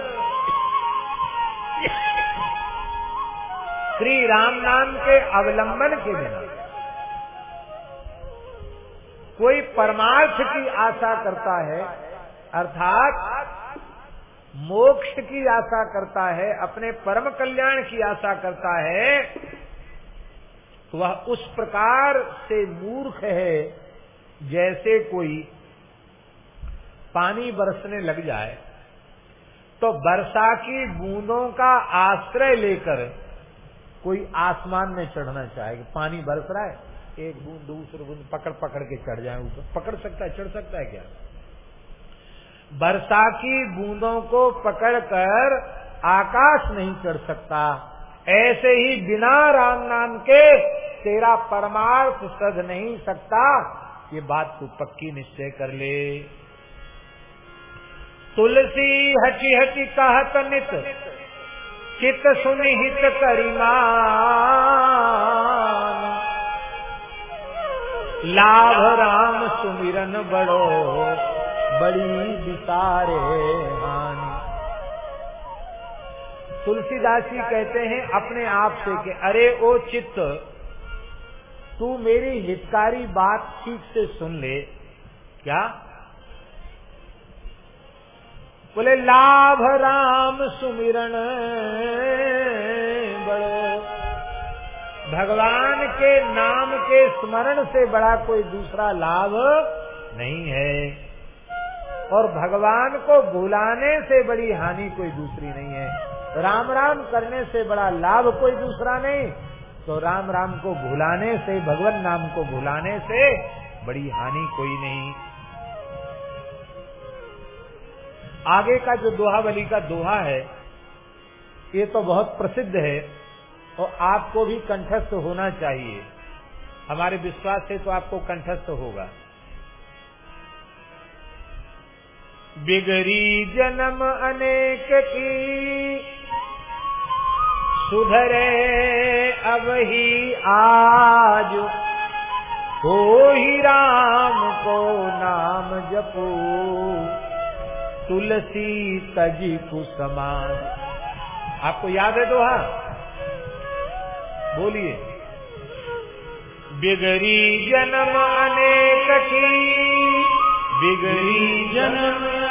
श्री राम नाम के अवलंबन के बिना। कोई परमार्थ की आशा करता है, अर्थात मोक्ष की आशा करता है, अपने परम कल्याण की आशा करता है वह उस प्रकार से मूर्ख है जैसे कोई पानी बरसने लग जाए। तो वर्षा की बूंदों का आश्रय लेकर कोई आसमान में चढ़ना चाहे पानी बरस रहा है, एक बूंद दूसरी बूंद पकड़ पकड़ के चढ़ जाए ऊपर। पकड़ सकता है, चढ़ सकता है क्या? वर्षा की बूंदों को पकड़कर आकाश नहीं चढ़ सकता। ऐसे ही बिना राम नाम के तेरा परमार्थ सध नहीं सकता। ये बात तू पक्की निश्चय कर ले। तुलसी हची हची कहत नित, चित सुनिहित करिमान लाभ राम सुमिरन बड़ो बड़ी विसारे हानि। तुलसीदास जी कहते हैं अपने आप से कि, अरे ओ चित्त, तू मेरी हितकारी बात ठीक से सुन ले। क्या? बोले, लाभ राम सुमिरण बड़ो। भगवान के नाम के स्मरण से बड़ा कोई दूसरा लाभ नहीं है। और भगवान को भुलाने से बड़ी हानि कोई दूसरी नहीं है। राम राम करने से बड़ा लाभ कोई दूसरा नहीं। तो राम राम को भुलाने से, भगवान नाम को भुलाने से बड़ी हानि कोई नहीं। आगे का जो दोहावली का दोहा है, ये तो बहुत प्रसिद्ध है और आपको भी कंठस्थ होना चाहिए। हमारे विश्वास से तो आपको कंठस्थ होगा। बिगड़ी जन्म अनेक की। सुधरे अब ही आज। हो ही राम को नाम जपो। तुलसी तजी कुसमान। आपको याद है दोहा? बोलिए। बिगड़ी जन्म अनेक की। बिगड़ी जन्म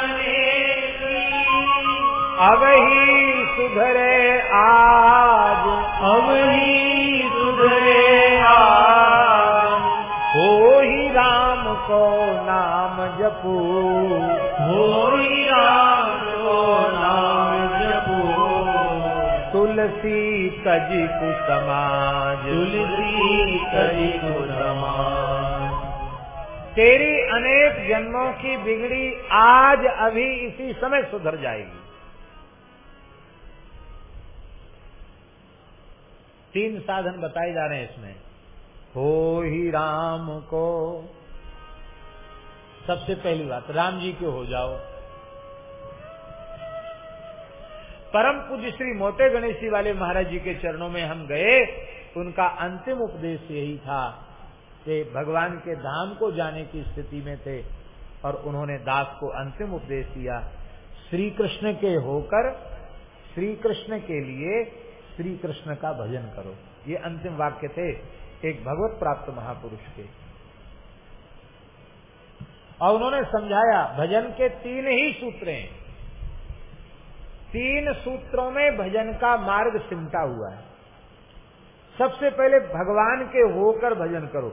अब ही सुधरे आज। अब ही सुधरे आज। हो ही राम को नाम जपू। हो ही राम को नाम जपो। तुलसी तजी कुसमाज तुलसी करी को समान तेरी अनेक जन्मों की बिगड़ी आज अभी इसी समय सुधर जाएगी। तीन साधन बताए जा रहे हैं इसमें। हो ही राम को। सबसे पहली बात, राम जी के हो जाओ। परम पूज्य श्री मोटे गणेशी वाले महाराज जी के चरणों में हम गए, उनका अंतिम उपदेश यही था कि भगवान के धाम को जाने की स्थिति में थे और उन्होंने दास को अंतिम उपदेश दिया। श्री कृष्ण के होकर श्री कृष्ण के लिए श्री कृष्ण का भजन करो। ये अंतिम वाक्य थे एक भगवत प्राप्त महापुरुष के। और उन्होंने समझाया, भजन के तीन ही सूत्र हैं। तीन सूत्रों में भजन का मार्ग सिमटा हुआ है। सबसे पहले भगवान के होकर भजन करो।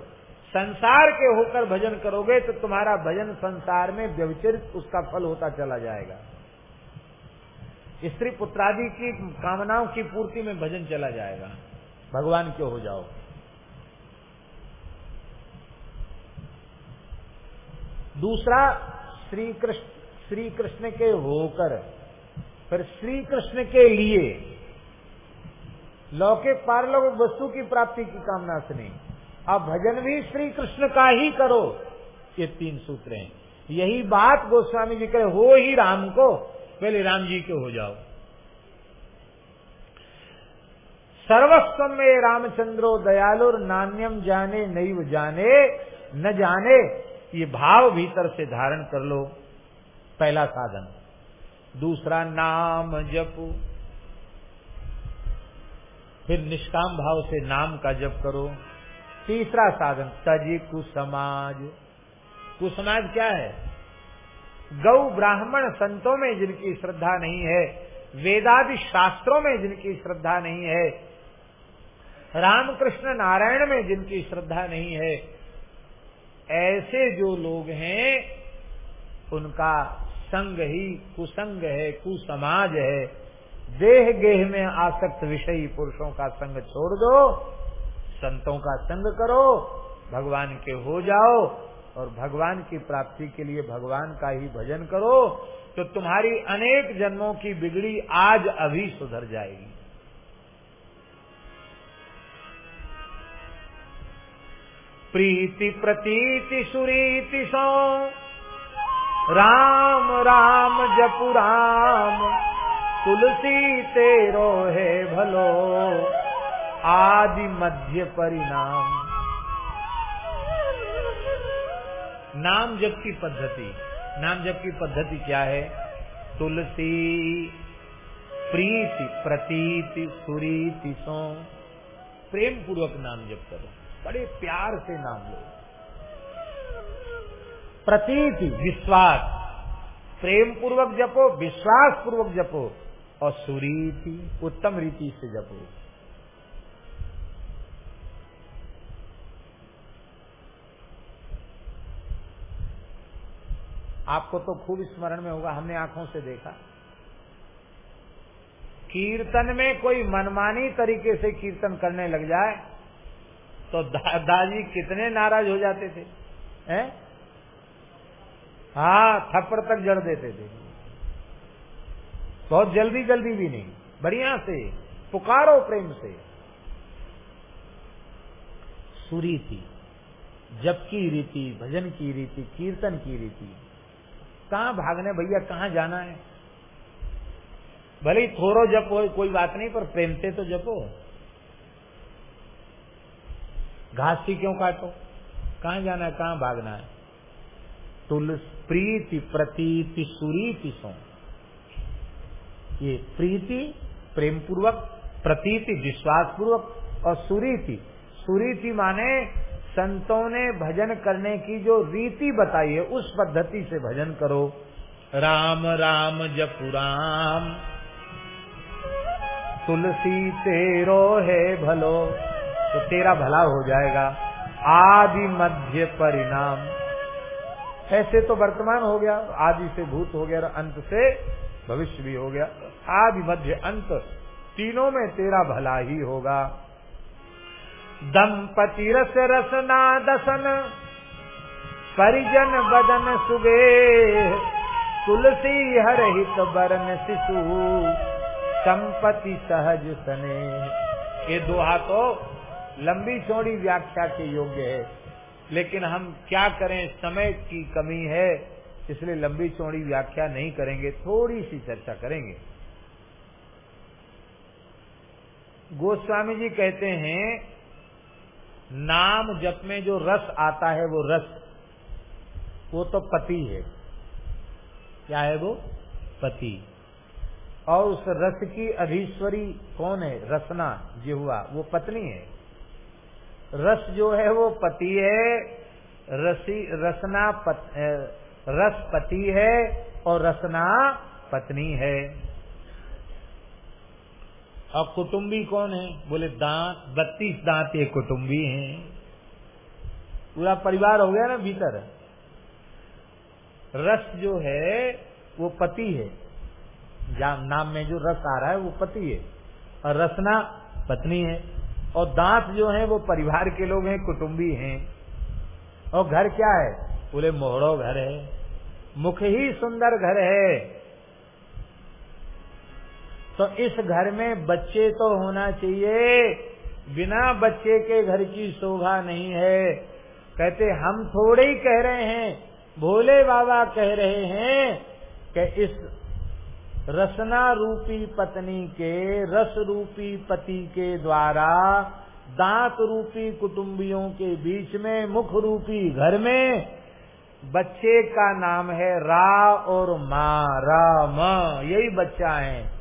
संसार के होकर भजन करोगे तो तुम्हारा भजन संसार में व्यवचरित उसका फल होता चला जाएगा। स्त्री पुत्रादि की कामनाओं की पूर्ति में भजन चला जाएगा। भगवान क्यों हो जाओ? दूसरा श्री कृष्ण श्री कृष्ण के होकर, फिर श्री कृष्ण के लिए लौकिक पारलौकिक वस्तु की प्राप्ति की कामना से नहीं अब भजन भी श्री कृष्ण का ही करो, ये तीन सूत्र हैं। यही बात गोस्वामी जी कहे, हो ही राम को पहले राम जी के हो जाओ। सर्वस्व में रामचंद्रो दयालुर नान्यम जाने, नैव जाने, न जाने, ये भाव भीतर से धारण कर लो। पहला साधन। दूसरा, नाम जप। फिर निष्काम भाव से नाम का जप करो। तीसरा साधन, तजी कुसमाज। कुसमाज क्या है? गौ ब्राह्मण संतों में जिनकी श्रद्धा नहीं है, वेदादि शास्त्रों में जिनकी श्रद्धा नहीं है, रामकृष्ण नारायण में जिनकी श्रद्धा नहीं है, ऐसे जो लोग हैं, उनका संग ही कुसंग है, कुसमाज है। देह गेह में आसक्त विषयी पुरुषों का संग छोड़ दो, संतों का संग करो, भगवान के हो जाओ और भगवान की प्राप्ति के लिए भगवान का ही भजन करो तो तुम्हारी अनेक जन्मों की बिगड़ी आज अभी सुधर जाएगी। प्रीति प्रतीति सुरीति सो, राम राम जपु राम, तुलसी तेरो है भलो, आदि मध्य परिणाम। नाम जप की पद्धति। नाम जप की पद्धति क्या है? तुलसी, प्रीति, प्रतीति, सुरीति सो प्रेम पूर्वक नाम जप करो। बड़े प्यार से नाम लो। प्रतीति, विश्वास। प्रेम पूर्वक जपो विश्वास पूर्वक जपो। और सुरीति, उत्तम रीति से जपो। आपको तो खूब स्मरण में होगा, हमने आँखों से देखा। कीर्तन में कोई मनमानी तरीके से कीर्तन करने लग जाए तो दादाजी कितने नाराज़ हो जाते थे, हैं? हाँ थप्पड़ तक जड़ देते थे। बहुत जल्दी जल्दी भी नहीं, बढ़िया से, पुकारो प्रेम से। सुरीति, जप की रीति, भजन की रीति, कीर्तन की रीति कहाँ भागने भैया, कहाँ जाना है? भले थोरो जपो, कोई बात नहीं, पर प्रेम से तो जपो। घास की क्यों काटो? कहाँ जाना है, कहाँ भागना है? तुलस प्रीति प्रतीति सुरीति सो। ये प्रीति प्रेम पूर्वक प्रतीति विश्वास पूर्वक और सुरीति। सुरीति माने संतों ने भजन करने की जो रीति बताई है उस पद्धति से भजन करो। राम राम जपु राम। तुलसी तेरो है भलो तो तेरा भला हो जाएगा। आदि मध्य परिणाम। ऐसे तो वर्तमान हो गया आदि से भूत हो गया और अंत से भविष्य भी हो गया। आदि मध्य अंत तीनों में तेरा भला ही होगा। दंपति रस रसना दसन परिजन बदन सुगे तुलसी हर हित बरन शिशु संपति सहज सने। ये दोहा तो लंबी चौड़ी व्याख्या के योग्य है। लेकिन हम क्या करें? समय की कमी है, इसलिए लंबी चौड़ी व्याख्या नहीं करेंगे, थोड़ी सी चर्चा करेंगे। गोस्वामी जी कहते हैं नाम जप में जो रस आता है वो रस वो तो पति है। क्या है वो? पति। और उस रस की अधीश्वरी कौन है? रसना जो हुआ वो पत्नी है। रस जो है वो पति है। रसी रसना पत, रस पति है और रसना पत्नी है। और कुटुम्बी कौन है? बोले, दांत, बत्तीस दांत ये कुटुम्बी हैं। पूरा परिवार हो गया ना भीतर? रस जो है, वो पति है। नाम में जो रस आ रहा है, वो पति है। और रसना पत्नी है। और दांत जो है, वो परिवार के लोग हैं कुटुम्बी हैं। और घर क्या है? बोले, मोहड़ो घर है। मुख ही सुंदर घर है। तो इस घर में बच्चे तो होना चाहिए। बिना बच्चे के घर की शोभा नहीं है। कहते, हम थोड़े ही कह रहे हैं। भोले बाबा कह रहे हैं कि इस रसना रूपी पत्नी के रस रूपी पति के द्वारा दांत रूपी कुटुंबियों के बीच में मुख रूपी घर में बच्चे का नाम है रा और माँ, रा, म, यही बच्चा है।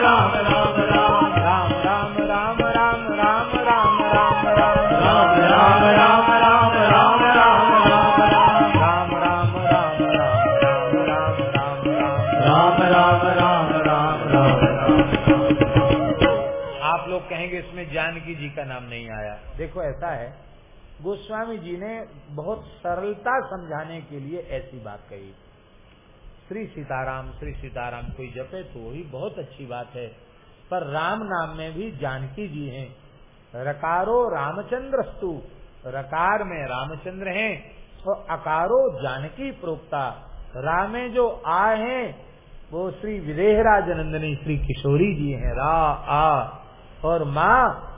देखो ऐसा है, गोस्वामी जी ने बहुत सरलता समझाने के लिए ऐसी बात कही। श्री सीताराम श्री सीताराम कोई जपे तो वही बहुत अच्छी बात है, पर राम नाम में भी जानकी जी हैं। रकारो रामचंद्र स्तु रकार में रामचंद्र हैं, और अकारो जानकी प्रोक्ता। रामे जो आ हैं, वो श्री विदेहराज नंदनी श्री किशोरी जी हैं, रा, आ, और माँ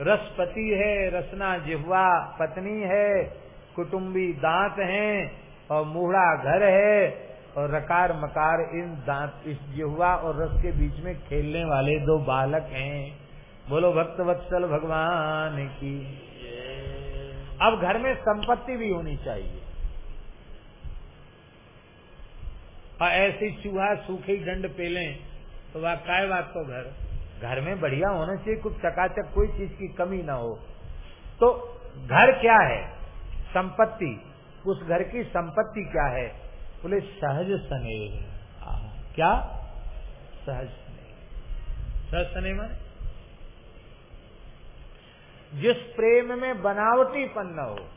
रसपति है, रसना जिह्वा, पत्नी है कुटुम्बी दांत हैं और मूढ़ा घर है और रकार मकार इन दांत, इस जिह्वा और रस के बीच में खेलने वाले दो बालक हैं। बोलो, भक्त वत्सल भगवान की। अब घर में संपत्ति भी होनी चाहिए। और ऐसी चूहा सूखी डंड पेलें तो वह, काय बात तो घर। घर में बढ़िया होना चाहिए, कुछ चकाचक कोई चीज़ की कमी ना हो। तो घर क्या है? संपत्ति। उस घर की संपत्ति क्या है? बोले, सहज स्नेह। क्या? सहज स्नेह। सहज स्नेह माने? जिस प्रेम में बनावटीपन न हो।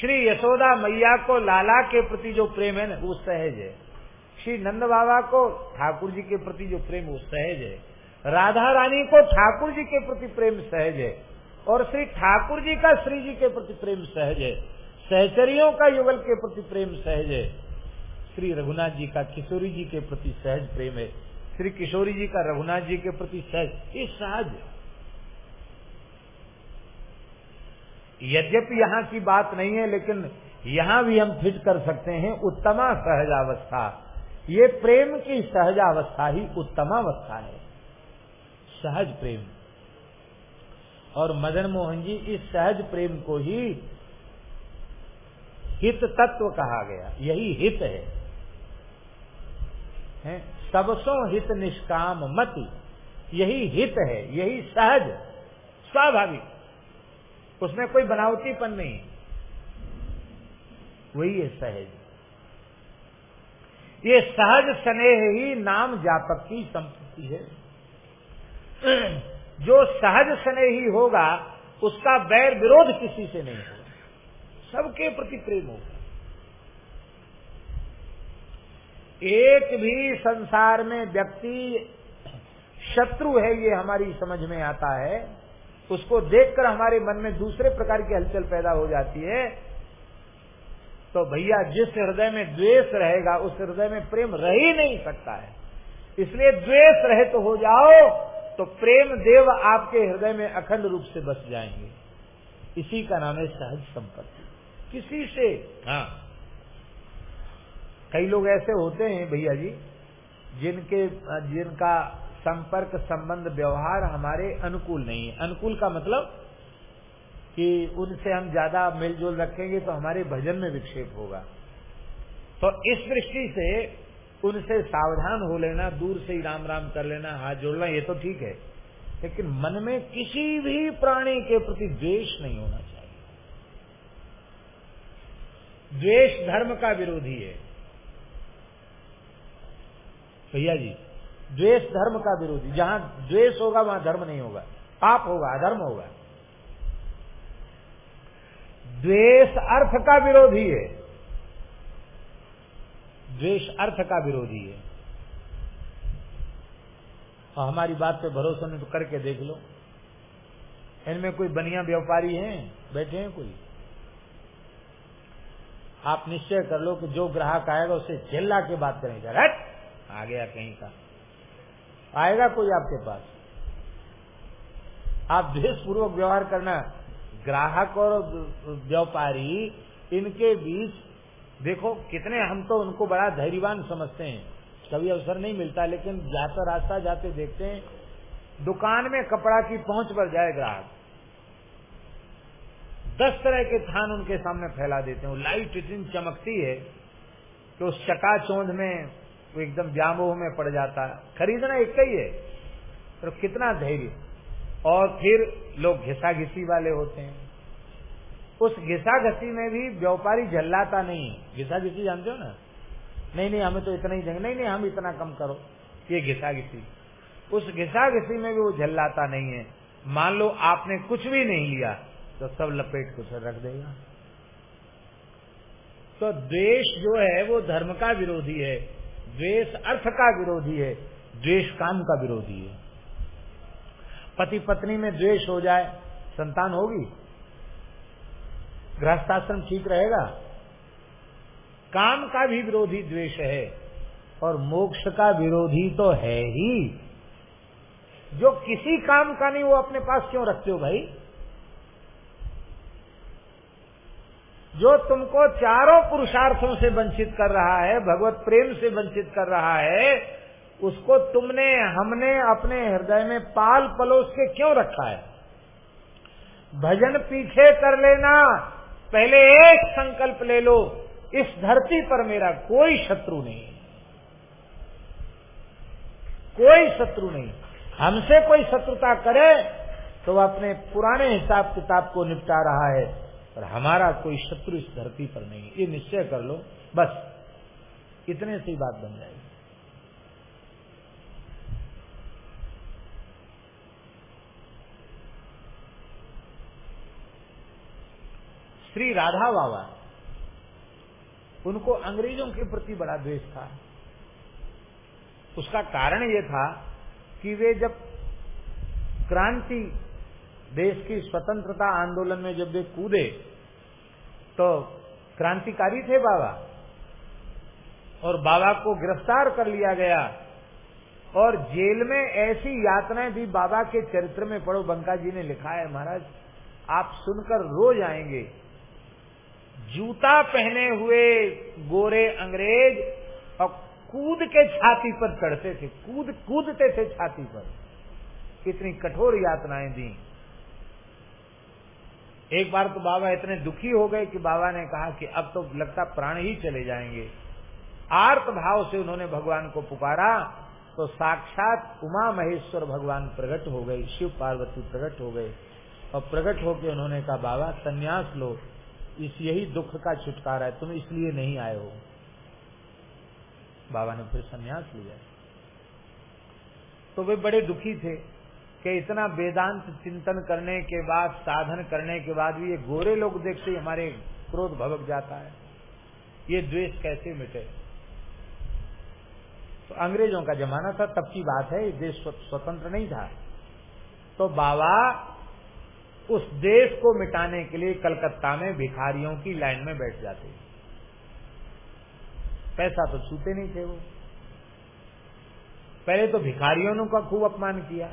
श्री यशोदा मैया को लाला के प्रति जो प्रेम है ना, वो सहज है। श्री नंद बाबा को ठाकुर जी के प्रति जो प्रेम, वो सहज है। राधा रानी को ठाकुर जी के प्रति प्रेम सहज है। और श्री ठाकुर जी का श्री जी के प्रति प्रेम सहज है। सहचरियों का युगल के प्रति प्रेम सहज है। श्री रघुनाथ जी का किशोरी जी के प्रति सहज प्रेम है। श्री किशोरी जी का रघुनाथ जी के प्रति सहज, ये सहज यद्यपि यहाँ की बात नहीं है, लेकिन यहाँ भी हम फिट कर सकते हैं, उत्तमा सहजावस्था ये प्रेम की सहजावस्था ही उत्तमावस्था है। सहज प्रेम। और मदन मोहन जी इस सहज प्रेम को ही हित तत्व कहा गया। यही हित है, है? सबसो हित निष्काम मति। यही हित है यही सहज स्वाभाविक। उसमें कोई बनावटीपन नहीं। वही है सहज। ये सहज स्नेह ही नाम जापक की संपत्ति है। जो सहज स्नेही होगा, उसका बैर विरोध किसी से नहीं होगा। सबके प्रति प्रेम होगा। एक भी संसार में व्यक्ति शत्रु है, ये हमारी समझ में आता है। उसको देखकर हमारे मन में दूसरे प्रकार की हलचल पैदा हो जाती है। तो भैया जिस हृदय में द्वेष रहेगा, उस हृदय में प्रेम रह ही नहीं सकता है। इसलिए द्वेष रहे तो हो जाओ तो प्रेम देव आपके हृदय में अखंड रूप से बस जाएँगे। इसी का नाम है सहज संपत्ति। किसी से? हाँ। कई लोग ऐसे होते हैं भैया जी, जिनके, जिनका संपर्क, संबंध, व्यवहार हमारे अनुकूल नहीं है। अनुकूल का मतलब कि उनसे हम ज़्यादा मेलजोल रखेंगे तो हमारे भजन में विक्षेप होगा। तो इस दृष्टि से उनसे सावधान हो लेना, दूर से ही राम राम कर लेना, हाथ जोड़ना, ये तो ठीक है। लेकिन मन में किसी भी प्राणी के प्रति द्वेष नहीं होना चाहिए। द्वेष धर्म का विरोधी है। भैया जी, द्वेष धर्म का विरोधी। जहाँ द्वेष होगा, वहाँ धर्म नहीं होगा। पाप होगा, अधर्म होगा। द्वेष अर्थ का विरोधी है। द्वेष अर्थ का विरोधी है। और हमारी बात पे भरोसा नहीं तो करके देख लो। इनमें कोई बनिया व्यापारी हैं? बैठे हैं कोई? आप निश्चय कर लो कि जो ग्राहक आएगा उससे चिल्ला के बात करेंगे। हट आ गया कहीं का। आएगा कोई आपके पास? आप द्वेष पूर्वक व्यवहार करना ग्राहक और व्यापारी, इनके बीच, देखो, कितने हम तो उनको बड़ा धैर्यवान समझते हैं। कभी अवसर नहीं मिलता, लेकिन जाता रास्ता जाते देखते हैं, दुकान में कपड़ा की पहुँच पर जाए ग्राहक। दस तरह के थान उनके सामने फैला देते हैं। लाइट इतनी चमकती है कि उस चकाचौंध में वो एकदम व्यामोह में पड़ जाता है। खरीदना एक ही है तो कितना धैर्य। और फिर लोग घिसा घिसी वाले होते हैं। उस घिसा घसी में भी व्यापारी झल्लाता नहीं घिसा घिसी जानते हो ना? नहीं नहीं, हमें तो इतना ही देंगे नहीं नहीं, हम इतना कम करो। ये घिसा घिसी उस घिसा घिसी में भी वो झल्लाता नहीं है। मान लो आपने कुछ भी नहीं लिया तो सब लपेट कुछ रख देगा। तो द्वेष जो है, वो धर्म का विरोधी है। द्वेष अर्थ का विरोधी है। द्वेष काम का विरोधी है। पति पत्नी में द्वेष हो जाए, संतान होगी? गृहस्थाश्रम ठीक रहेगा? काम का भी विरोधी द्वेष है, और मोक्ष का विरोधी तो है ही। जो किसी काम का नहीं, वो अपने पास क्यों रखते हो भाई? जो तुमको चारों पुरुषार्थों से वंचित कर रहा है, भगवत प्रेम से वंचित कर रहा है उसको तुमने, हमने अपने हृदय में पाल पलोस के क्यों रखा है? भजन पीछे कर लेना, पहले एक संकल्प ले लो, इस धरती पर मेरा कोई शत्रु नहीं। कोई शत्रु नहीं। हमसे कोई शत्रुता करे तो वह अपने पुराने हिसाब किताब को निपटा रहा है, और हमारा कोई शत्रु इस धरती पर नहीं। ये निश्चय कर लो, बस। इतने से ही बात बन जाएगी। श्री राधा बाबा। उनको अंग्रेज़ों के प्रति बड़ा द्वेष था। उसका कारण ये था कि वे जब क्रांति देश की स्वतंत्रता आंदोलन में जब वे कूदे तो क्रांतिकारी थे बाबा। और बाबा को गिरफ़्तार कर लिया गया। और जेल में ऐसी यातनाएँ भी बाबा के चरित्र में पढ़ो, बंका जी ने लिखा है, महाराज, आप सुनकर रो जाएँगे जूता पहने हुए गोरे अंग्रेज़ और कूद के छाती पर चढ़ते थे, कूद, कूदते थे छाती पर। कितनी कठोर यातनाएँ दी। एक बार तो बाबा इतने दुखी हो गए कि बाबा ने कहा कि अब तो लगता प्राण ही चले जाएँगे। आर्त भाव से उन्होंने भगवान को पुकारा तो साक्षात उमा महेश्वर भगवान प्रकट हो गए, शिव पार्वती प्रकट हो गए। और प्रकट होकर उन्होंने कहा, बाबा, संन्यास लो। इस यही दुख का छुटकारा है, तुम इसलिए नहीं आए हो। बाबा ने फिर संन्यास लिया। तो वे बड़े दुखी थे कि इतना वेदांत चिंतन करने के बाद, साधन करने के बाद भी ये गोरे लोग देखते हमारे क्रोध भवक जाता है। ये द्वेष कैसे मिटे? तो अंग्रेज़ों का जमाना था, तब की बात है देश स्वतंत्र नहीं था। तो बाबा उस देश को मिटाने के लिए कलकत्ता में भिखारियों की लाइन में बैठ जाते। पैसा तो छूते नहीं थे वो। पहले तो भिखारियों का खूब अपमान किया।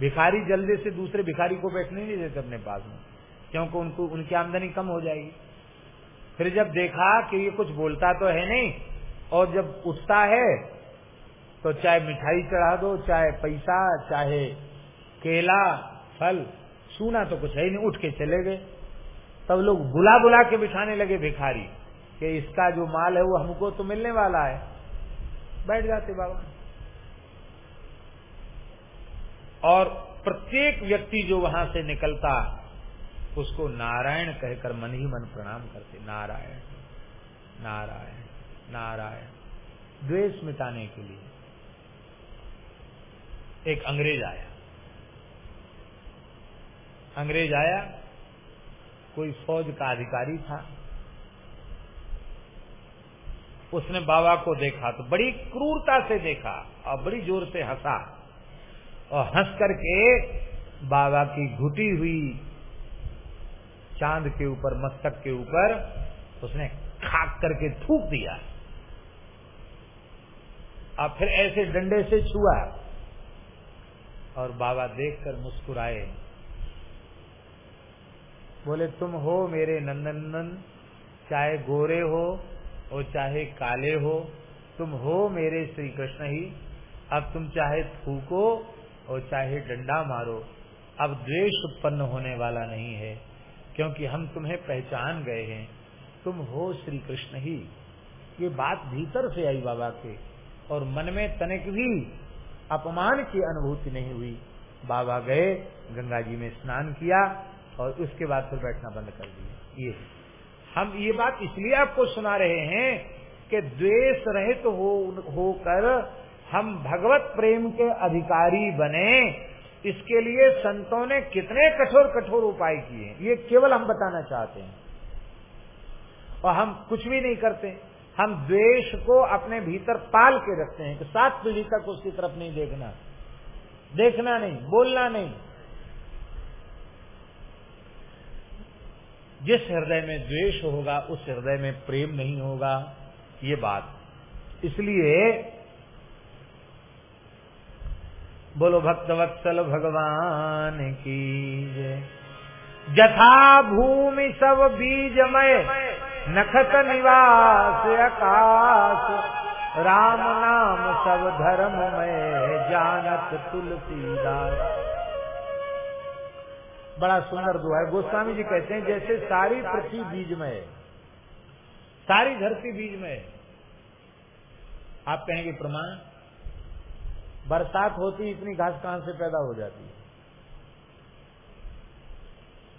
भिखारी जल्दी से दूसरे भिखारी को बैठने नहीं देते अपने पास में, क्योंकि उनको, उनकी आमदनी कम हो जाएगी। फिर जब देखा कि ये कुछ बोलता तो है नहीं, और जब उठता है तो चाहे मिठाई चढ़ा दो, चाहे पैसा, चाहे केला, फल सुना तो कुछ है नहीं, उठ के चले गए। तब लोग बुला बुला के बिठाने लगे भिखारी कि इसका जो माल है वो हमको तो मिलने वाला है। बैठ जाते बाबा। और प्रत्येक व्यक्ति जो वहाँ से निकलता, उसको नारायण कहकर मन ही मन प्रणाम करते, नारायण नारायण नारायण। द्वेष मिटाने के लिए एक अंग्रेज़ आया। अंग्रेज़ आया, कोई फौज का अधिकारी था। उसने बाबा को देखा तो बड़ी क्रूरता से देखा और बड़ी ज़ोर से हंसा और हंस करके बाबा की घुटी हुई चाँद के ऊपर, मस्तक के ऊपर, उसने खाक करके थूक दिया। अब फिर ऐसे डंडे से छुआ और बाबा देखकर मुस्कुराए। बोले, तुम हो मेरे नंदनंदन चाहे गोरे हो और चाहे काले हो, तुम हो मेरे श्री कृष्ण ही। अब तुम चाहे थूको और चाहे डंडा मारो। अब द्वेष उत्पन्न होने वाला नहीं है, क्योंकि हम तुम्हें पहचान गए हैं। तुम हो श्री कृष्ण ही। ये बात भीतर से आई बाबा के, और मन में तनिक भी अपमान की अनुभूति नहीं हुई। बाबा गए, गंगा जी में स्नान किया और उसके बाद फिर बैठना बंद कर दिया। ये। हम ये बात इसलिए आपको सुना रहे हैं कि द्वेष रहित तो हो, होकर हम भगवत प्रेम के अधिकारी बने। इसके लिए संतों ने कितने कठोर कठोर उपाय किए ये केवल हम बताना चाहते हैं। और हम कुछ भी नहीं करते। हम द्वेष को अपने भीतर पाल के रखते हैं। कि सात पीढ़ी तक उसकी तरफ़ नहीं देखना। देखना नहीं, बोलना नहीं। जिस हृदय में द्वेष होगा, उस हृदय में प्रेम नहीं होगा। ये बात। इसलिए बोलो भक्तवत्सल भगवान की जथा भूमि सब बीजमय, नखत निवास आकाश। राम नाम सब धर्म में जानत तुलसीदास। बड़ा सुंदर दुआ है। गोस्वामी जी कहते हैं, जैसे सारी पृथ्वी बीज में है, सारी धरती बीज में है। आप कहेंगे, प्रमाण? बरसात होती इतनी घास कहाँ से पैदा हो जाती है?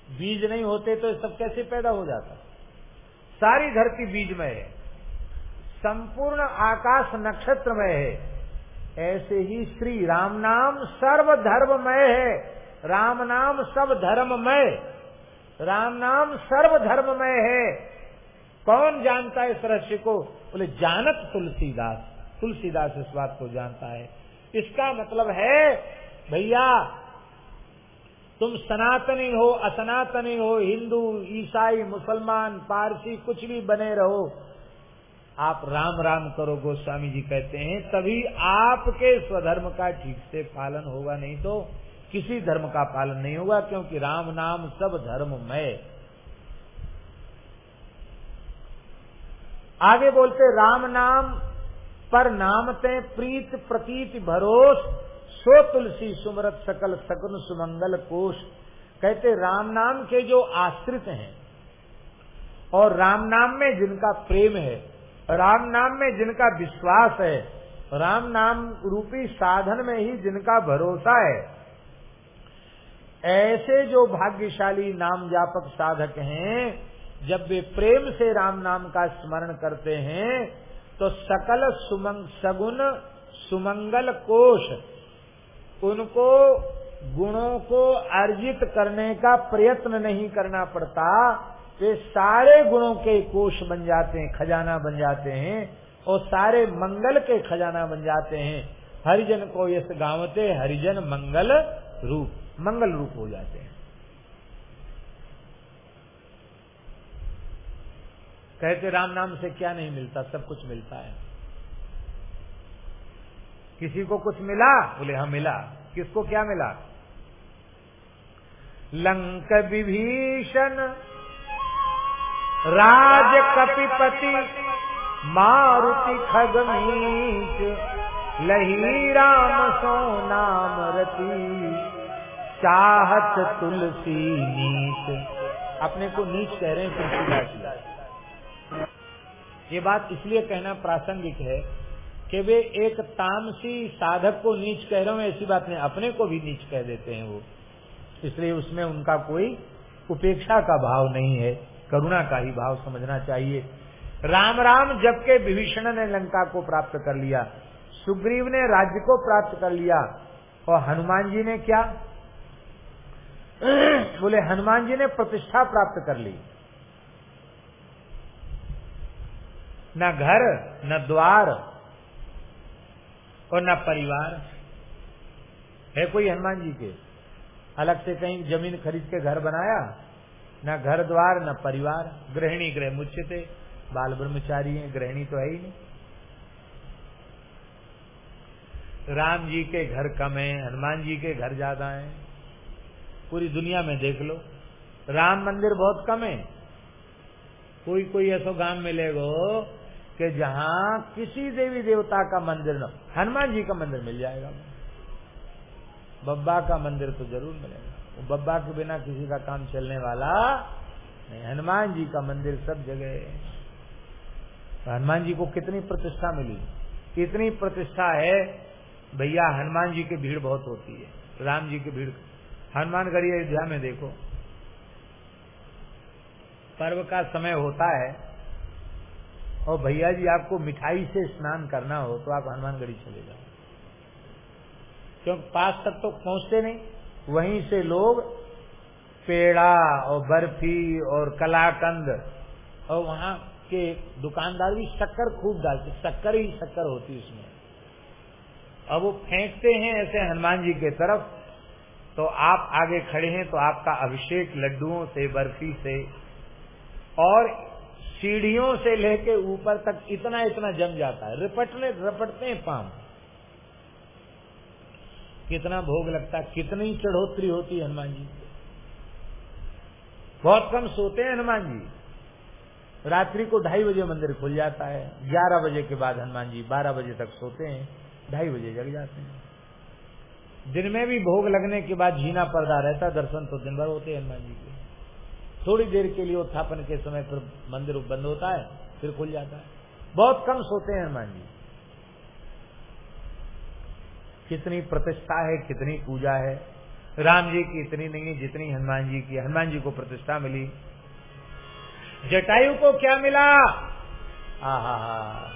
बीज नहीं होते तो सब कैसे पैदा हो जाता सारी धरती बीज में है, संपूर्ण आकाश नक्षत्र में है। ऐसे ही श्री राम नाम सर्व धर्ममय है। राम नाम सब धर्ममय। राम नाम सर्व धर्ममय है। कौन जानता है इस रहस्य को? बोले, जानत तुलसीदास। तुलसीदास इस बात को जानता है। इसका मतलब है, भैया, तुम सनातनी हो, असनातनी हो, हिंदू, ईसाई, मुसलमान, पारसी, कुछ भी बने रहो। आप राम राम करो, गोस्वामी जी कहते हैं, तभी आपके स्वधर्म का ठीक से पालन होगा, नहीं तो किसी धर्म का पालन नहीं होगा, क्योंकि राम नाम सब धर्ममय। आगे बोलते, राम नाम पर नामते प्रीत, प्रतीत, भरोस, सो तुलसी, सुमरत, सकल सकुन सुमंगल कोश कहते, राम नाम के जो आश्रित हैं, और राम नाम में जिनका प्रेम है, राम नाम में जिनका विश्वास है, राम नाम रूपी साधन में ही जिनका भरोसा है ऐसे जो भाग्यशाली नाम जापक साधक हैं, जब वे प्रेम से राम नाम का स्मरण करते हैं तो सकल सुमंग सगुन सुमंगल कोश उनको गुणों को अर्जित करने का प्रयत्न नहीं करना पड़ता। वे सारे गुणों के कोष बन जाते हैं, खजाना बन जाते हैं और सारे मंगल के खजाना बन जाते हैं। हरिजन को यश गावते, हरिजन मंगल रूप। मंगल रूप हो जाते हैं। कहते राम नाम से क्या नहीं मिलता, सब कुछ मिलता है। किसी को कुछ मिला, बोले हाँ मिला। किसको क्या मिला? लंक विभीषण राज कपिपति मारुति खगमीच लही राम सो नाम रति चाहत तुलसी नीच। अपने को नीच कह रहे हैं तुलसीदास जी ये बात इसलिए कहना प्रासंगिक है कि वे एक तामसी साधक को नीच कह रहे हैं, ऐसी बात नहीं, अपने को भी नीच कह देते हैं वो। इसलिए उसमें उनका कोई उपेक्षा का भाव नहीं है, करुणा का ही भाव समझना चाहिए। राम राम जबकि विभीषण ने लंका को प्राप्त कर लिया, सुग्रीव ने राज्य को प्राप्त कर लिया, और हनुमान जी ने क्या? *clears throat* बोले, हनुमान जी ने प्रतिष्ठा प्राप्त कर ली। न घर, न द्वार, और न परिवार। है कोई हनुमान जी के? अलग से कहीं ज़मीन खरीद के घर बनाया, न घर, द्वार, न परिवार। गृहिणी गृह मुच्छते, बाल ब्रह्मचारी है, गृहिणी तो है ही नहीं। राम जी के घर कम है, हनुमान जी के घर ज़्यादा है। पूरी दुनिया में देख लो। राम मंदिर बहुत कम है। कोई कोई ऐसा गाँव मिलेगो कि जहाँ किसी देवी देवता का मंदिर न हनुमान जी का मंदिर मिल जाएगा। बब्बा का मंदिर तो ज़रूर मिलेगा। वो बब्बा के बिना किसी का काम चलने वाला नहीं। हनुमान जी का मंदिर सब जगह तो हनुमान जी को कितनी प्रतिष्ठा मिली? इतनी प्रतिष्ठा है, भैया, हनुमान जी की भीड़ बहुत होती है। राम जी की भीड़ हनुमानगढ़ी अयोध्या में देखो। पर्व का समय होता है और भैया जी, आपको मिठाई से स्नान करना हो तो आप हनुमानगढ़ी चले जाओ। क्योंकि पास तक तो पहुँचते नहीं। वहीं से लोग पेड़ा और बर्फ़ी और कलाकंद और वहाँ के दुकानदार भी शक्कर खूब डालते शक्कर ही शक्कर होती उसमें। अब वो फेंकते हैं ऐसे हनुमान जी के तरफ़ तो आप आगे खड़े हैं तो आपका अभिषेक लड्डुओं से, बर्फ़ी से और सीढ़ियों से लेके ऊपर तक इतना इतना जम जाता है। रिपटने, रपटते हैं पाम कितना भोग लगता है, कितनी चढ़ोतरी होती है हनुमान जी बहुत कम सोते हैं हनुमान जी। रात्रि को ढाई बजे मंदिर खुल जाता है। ग्यारह बजे के बाद हनुमान जी बारह बजे तक सोते हैं, ढाई बजे जग जाते हैं। दिन में भी भोग लगने के बाद झीना पर्दा रहता, दर्शन तो दिन भर होते हैं हनुमान जी के। थोड़ी देर के लिए उत्थापन के समय फिर मंदिर बंद होता है, फिर खुल जाता है। बहुत कम सोते हैं हनुमान जी। कितनी प्रतिष्ठा है, कितनी पूजा है। राम जी की इतनी नहीं है जितनी हनुमान जी की। हनुमान जी को प्रतिष्ठा मिली। जटायु को क्या मिला? आहा,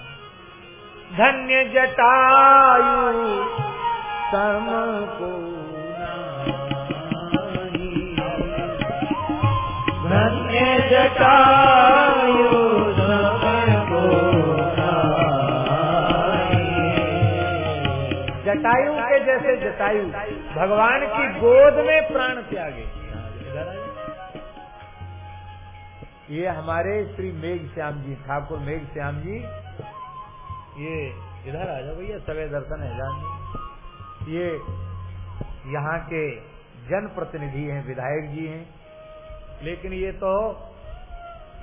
धन्य जटायु। जटायु के जैसे जटायु, भगवान की गोद में प्राण त्यागे। ये हमारे श्री मेघ श्याम जी, ठाकुर मेघ श्याम जी। ये इधर आ जाओ भैया सवे दर्शन है जान ये यहाँ के जन प्रतिनिधि हैं विधायक जी हैं। लेकिन ये तो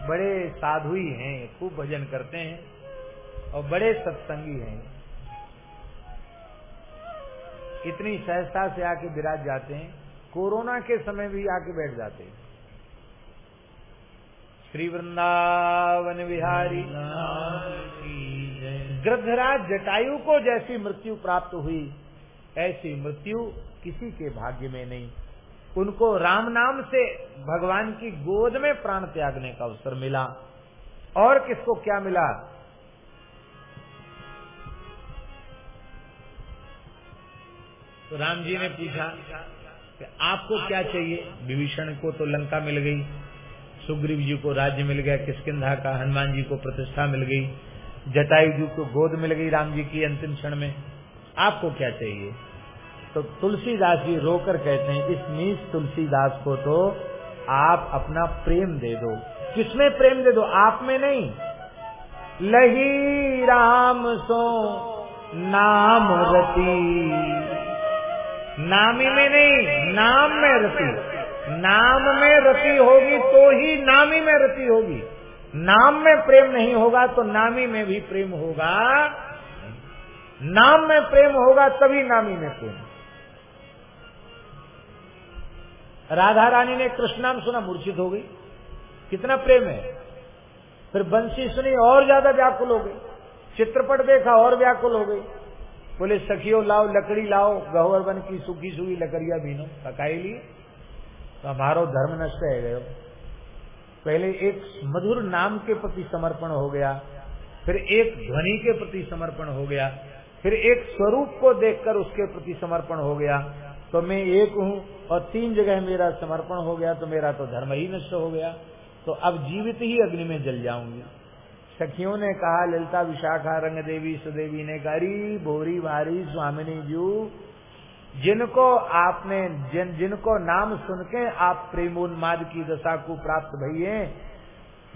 बड़े साधु ही हैं खूब भजन करते हैं और बड़े सत्संगी हैं। इतनी सहजता से आके विराज जाते हैं। कोरोना के समय भी आके बैठ जाते हैं। श्री वृंदावन विहारी गृधराज जटायु को जैसी मृत्यु प्राप्त हुई। ऐसी मृत्यु किसी के भाग्य में नहीं। उनको राम नाम से भगवान की गोद में प्राण त्यागने का अवसर मिला। और किसको क्या मिला? तो राम जी ने पूछा कि आपको क्या चाहिए? विभीषण को तो लंका मिल गई। सुग्रीव जी को राज्य मिल गया, किसकिधा का, हनुमान जी को प्रतिष्ठा मिल गई। जटायु जी को गोद मिल गई राम जी की अंतिम क्षण में। आपको क्या चाहिए? तो तुलसीदास जी रोकर कहते हैं, इस नीच तुलसीदास को तो आप अपना प्रेम दे दो। किसमें प्रेम दे दो? आप में नहीं। लही राम सो नाम रती। नामी में नहीं, नाम में रति। नाम में रति होगी तो ही नामी में रति होगी। नाम में प्रेम नहीं होगा तो नामी में भी प्रेम होगा। नाम में प्रेम होगा तभी नामी में प्रेम। राधा रानी ने कृष्ण नाम सुना, मूर्छित हो गई। कितना प्रेम है। फिर बंसी सुनी, और ज़्यादा व्याकुल हो गई। चित्रपट देखा, और व्याकुल हो गई। बोले, सखियो, लाओ, लकड़ी लाओ, गहवर बन की सूखी सूखी लकड़िया बीनो पकाई ली। तो हमारो धर्म नष्ट है गयो। पहले एक मधुर नाम के प्रति समर्पण हो गया, फिर एक ध्वनि के प्रति समर्पण हो गया, फिर एक स्वरूप को देखकर उसके प्रति समर्पण हो गया। तो मैं एक हूँ और तीन जगह मेरा समर्पण हो गया तो मेरा तो धर्म ही नष्ट हो गया। तो अब जीवित ही अग्नि में जल जाऊँगी। सखियों ने कहा, ललिता विशाखा रंग देवी सुदेवी ने करी, भोरी भारी स्वामिनी जू। जिनको आपने, जिन, जिनको नाम सुन के आप प्रेमोन्माद की दशा को प्राप्त भइये,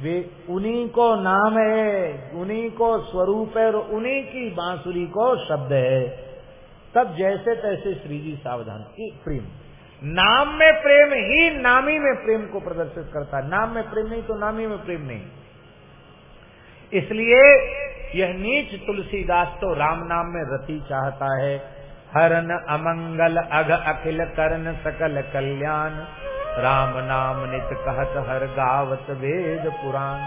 वे उन्हीं को नाम है, उन्हीं को स्वरूप है और उन्हीं की बांसुरी को शब्द है। तब जैसे तैसे श्री जी सावधान प्रेम। नाम में प्रेम ही नामी में प्रेम को प्रदर्शित करता है। नाम में प्रेम नहीं तो नामी में प्रेम नहीं। इसलिए यह नीच तुलसीदास तो राम नाम में रति चाहता है। हरन अमंगल, अघ, अखिल, करण, सकल, कल्याण। राम नाम नित कहत हर गावत वेद पुराण।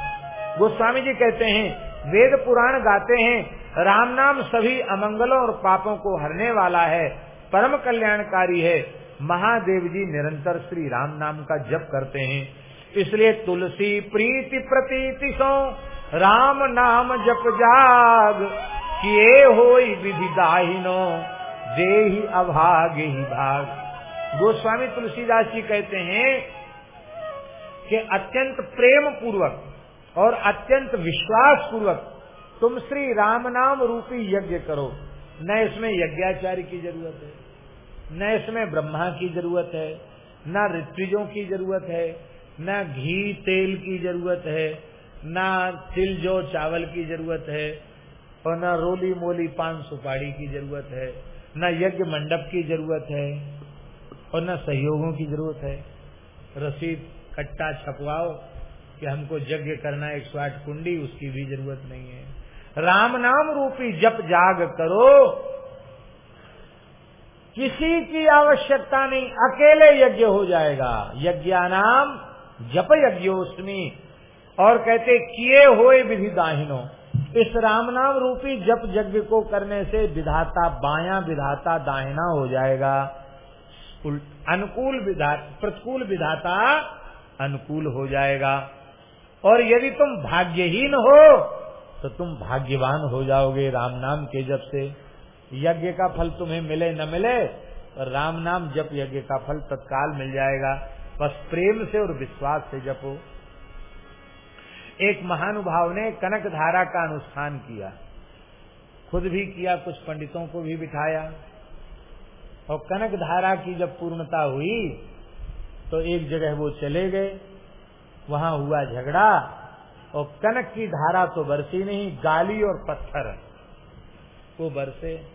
गोस्वामी जी कहते हैं, वेद पुराण गाते हैं, राम नाम सभी अमंगलों और पापों को हरने वाला है, परम कल्याणकारी है। महादेव जी निरंतर श्री राम नाम का जप करते हैं। इसलिए तुलसी प्रीति प्रतीति सो, राम नाम जप जाग, किए हो विधि दाहिनो दे ही अभाग ही भाग। गोस्वामी तुलसीदास जी कहते हैं कि अत्यंत प्रेम पूर्वक और अत्यंत विश्वास पूर्वक तुम श्री राम नाम रूपी यज्ञ करो। न इसमें यज्ञाचार्य की ज़रूरत है। न इसमें ब्रह्मा की ज़रूरत है, न ऋत्विजों की ज़रूरत है, न घी तेल की ज़रूरत है, न तिल जो चावल की ज़रूरत है, और न रोली मोली पान सुपारी की ज़रूरत है, न यज्ञ मंडप की ज़रूरत है, और न सहयोगों की ज़रूरत है। रसीद, कट्टा छपवाओ कि हमको यज्ञ करना एक स्वाट कुंडी, उसकी भी ज़रूरत नहीं है। राम नाम रूपी जप जाग करो किसी की आवश्यकता नहीं, अकेले यज्ञ हो जाएगा। यज्ञानाम जप यज्ञोस्मी और कहते, किए हुए विधि दाहिनो। इस राम नाम रूपी जप यज्ञ को करने से विधाता बाया विधाता दाहिना हो जाएगा। अनुकूल विधाता प्रतिकूल विधाता अनुकूल हो जाएगा। और यदि तुम भाग्यहीन हो तो तुम भाग्यवान हो जाओगे राम नाम के जब से। यज्ञ का फल तुम्हें मिले न मिले पर राम नाम जप यज्ञ का फल तत्काल मिल जाएगा। बस प्रेम से और विश्वास से जपो। एक महानुभाव ने कनक धारा का अनुष्ठान किया। खुद भी किया, कुछ पंडितों को भी बिठाया। और कनक धारा की जब पूर्णता हुई तो एक जगह वो चले गए। वहाँ हुआ झगड़ा, और कनक की धारा तो बरसी नहीं, गाली और पत्थर। वो बरसे।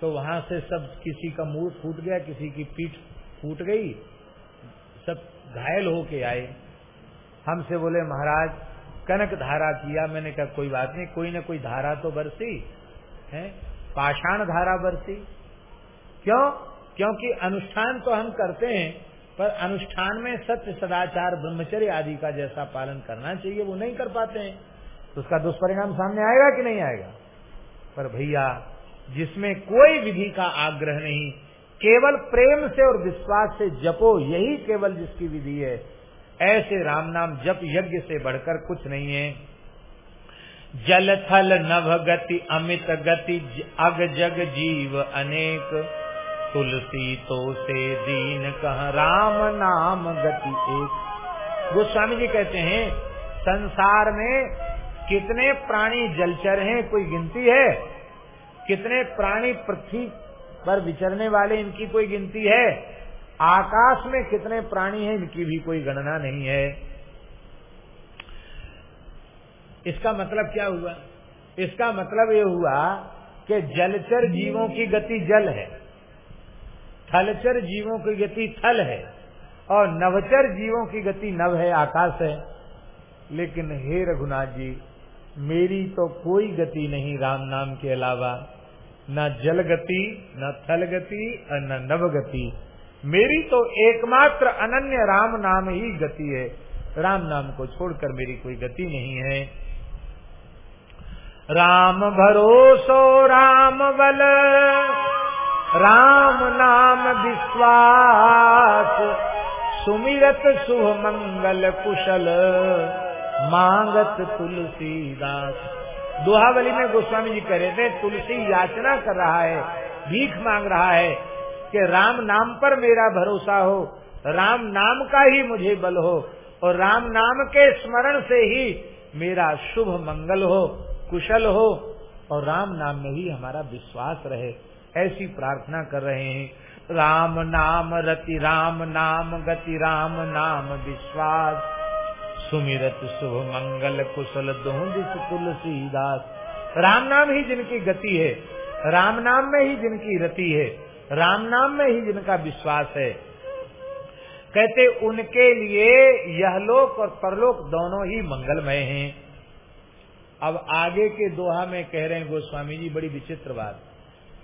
तो वहाँ से सब किसी का मुँह फूट गया, किसी की पीठ फूट गई, सब घायल होके आए। हमसे बोले, महाराज, कनक धारा किया मैंने कहा, कोई बात नहीं, कोई न कोई धारा तो बरसी, है? पाषाण धारा बरसी। क्यों? क्योंकि अनुष्ठान तो हम करते हैं, पर अनुष्ठान में सत्य, सदाचार, ब्रह्मचर्य आदि का जैसा पालन करना चाहिए, वो नहीं कर पाते हैं। तो उसका दुष्परिणाम सामने आएगा कि नहीं आएगा? पर भैया जिसमें कोई विधि का आग्रह नहीं, केवल प्रेम से और विश्वास से जपो, यही केवल जिसकी विधि है। ऐसे राम नाम जप यज्ञ से बढ़कर कुछ नहीं है। जल थल नभ गति अमित गति अग जग जीव अनेक, तुलसी तो से दीन कह राम नाम गति एक। गोस्वामी जी कहते हैं, संसार में कितने प्राणी जलचर हैं, कोई गिनती है? कितने प्राणी पृथ्वी पर विचरने वाले इनकी कोई गिनती है? आकाश में कितने प्राणी हैं, इनकी भी कोई गणना नहीं है। इसका मतलब क्या हुआ? इसका मतलब ये हुआ कि जलचर जीवों की गति जल है, थलचर जीवों की गति थल है, और नवचर जीवों की गति नव है, आकाश है। लेकिन हे रघुनाथ जी, मेरी तो कोई गति नहीं राम नाम के अलावा। न जल गति, न थल गति, और न नव गति। मेरी तो एकमात्र अनन्य राम नाम ही गति है। राम नाम को छोड़कर मेरी कोई गति नहीं है। राम भरोसो राम बल, राम नाम विश्वास, सुमिरत शुभ मंगल कुशल, मांगत तुलसीदास। दोहावली में गोस्वामी जी कह रहे थे, तुलसी याचना कर रहा है, भीख मांग रहा है कि राम नाम पर मेरा भरोसा हो, राम नाम का ही मुझे बल हो और राम नाम के स्मरण से ही मेरा शुभ मंगल हो, कुशल हो और राम नाम में ही हमारा विश्वास रहे। ऐसी प्रार्थना कर रहे हैं। राम नाम रति राम नाम, गति राम नाम, विश्वास। सुमिरत शुभ मंगल कुशल दोहिस तुलसीदास। राम नाम ही जिनकी गति है, राम नाम में ही जिनकी रति है, राम नाम में ही जिनका विश्वास है। कहते, उनके लिए यह लोक और परलोक दोनों ही मंगलमय हैं। अब आगे के दोहा में कह रहे हैं, गोस्वामी जी, बड़ी विचित्र बात।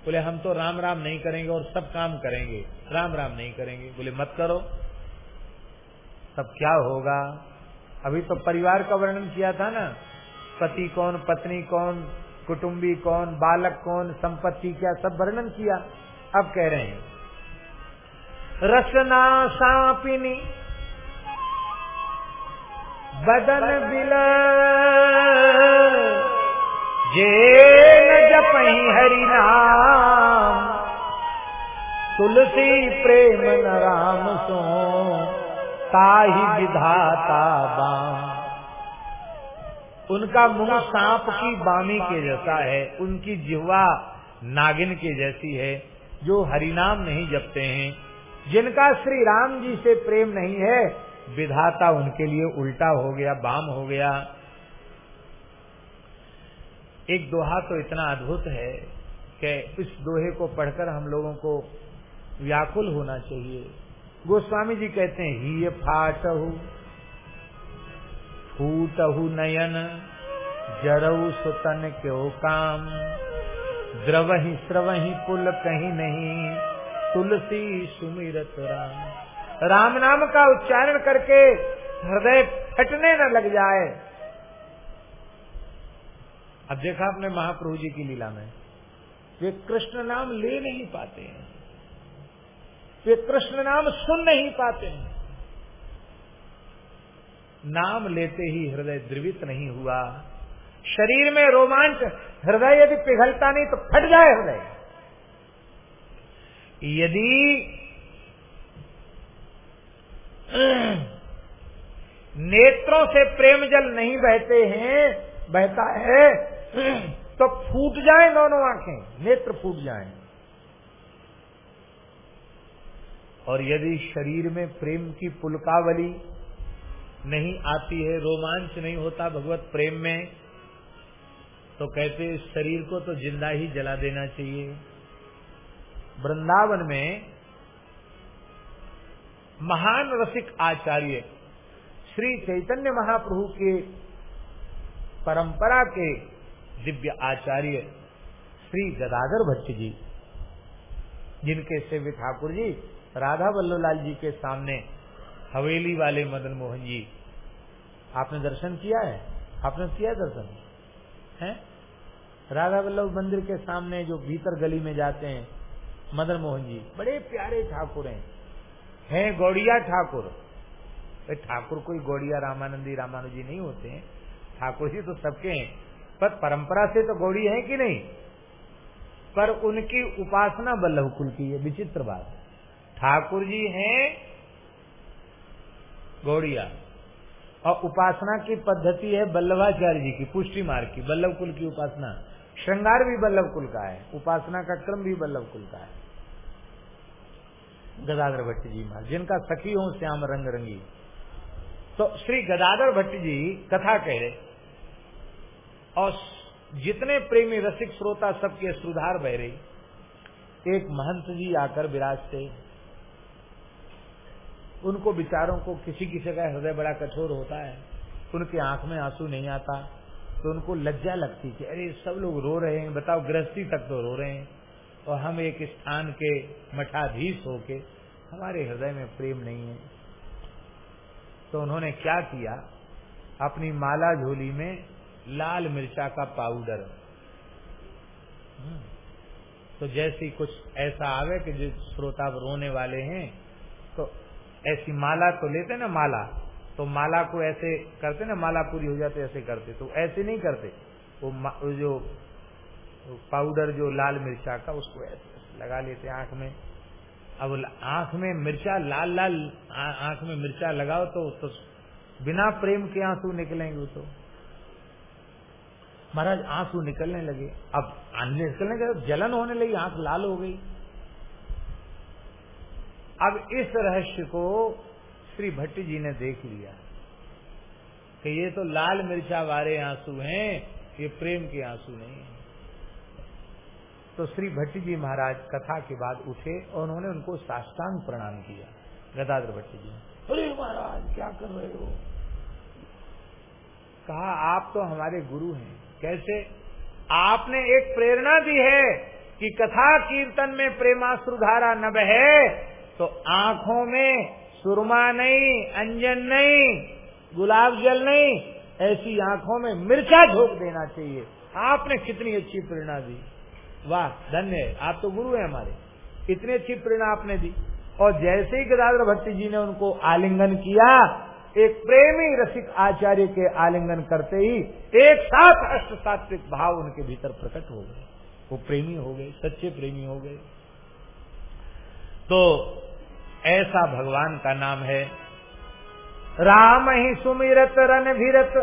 बोले, हम तो राम राम नहीं करेंगे और सब काम करेंगे। राम राम नहीं करेंगे। बोले, मत करो। तब क्या होगा? अभी तो परिवार का वर्णन किया था ना, पति कौन, पत्नी कौन, कुटुंबी कौन, बालक कौन, संपत्ति क्या, सब वर्णन किया। अब कह रहे हैं, रसना सापिनी, बदन बिल जे न जपही हरि नाम, तुलसी प्रेम न राम सो। ताही विधाता बाम। उनका मुँह सांप की बामी के जैसा है, उनकी जिह्वा नागिन के जैसी है, जो हरिनाम नहीं जपते हैं। जिनका श्री राम जी से प्रेम नहीं है, विधाता उनके लिए उल्टा हो गया, बाम हो गया। एक दोहा तो इतना अद्भुत है कि इस दोहे को पढ़कर हम लोगों को व्याकुल होना चाहिए। गोस्वामी जी कहते हैं, ही फाटहु, फूटहु नयन, जरऊ सुतन क्यों काम? द्रव द्रवही स्रवही पुल कहीं नहीं, तुलसी सुमिरत राम। राम नाम का उच्चारण करके हृदय फटने न लग जाए। अब देखा आपने महाप्रभु जी की लीला में, वे कृष्ण नाम ले नहीं पाते हैं। वे कृष्ण नाम सुन नहीं पाते हैं। नाम लेते ही हृदय द्रवित नहीं हुआ। शरीर में रोमांच, हृदय यदि पिघलता नहीं तो फट जाए हृदय। यदि नेत्रों से प्रेम जल नहीं बहते हैं, बहता है तो फूट जाए दोनों आँखें, नेत्र फूट जाएँ। और यदि शरीर में प्रेम की पुलकावली नहीं आती है, रोमांच नहीं होता भगवत प्रेम में तो कहते इस शरीर को तो ज़िंदा ही जला देना चाहिए। वृंदावन में महान रसिक आचार्य श्री चैतन्य महाप्रभु के परंपरा के दिव्य आचार्य श्री गदाधर भट्ट जी, जिनके सेव्य ठाकुर जी राधा वल्लभ लाल जी के सामने हवेली वाले मदन मोहन जी, आपने दर्शन किया है? आपने किया दर्शन? है? राधा वल्लभ मंदिर के सामने जो भीतर गली में जाते हैं, मदन मोहन जी, बड़े प्यारे ठाकुर हैं। हैं गौड़िया ठाकुर। ठाकुर कोई गौड़िया रामानंदी, रामानुजी नहीं होते हैं। ठाकुर जी तो सबके हैं। पर परंपरा से तो गौड़ी है कि नहीं? पर उनकी उपासना बल्लभ कुल की है, विचित्र बात ठाकुर जी हैं गौड़िया। और उपासना की पद्धति है बल्लभाचार्य जी की, पुष्टि मार्ग की, बल्लभ कुल की उपासना। श्रृंगार भी बल्लभ कुल का है, उपासना का क्रम भी बल्लभ कुल का है। गदाधर भट्ट जी महाराज, जिनका सखी हो श्याम रंग रंगी। तो श्री गदाधर भट्ट जी कथा कह रहे और जितने प्रेमी रसिक श्रोता सबके सुधार बह रही। एक महंत जी आकर विराजते। उनको विचारों को किसी किसी का हृदय बड़ा कठोर होता है, उनके आँख में आँसू नहीं आता तो उनको लज्जा लगती कि अरे सब लोग रो रहे हैं, बताओ गृहस्थी तक तो रो रहे हैं। और हम एक स्थान के मठाधीश होके हमारे हृदय में प्रेम नहीं है। तो उन्होंने क्या किया? अपनी माला झोली में लाल मिर्चा का पाउडर। हम्म। तो जैसी कुछ ऐसा आवे कि जो श्रोता रोने वाले हैं तो ऐसी माला तो लेते ना माला। तो माला को ऐसे करते ना माला पूरी हो जाते ऐसे करते। तो ऐसे नहीं करते। वो जो पाउडर जो लाल मिर्चा का उसको ऐसे लगा लेते आँख में। अब आँख में मिर्चा लाल लाल आँख में मिर्चा लगाओ तो, तो बिना प्रेम के आँसू निकलेंगे तो। महाराज आँसू निकलने लगे। अब निकलने के जलन होने लगी आँख लाल हो गई। अब इस रहस्य को श्री भट्ट जी ने देख लिया कि ये तो लाल मिर्चा वाले आँसू हैं, ये प्रेम के आँसू नहीं है। तो श्री भट्टी जी महाराज कथा के बाद उठे और उन्होंने उनको साष्टांग प्रणाम किया, गदाधर भट्टी जी। अरे महाराज, क्या कर रहे हो? कहा, आप तो हमारे गुरु हैं। कैसे? आपने एक प्रेरणा दी है कि कथा कीर्तन में प्रेमाश्रुधारा न बहे। तो आँखों में सुरमा नहीं, अंजन नहीं, गुलाब जल नहीं, ऐसी आँखों में मिर्चा झोंक देना चाहिए। आपने कितनी अच्छी प्रेरणा दी। वाह, धन्य आप तो गुरु हैं हमारे। इतनी अच्छी प्रेरणा आपने दी। और जैसे ही गदाधर भट्टी जी ने उनको आलिंगन किया, एक प्रेमी रसिक आचार्य के आलिंगन करते ही एक साथ अष्ट सात्विक भाव उनके भीतर प्रकट हो गए। वो प्रेमी हो गए, सच्चे प्रेमी हो गए। तो ऐसा भगवान का नाम है। राम ही सुमिरत, रन भीरत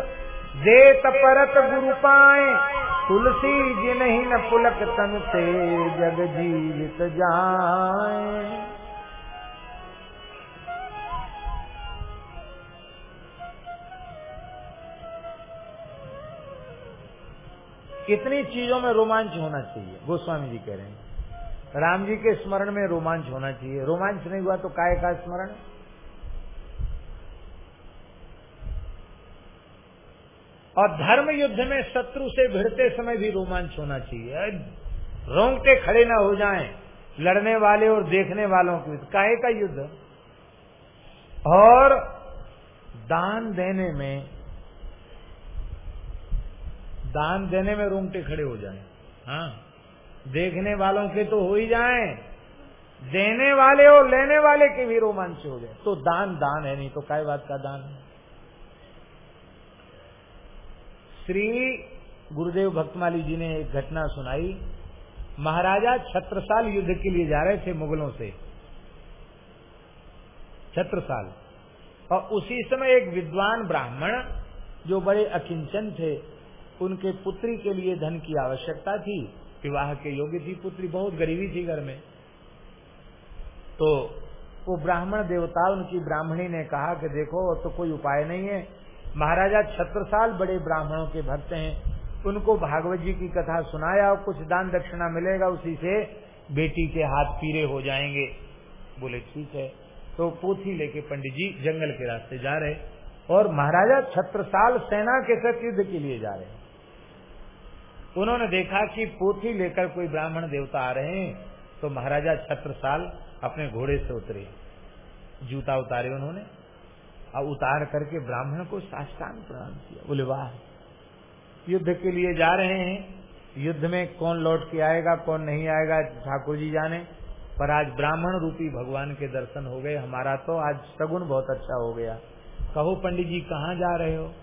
देत परत गुरु पाए। तुलसी जिन ही न पुलक तन से जग जीवित जाए। कितनी चीज़ों में रोमांच होना चाहिए, गोस्वामी जी कह रहे हैं। राम जी के स्मरण में रोमांच होना चाहिए। रोमांच नहीं हुआ तो काय का स्मरण? और धर्म युद्ध में शत्रु से भिड़ते समय भी रोमांच होना चाहिए। रोंगटे खड़े ना हो जाएँ, लड़ने वाले और देखने वालों के काहे का युद्ध? और दान देने में, दान देने में रोंगटे खड़े हो जाएँ। हाँ। देखने वालों के तो हो ही जाए। देने वाले और लेने वाले के भी रोमांच हो जाए तो दान दान है, नहीं तो काय बात का दान है? श्री गुरुदेव भक्तमाली जी ने एक घटना सुनाई। महाराजा छत्रसाल युद्ध के लिए जा रहे थे मुगलों से। छत्रसाल। और उसी समय एक विद्वान ब्राह्मण जो बड़े अकिंचन थे, उनके पुत्री के लिए धन की आवश्यकता थी। विवाह के योग्य थी, पुत्री बहुत गरीबी थी घर में। तो वो ब्राह्मण देवता, उनकी ब्राह्मणी ने कहा कि देखो तो कोई उपाय नहीं है। महाराजा छत्रसाल बड़े ब्राह्मणों के भक्त हैं। उनको भागवत जी की कथा सुनाया, और कुछ दान दक्षिणा मिलेगा, उसी से बेटी के हाथ पीरे हो जाएँगे। बोले, ठीक है। तो पोथी लेके पंडित जी जंगल के रास्ते जा रहे, और महाराजा छत्रसाल सेना के साथ युद्ध के लिए जा रहे। उन्होंने देखा कि पोथी लेकर कोई ब्राह्मण देवता आ रहे हैं तो महाराजा छत्रसाल अपने घोड़े से उतरे। जूता उतारे उन्होंने, और उतार करके ब्राह्मण को साष्टांग प्रणाम किया। बोले, वाह, युद्ध के लिए जा रहे हैं। युद्ध में कौन लौट के आएगा, कौन नहीं आएगा, ठाकुर जी जाने। पर आज ब्राह्मण रूपी भगवान के दर्शन हो गए। हमारा तो आज सगुन बहुत अच्छा हो गया। कहो, पंडित जी, कहाँ जा रहे हो?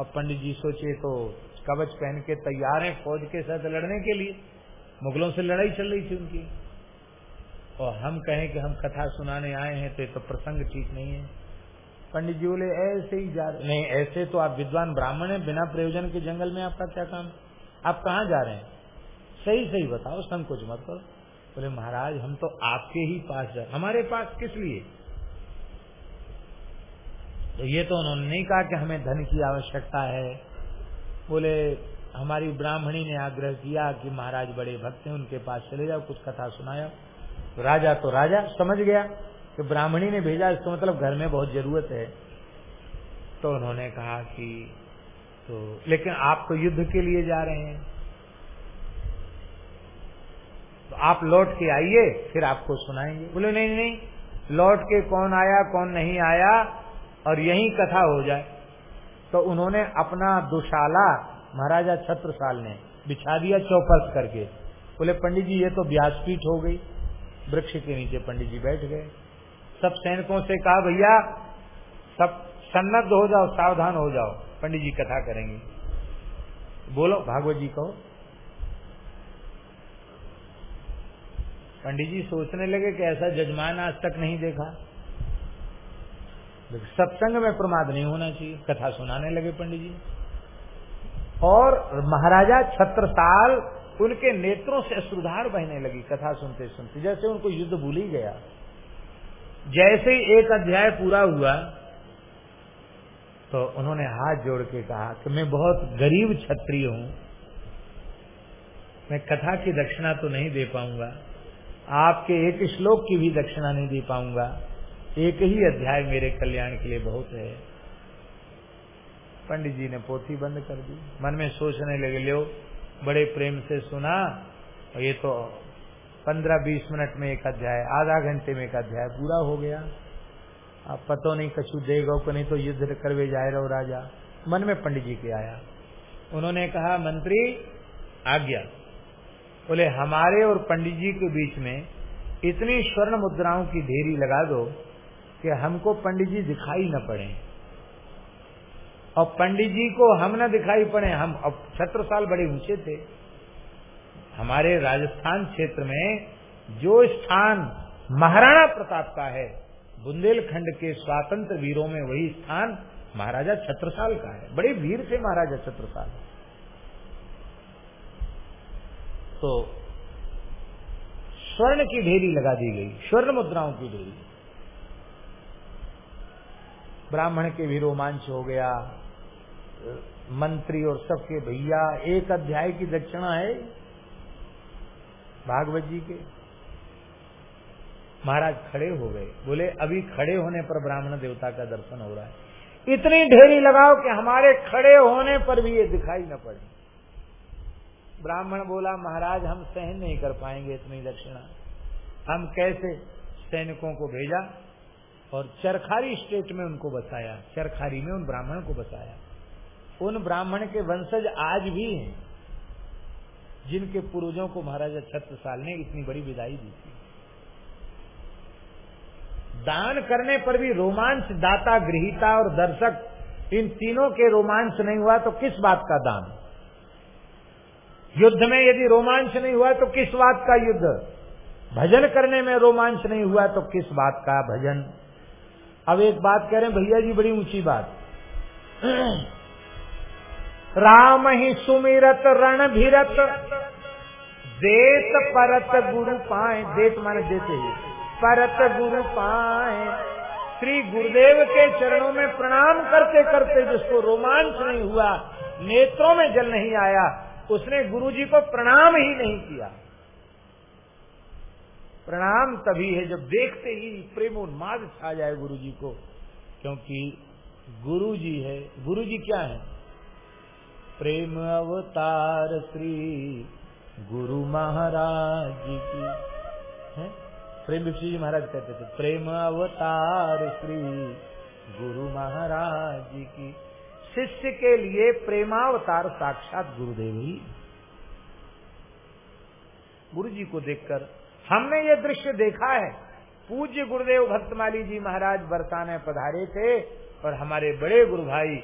अब पंडित जी सोचे तो कवच पहन के तैयार हैं फौज के साथ लड़ने के लिए। मुगलों से लड़ाई चल रही थी उनकी। और हम कहें कि हम कथा सुनाने आए हैं तो, तो प्रसंग ठीक नहीं है। पंडित जी बोले ऐसे ही जा रहे नहीं ऐसे तो आप विद्वान ब्राह्मण हैं बिना प्रयोजन के जंगल में आपका क्या काम आप कहाँ जा रहे हैं? सही सही बताओ संकोच मत करो। बोले महाराज हम तो आपके ही पास जा हमारे पास किस लिए? तो ये तो उन्होंने नहीं कहा कि हमें धन की आवश्यकता है। बोले, हमारी ब्राह्मणी ने आग्रह किया कि महाराज बड़े भक्त हैं, उनके पास चले जाओ, कुछ कथा सुनाया तो राजा तो राजा, समझ गया कि ब्राह्मणी ने भेजा, इसका मतलब घर में बहुत ज़रूरत है। तो उन्होंने कहा कि तो लेकिन आप तो युद्ध के लिए जा रहे हैं। तो आप लौट के आइए, फिर आपको सुनाएँगे। बोले, नहीं नहीं, लौट के कौन आया, कौन नहीं आया, और यही कथा हो जाए। तो उन्होंने अपना दुशाला महाराजा छत्रसाल ने बिछा दिया चौपस करके। बोले, पंडित जी, ये तो व्यासपीठ हो गई। वृक्ष के नीचे पंडित जी बैठ गए। सब सैनिकों से कहा, भैया, सब सन्नद्ध हो जाओ, सावधान हो जाओ, पंडित जी कथा करेंगे। बोलो, भागवत जी कहो। पंडित जी सोचने लगे कि ऐसा जजमान आज तक नहीं देखा। सत्संग में प्रमाद नहीं होना चाहिए। कथा सुनाने लगे पंडित जी। और महाराजा छत्रसाल उनके नेत्रों से अश्रुधार बहने लगी, कथा सुनते सुनते। जैसे उनको युद्ध भूल ही गया। जैसे ही एक अध्याय पूरा हुआ तो उन्होंने हाथ जोड़ के कहा कि मैं बहुत गरीब छत्री हूँ। मैं कथा की दक्षिणा तो नहीं दे पाऊँगा। आपके एक श्लोक की भी दक्षिणा नहीं दे पाऊँगा। एक ही अध्याय मेरे कल्याण के लिए बहुत है। पंडित जी ने पोथी बंद कर दी। मन में सोचने लगे लो बड़े प्रेम से सुना ये तो पंद्रह बीस मिनट में एक अध्याय, आधा घंटे में एक अध्याय पूरा हो गया। अब पतो नहीं, कछु देगा को नहीं तो युद्ध करवे जाए रहो राजा। मन में पंडित जी के आया। उन्होंने कहा, मंत्री, आज्ञा। बोले, हमारे और पंडित जी के बीच में इतनी स्वर्ण मुद्राओं की ढेरी लगा दो कि हमको पंडित जी दिखाई न पड़े। और पंडित जी को हम न दिखाई पड़े, हम अब छत्र साल बड़े ऊँचे थे। हमारे राजस्थान क्षेत्र में जो स्थान महाराणा प्रताप का है, बुंदेलखंड के स्वतंत्र वीरों में वही स्थान महाराजा छत्रसाल का है। बड़े वीर थे महाराजा छत्रसाल। तो स्वर्ण की ढेरी लगा दी गई, स्वर्ण मुद्राओं की ढेरी ब्राह्मण के भी रोमांच हो गया। मंत्री और सबके भैया, एक अध्याय की दक्षिणा है भागवत जी के। महाराज खड़े हो गए। बोले, अभी खड़े होने पर ब्राह्मण देवता का दर्शन हो रहा है। इतनी ढेरी लगाओ कि हमारे खड़े होने पर भी ये दिखाई न पड़े। ब्राह्मण बोला, महाराज, हम सहन नहीं कर पाएँगे इतनी दक्षिणा। हम कैसे सैनिकों को भेजा? और चरखारी स्टेट में उनको बसाया, चरखारी में उन ब्राह्मण को बसाया। उन ब्राह्मण के वंशज आज भी हैं, जिनके पूर्वजों को महाराजा छत्रसाल ने इतनी बड़ी विदाई दी थी। दान करने पर भी रोमांच दाता, गृहिता और दर्शक, इन तीनों के रोमांच नहीं हुआ तो किस बात का दान? युद्ध में यदि रोमांच नहीं हुआ तो किस बात का युद्ध? भजन करने में रोमांच नहीं हुआ तो किस बात का भजन? अब एक बात कह रहे हैं, भैया जी, बड़ी ऊँची बात। राम ही सुमिरत, रण भीरत। देत परत गुरु पाए, देत माने देते ही। परत गुरु पाए, श्री गुरुदेव के चरणों में प्रणाम करते करते जिसको रोमांच नहीं हुआ, नेत्रों में जल नहीं आया, उसने गुरु जी को प्रणाम ही नहीं किया। प्रणाम तभी है जब देखते ही प्रेम उन्माद छा जाए गुरु जी को, क्योंकि गुरु जी है। गुरु जी क्या है? प्रेम अवतार श्री गुरु महाराज की। है? प्रेम विष्णु जी महाराज कहते थे, प्रेम अवतार श्री गुरु महाराज की। शिष्य के लिए प्रेमावतार साक्षात गुरुदेव ही। गुरु जी को देखकर हमने ये दृश्य देखा है। पूज्य गुरुदेव भक्तमाली जी महाराज बरसाने पधारे थे और हमारे बड़े गुरु भाई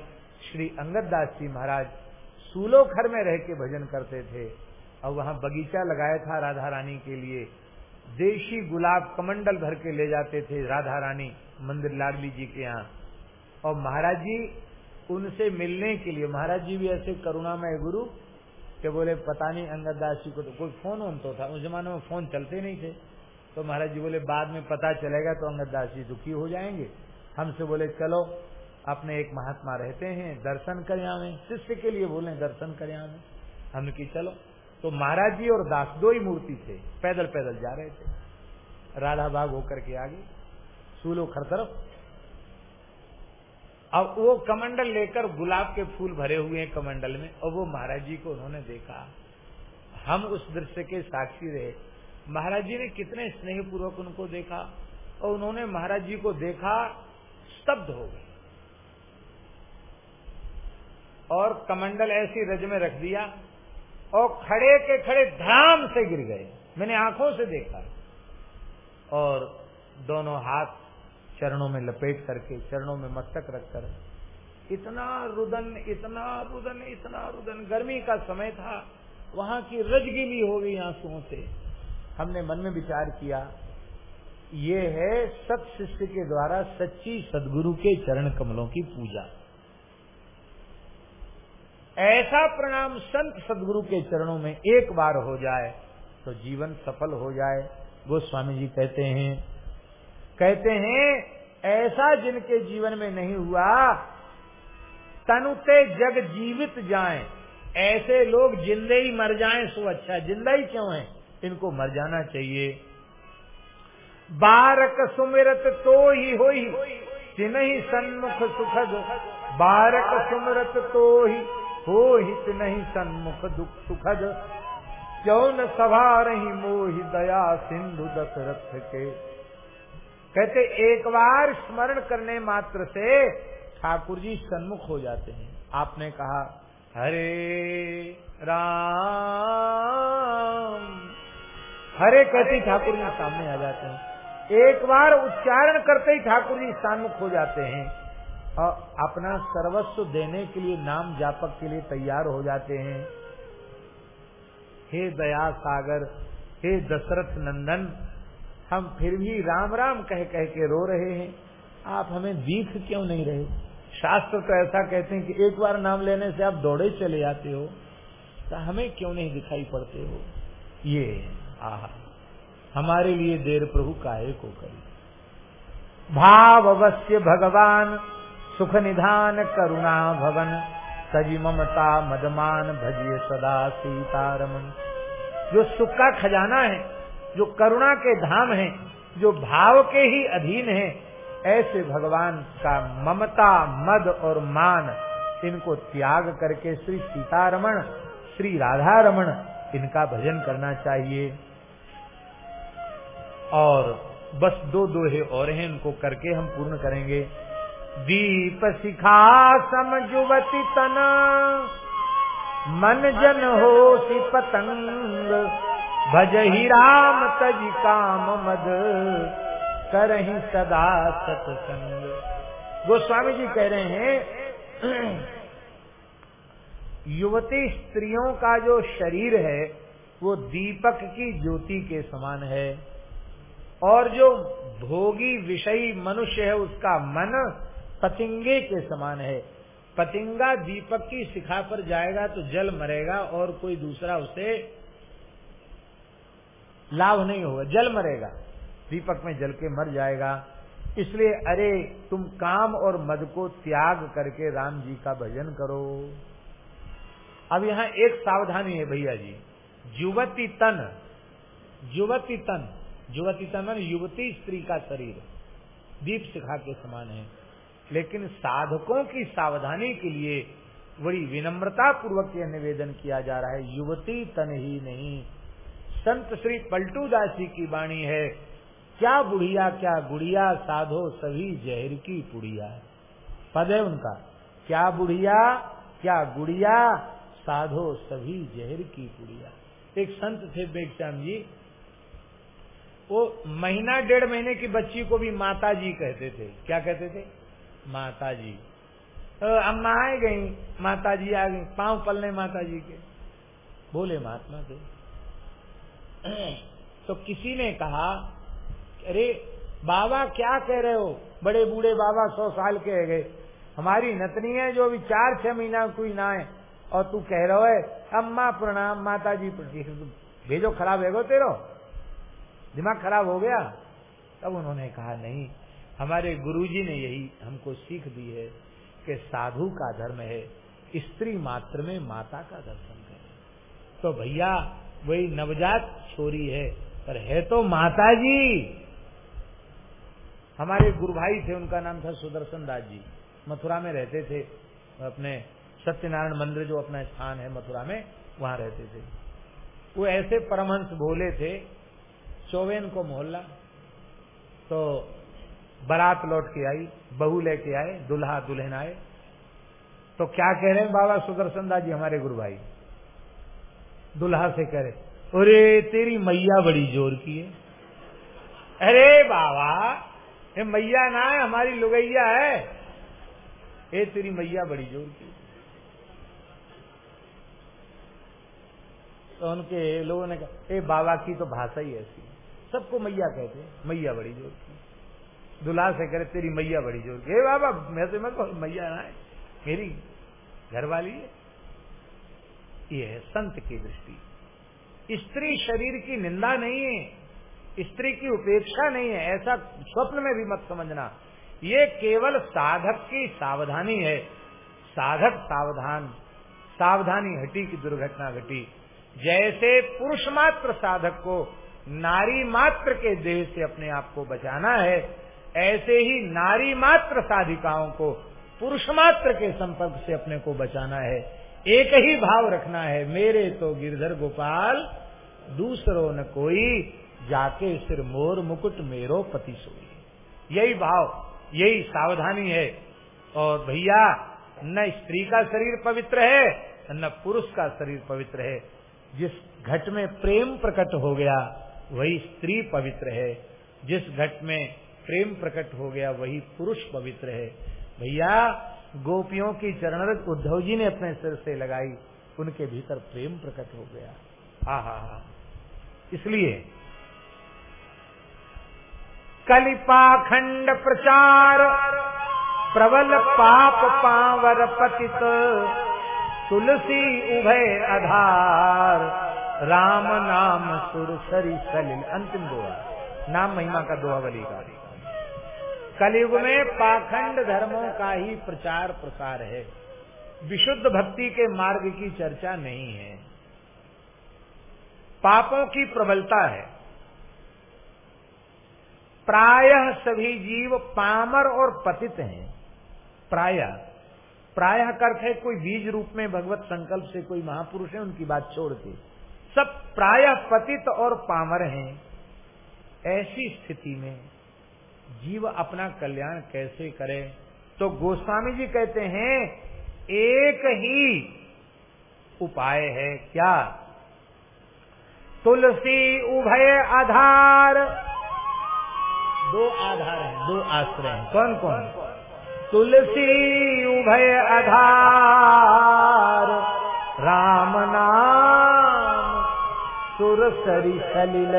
श्री अंगद दास जी महाराज सूलोखर में रह के भजन करते थे। और वहाँ बगीचा लगाया था राधा रानी के लिए। देशी गुलाब कमंडल भर के ले जाते थे राधा रानी मंदिर लाडली जी के यहाँ। और महाराज जी, उनसे मिलने के लिए, महाराज जी भी ऐसे करुणामय गुरु कि बोले, पता नहीं अंगद दास जी को तो कोई फ़ोन वोन तो था। उस जमाने में फ़ोन चलते नहीं थे। तो महाराज जी बोले, बाद में पता चलेगा तो अंगद दास जी दुखी हो जाएँगे। हमसे बोले, चलो, अपने एक महात्मा रहते हैं, दर्शन कर आवे। शिष्य के लिए बोले, दर्शन कर आवे। हमने की चलो। तो महाराज जी और दास दो ही मूर्ति थे। पैदल पैदल जा रहे थे। राधा बाग होकर के आगे, सूलो खर तरफ़ अब वो कमंडल लेकर गुलाब के फूल भरे हुए हैं कमंडल में, और वो महाराज जी को उन्होंने देखा। हम उस दृश्य के साक्षी रहे। महाराज जी ने कितने स्नेह पूर्वक उनको देखा, और उन्होंने महाराज जी को देखा, स्तब्ध हो गए। और कमंडल ऐसी रज में रख दिया, और खड़े के खड़े धाम से गिर गए। मैंने आँखों से देखा। और दोनों हाथ चरणों में लपेट करके, चरणों में मस्तक रखकर। इतना रुदन इतना रुदन इतना रुदन। गर्मी का समय था, वहाँ की रजगिली हो गई आंसुओं से। हमने मन में विचार किया, ये है सत शिष्य के द्वारा सच्ची सदगुरु के चरण कमलों की पूजा। ऐसा प्रणाम संत सदगुरु के चरणों में एक बार हो जाए तो जीवन सफल हो जाए। वो स्वामी जी कहते हैं कहते हैं, ऐसा जिनके जीवन में नहीं हुआ तनुते जग जीवित जाएँ। ऐसे लोग जिंदे ही मर जाएँ, सो अच्छा ज़िंदा ही क्यों है? इनको मर जाना चाहिए। बारक सुमिरत तो ही हो ही सन्मुख सुखद। बारक सुमिरत तो ही हो ही नहीं सन्मुख दुख सुखद। क्यों न सभा रही मोहि दया सिंधु दशरथ के? कहते, एक बार स्मरण करने मात्र से ठाकुर जी सन्मुख हो जाते हैं। आपने कहा, हरे राम। हरे कहते ठाकुर जी सामने आ जाते हैं। एक बार उच्चारण करते ही ठाकुर जी सन्मुख हो जाते हैं और अपना सर्वस्व देने के लिए, नाम जापक के लिए तैयार हो जाते हैं। हे दया सागर, हे दशरथ नंदन हम फिर भी राम राम कह कह के रो रहे हैं। आप हमें दीख क्यों नहीं रहे? शास्त्र तो ऐसा कहते हैं कि एक बार नाम लेने से आप दौड़े चले जाते हो तो हमें क्यों नहीं दिखाई पड़ते हो? ये आह, हमारे लिए देर प्रभु काहे को करी? भाव अवश्य भगवान सुख निधान करुणा भवन, सजी ममता मदमान भजिए सदा सीतारमन। जो सुख का खजाना है जो करुणा के धाम हैं, जो भाव के ही अधीन हैं, ऐसे भगवान का ममता, मद और मान इनको त्याग करके श्री सीतारमण, श्री राधा रमण इनका भजन करना चाहिए। और बस दो दोहे और हैं, इनको करके हम पूर्ण करेंगे। दीप सिखा समझुवती तना, मन जन हो सी पतंग भज ही राम तज काम मद कर ही सदा सत्संग। गोस्वामी जी कह रहे हैं, युवती स्त्रियों का जो शरीर है, वो दीपक की ज्योति के समान है। और जो भोगी विषयी मनुष्य है, उसका मन पतिंगे के समान है। पतिंगा दीपक की शिखा पर जाएगा तो जल मरेगा और कोई दूसरा उसे लाभ नहीं होगा, जल मरेगा। दीपक में जल के मर जाएगा। इसलिए, अरे, तुम काम और मद को त्याग करके राम जी का भजन करो। अब यहाँ एक सावधानी है भैया जी। युवती तन युवती तन युवती तन युवती स्त्री का शरीर। दीप शिखा के समान है। लेकिन साधकों की सावधानी के लिए बड़ी विनम्रता पूर्वक यह निवेदन किया जा रहा है, युवती तन ही नहीं। संत श्री पलटू दास जी की वाणी है, क्या बुढ़िया, क्या गुड़िया, साधो सभी जहर की पुड़िया पद है उनका, क्या बुढ़िया, क्या गुड़िया, साधो सभी जहर की पुड़िया। एक संत थे बेगश्याम जी, वो महीना डेढ़ महीने की बच्ची को भी माता जी कहते थे। क्या कहते थे? माता जी तो अम्मा आ गई माता जी आ गई, पाँव पलने माता जी के। बोले, महात्मा थे। तो किसी ने कहा, अरे, बाबा क्या कह रहे हो? बड़े बूढ़े बाबा सौ साल के है गए। हमारी नतनी है जो अभी चार छह महीना कोई ना है। और तू कह रहा है, अम्मा प्रणाम माता जी प्रणाम भेजो, खराब है गो तेरो। दिमाग खराब हो गया? तब उन्होंने कहा, नहीं, हमारे गुरुजी ने यही हमको सीख दी है कि साधु का धर्म है, स्त्री मात्र में माता का दर्शन करे। तो भैया वही नवजात छोरी है। पर है तो माता जी हमारे गुरु भाई थे, उनका नाम था सुदर्शन दास जी। मथुरा में रहते थे। अपने सत्यनारायण मंदिर जो अपना स्थान है मथुरा में, वहाँ रहते थे। वो ऐसे परमहंस भोले थे, चौवेन को मोहल्ला। तो बारात लौट के आई, बहू लेके आए, दुल्हा दुल्हन आए। तो क्या कह रहे हैं बाबा सुदर्शन दास जी, हमारे गुरु भाई दुल्हा से करे। अरे, तेरी मैया बड़ी ज़ोर की है। अरे, बाबा, ये मैया ना है, हमारी लुगैया है। ये तेरी मैया बड़ी ज़ोर की तो उनके लोगों ने कहा, ए, बाबा की तो भाषा ही ऐसी सबको मैया कहते हैं, मैया बड़ी ज़ोर की दुल्हा से करे, तेरी मैया बड़ी ज़ोर की बाबा, मैं तो मैं मैया ना है। मेरी घरवाली है। ये है, संत की दृष्टि। स्त्री शरीर की निंदा नहीं है, स्त्री की उपेक्षा नहीं है, ऐसा स्वप्न में भी मत समझना। ये केवल साधक की सावधानी है। साधक सावधान, सावधानी हटी की दुर्घटना घटी। जैसे पुरुष मात्र साधक को, नारी मात्र के देह से अपने आप को बचाना है, ऐसे ही नारी मात्र साधिकाओं को, पुरुष मात्र के संपर्क से अपने को बचाना है। एक ही भाव रखना है, मेरे तो गिरधर गोपाल, दूसरो न कोई, जाके सिर मोर मुकुट मेरो पति सोई। यही भाव, यही सावधानी है। और भैया, न स्त्री का शरीर पवित्र है, न पुरुष का शरीर पवित्र है। जिस घट में प्रेम प्रकट हो गया, वही स्त्री पवित्र है। जिस घट में प्रेम प्रकट हो गया, वही पुरुष पवित्र है। भैया गोपियों की चरण उद्धव जी ने अपने सिर से लगाई। उनके भीतर प्रेम प्रकट हो गया। हा हा हा। इसलिए कलिपाखंड प्रचार, प्रबल पाप पावर पतित, तुलसी उभय आधार। राम नाम सुर सरी सलिल। अंतिम दोहा नाम महिमा का दोहा बली का। कलयुग में पाखंड धर्मों का ही प्रचार प्रसार है। विशुद्ध भक्ति के मार्ग की चर्चा नहीं है। पापों की प्रबलता है। प्रायः सभी जीव पामर और पतित हैं। प्रायः। प्रायः अर्थ है कोई बीज रूप में भगवत संकल्प से कोई महापुरुष है, उनकी बात छोड़ के। सब प्रायः पतित और पामर हैं। ऐसी स्थिति में जीव अपना कल्याण कैसे करे? तो गोस्वामी जी कहते हैं, एक ही उपाय है क्या? तुलसी उभय आधार। दो आधार हैं, दो आश्रय हैं। कौन कौन? तुलसी उभय आधार। राम नाम सुर सरी सलिल।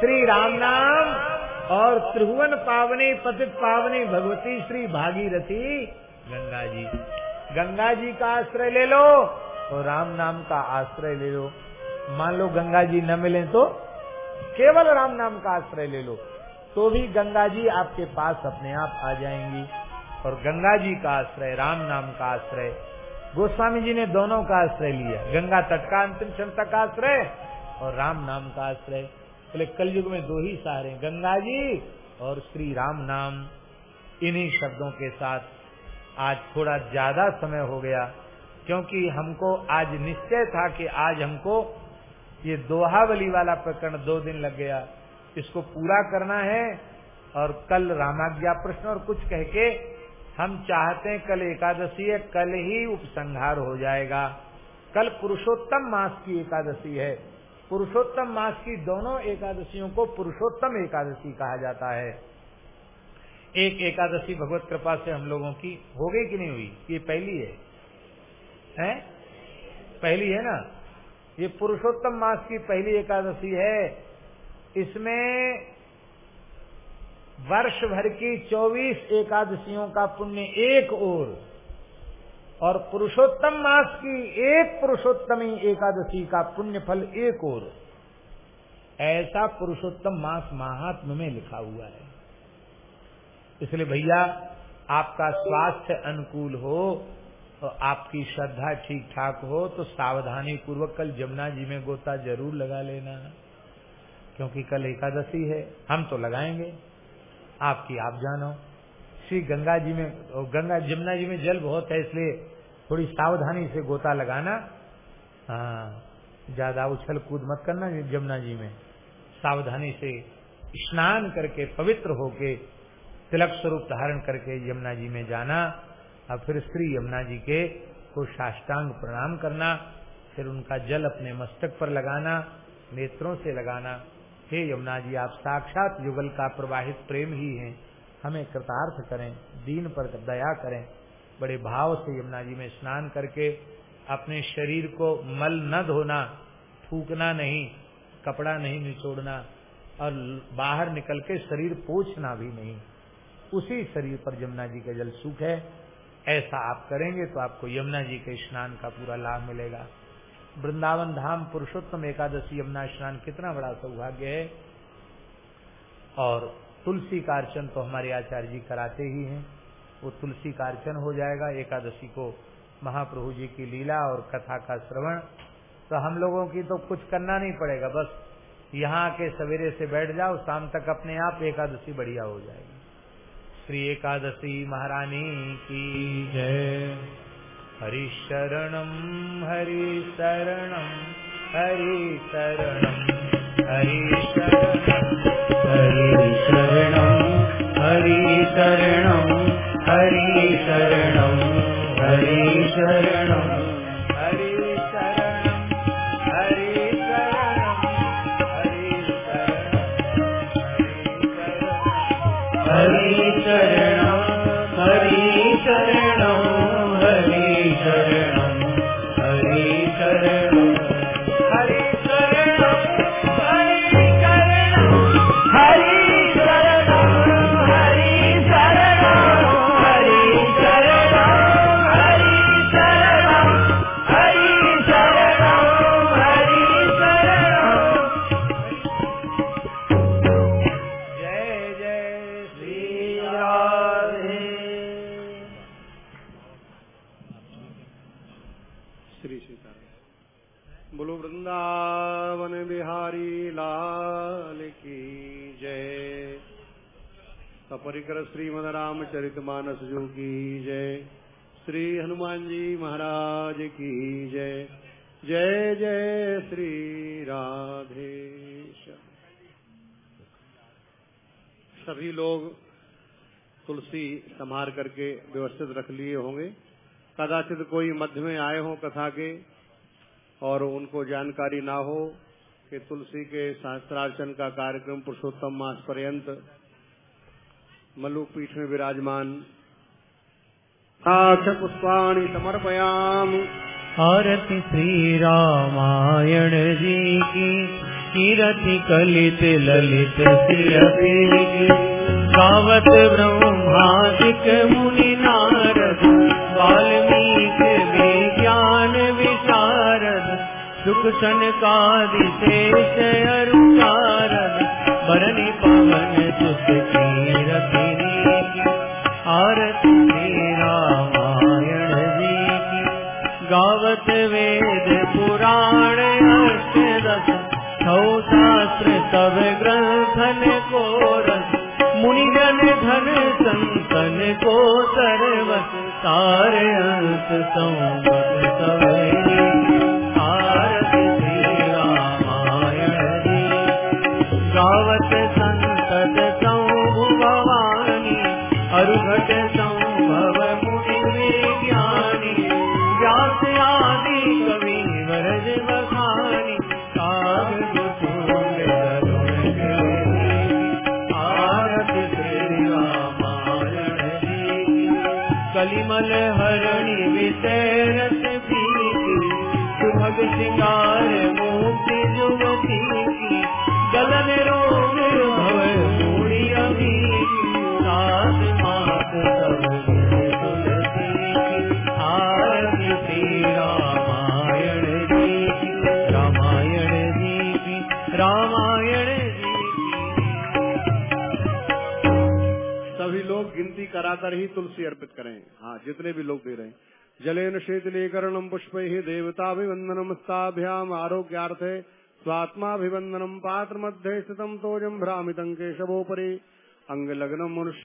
श्री राम नाम और त्रिभुवन पावनी पतित पावनी भगवती श्री भागीरथी। गंगा जी। गंगा जी का आश्रय ले लो और राम नाम का आश्रय ले लो। मान लो गंगा जी न मिले तो केवल राम नाम का आश्रय ले लो। तो भी गंगा जी आपके पास अपने आप आ जाएँगी। और गंगा जी का आश्रय राम नाम का आश्रय गोस्वामी जी ने दोनों का आश्रय लिया। गंगा तट का अंतिम क्षमता का आश्रय और राम नाम का आश्रय। बोले, कलयुग में दो ही सहारे गंगा जी और श्री राम नाम। इन्हीं शब्दों के साथ आज थोड़ा ज़्यादा समय हो गया, क्योंकि हमको आज निश्चय था कि आज हमको ये दोहावली वाला प्रकरण दो दिन लग गया। इसको पूरा करना है और कल रामाज्ञा प्रश्न और कुछ कह के हम चाहते हैं कल एकादशी है, कल ही उपसंहार हो जाएगा। कल पुरुषोत्तम मास की एकादशी है। पुरुषोत्तम मास की दोनों एकादशियों को पुरुषोत्तम एकादशी कहा जाता है। एक एकादशी भगवत कृपा से हम लोगों की हो गई कि नहीं हुई? ये पहली है। हैं? पहली है ना? ये पुरुषोत्तम मास की पहली एकादशी है। इसमें वर्ष भर की 24 एकादशियों का पुण्य एक और और पुरुषोत्तम मास की एक पुरुषोत्तमी एकादशी का पुण्य फल एक और ऐसा पुरुषोत्तम मास महात्म में लिखा हुआ है। इसलिए भैया, आपका स्वास्थ्य अनुकूल हो, और आपकी श्रद्धा ठीक ठाक हो तो सावधानी पूर्वक कल जमुना जी में गोता ज़रूर लगा लेना, क्योंकि कल एकादशी है। हम तो लगाएँगे। आपकी आप जानो। श्री गंगा जी में, गंगा जमुना जी में जल बहुत है, इसलिए थोड़ी सावधानी से गोता लगाना। हाँ ज़्यादा उछल कूद मत करना जमुना जी में। सावधानी से स्नान करके, पवित्र होके, तिलक स्वरूप धारण करके यमुना जी में जाना, और फिर श्री यमुना जी के को साष्टांग प्रणाम करना, फिर उनका जल अपने मस्तक पर लगाना, नेत्रों से लगाना। हे यमुना जी, आप साक्षात युगल का प्रवाहित प्रेम ही हैं। हमें कृतार्थ करें, दीन पर दया करें। बड़े भाव से यमुना जी में स्नान करके अपने शरीर को मल न धोना, थूकना नहीं, कपड़ा नहीं निचोड़ना और बाहर निकल के शरीर पोछना भी नहीं। उसी शरीर पर यमुना जी का जल सुख है। ऐसा आप करेंगे तो आपको यमुना जी के स्नान का पूरा लाभ मिलेगा। वृंदावन धाम पुरुषोत्तम एकादशी यमुना स्नान कितना बड़ा सौभाग्य है। और तुलसी का अर्चन तो हमारे आचार्य जी कराते ही हैं। वो तुलसी का अर्चन हो जाएगा, एकादशी को महाप्रभु जी की लीला और कथा का श्रवण। तो हम लोगों की तो कुछ करना नहीं पड़ेगा, बस यहाँ के सवेरे से बैठ जाओ, शाम तक अपने आप एकादशी बढ़िया हो जाएगी। श्री एकादशी महारानी की जय। हरि शरणम हरि शरणम हरि शरणम हरि शरणम हरि शरणं हरि शरणं हरि शरणं हरि शरणं। सपरिकर श्रीमद रामचरित मानस जो की जय। श्री हनुमान जी महाराज की जय। जय जय श्री राधे सभी लोग तुलसी संभार करके व्यवस्थित रख लिए होंगे। कदाचित कोई मध्य में आए हों कथा के और उनको जानकारी ना हो कि तुलसी के शास्त्रार्चन का कार्यक्रम पुरुषोत्तम मास पर्यंत मल्लुक पीठ में विराजमान। साक्ष पुष्पाणि समर्पयाम। आरती श्री रामायण जी की कीरति कलित ललित की गावत ब्रह्मादिक मुनि नारद वाल्मीकि विज्ञान विशारद सुख सनकादि शेष अरुचारद। बरनि पवन कीरति की, आरती श्री रामायण जी की। गावत वेद पुराण अष्ट दस छौ शास्त्र सब ग्रंथन को रस। मुनिजन धन संतन को सर्वस सार अंश संवत सब गिनती ही तुलसी अर्पित करें। हाँ जितने भी लोग दे रहे हैं। जलेन शीतलीकरणम पुष्प ही देवताभिवंदनम स्ताभ्याम आरोग्यार्थे स्वात्माभिवंदनम पात्र मध्य स्थितम तोजम भ्रामितं केशवोपरी। अंग लग्नम मनुष्य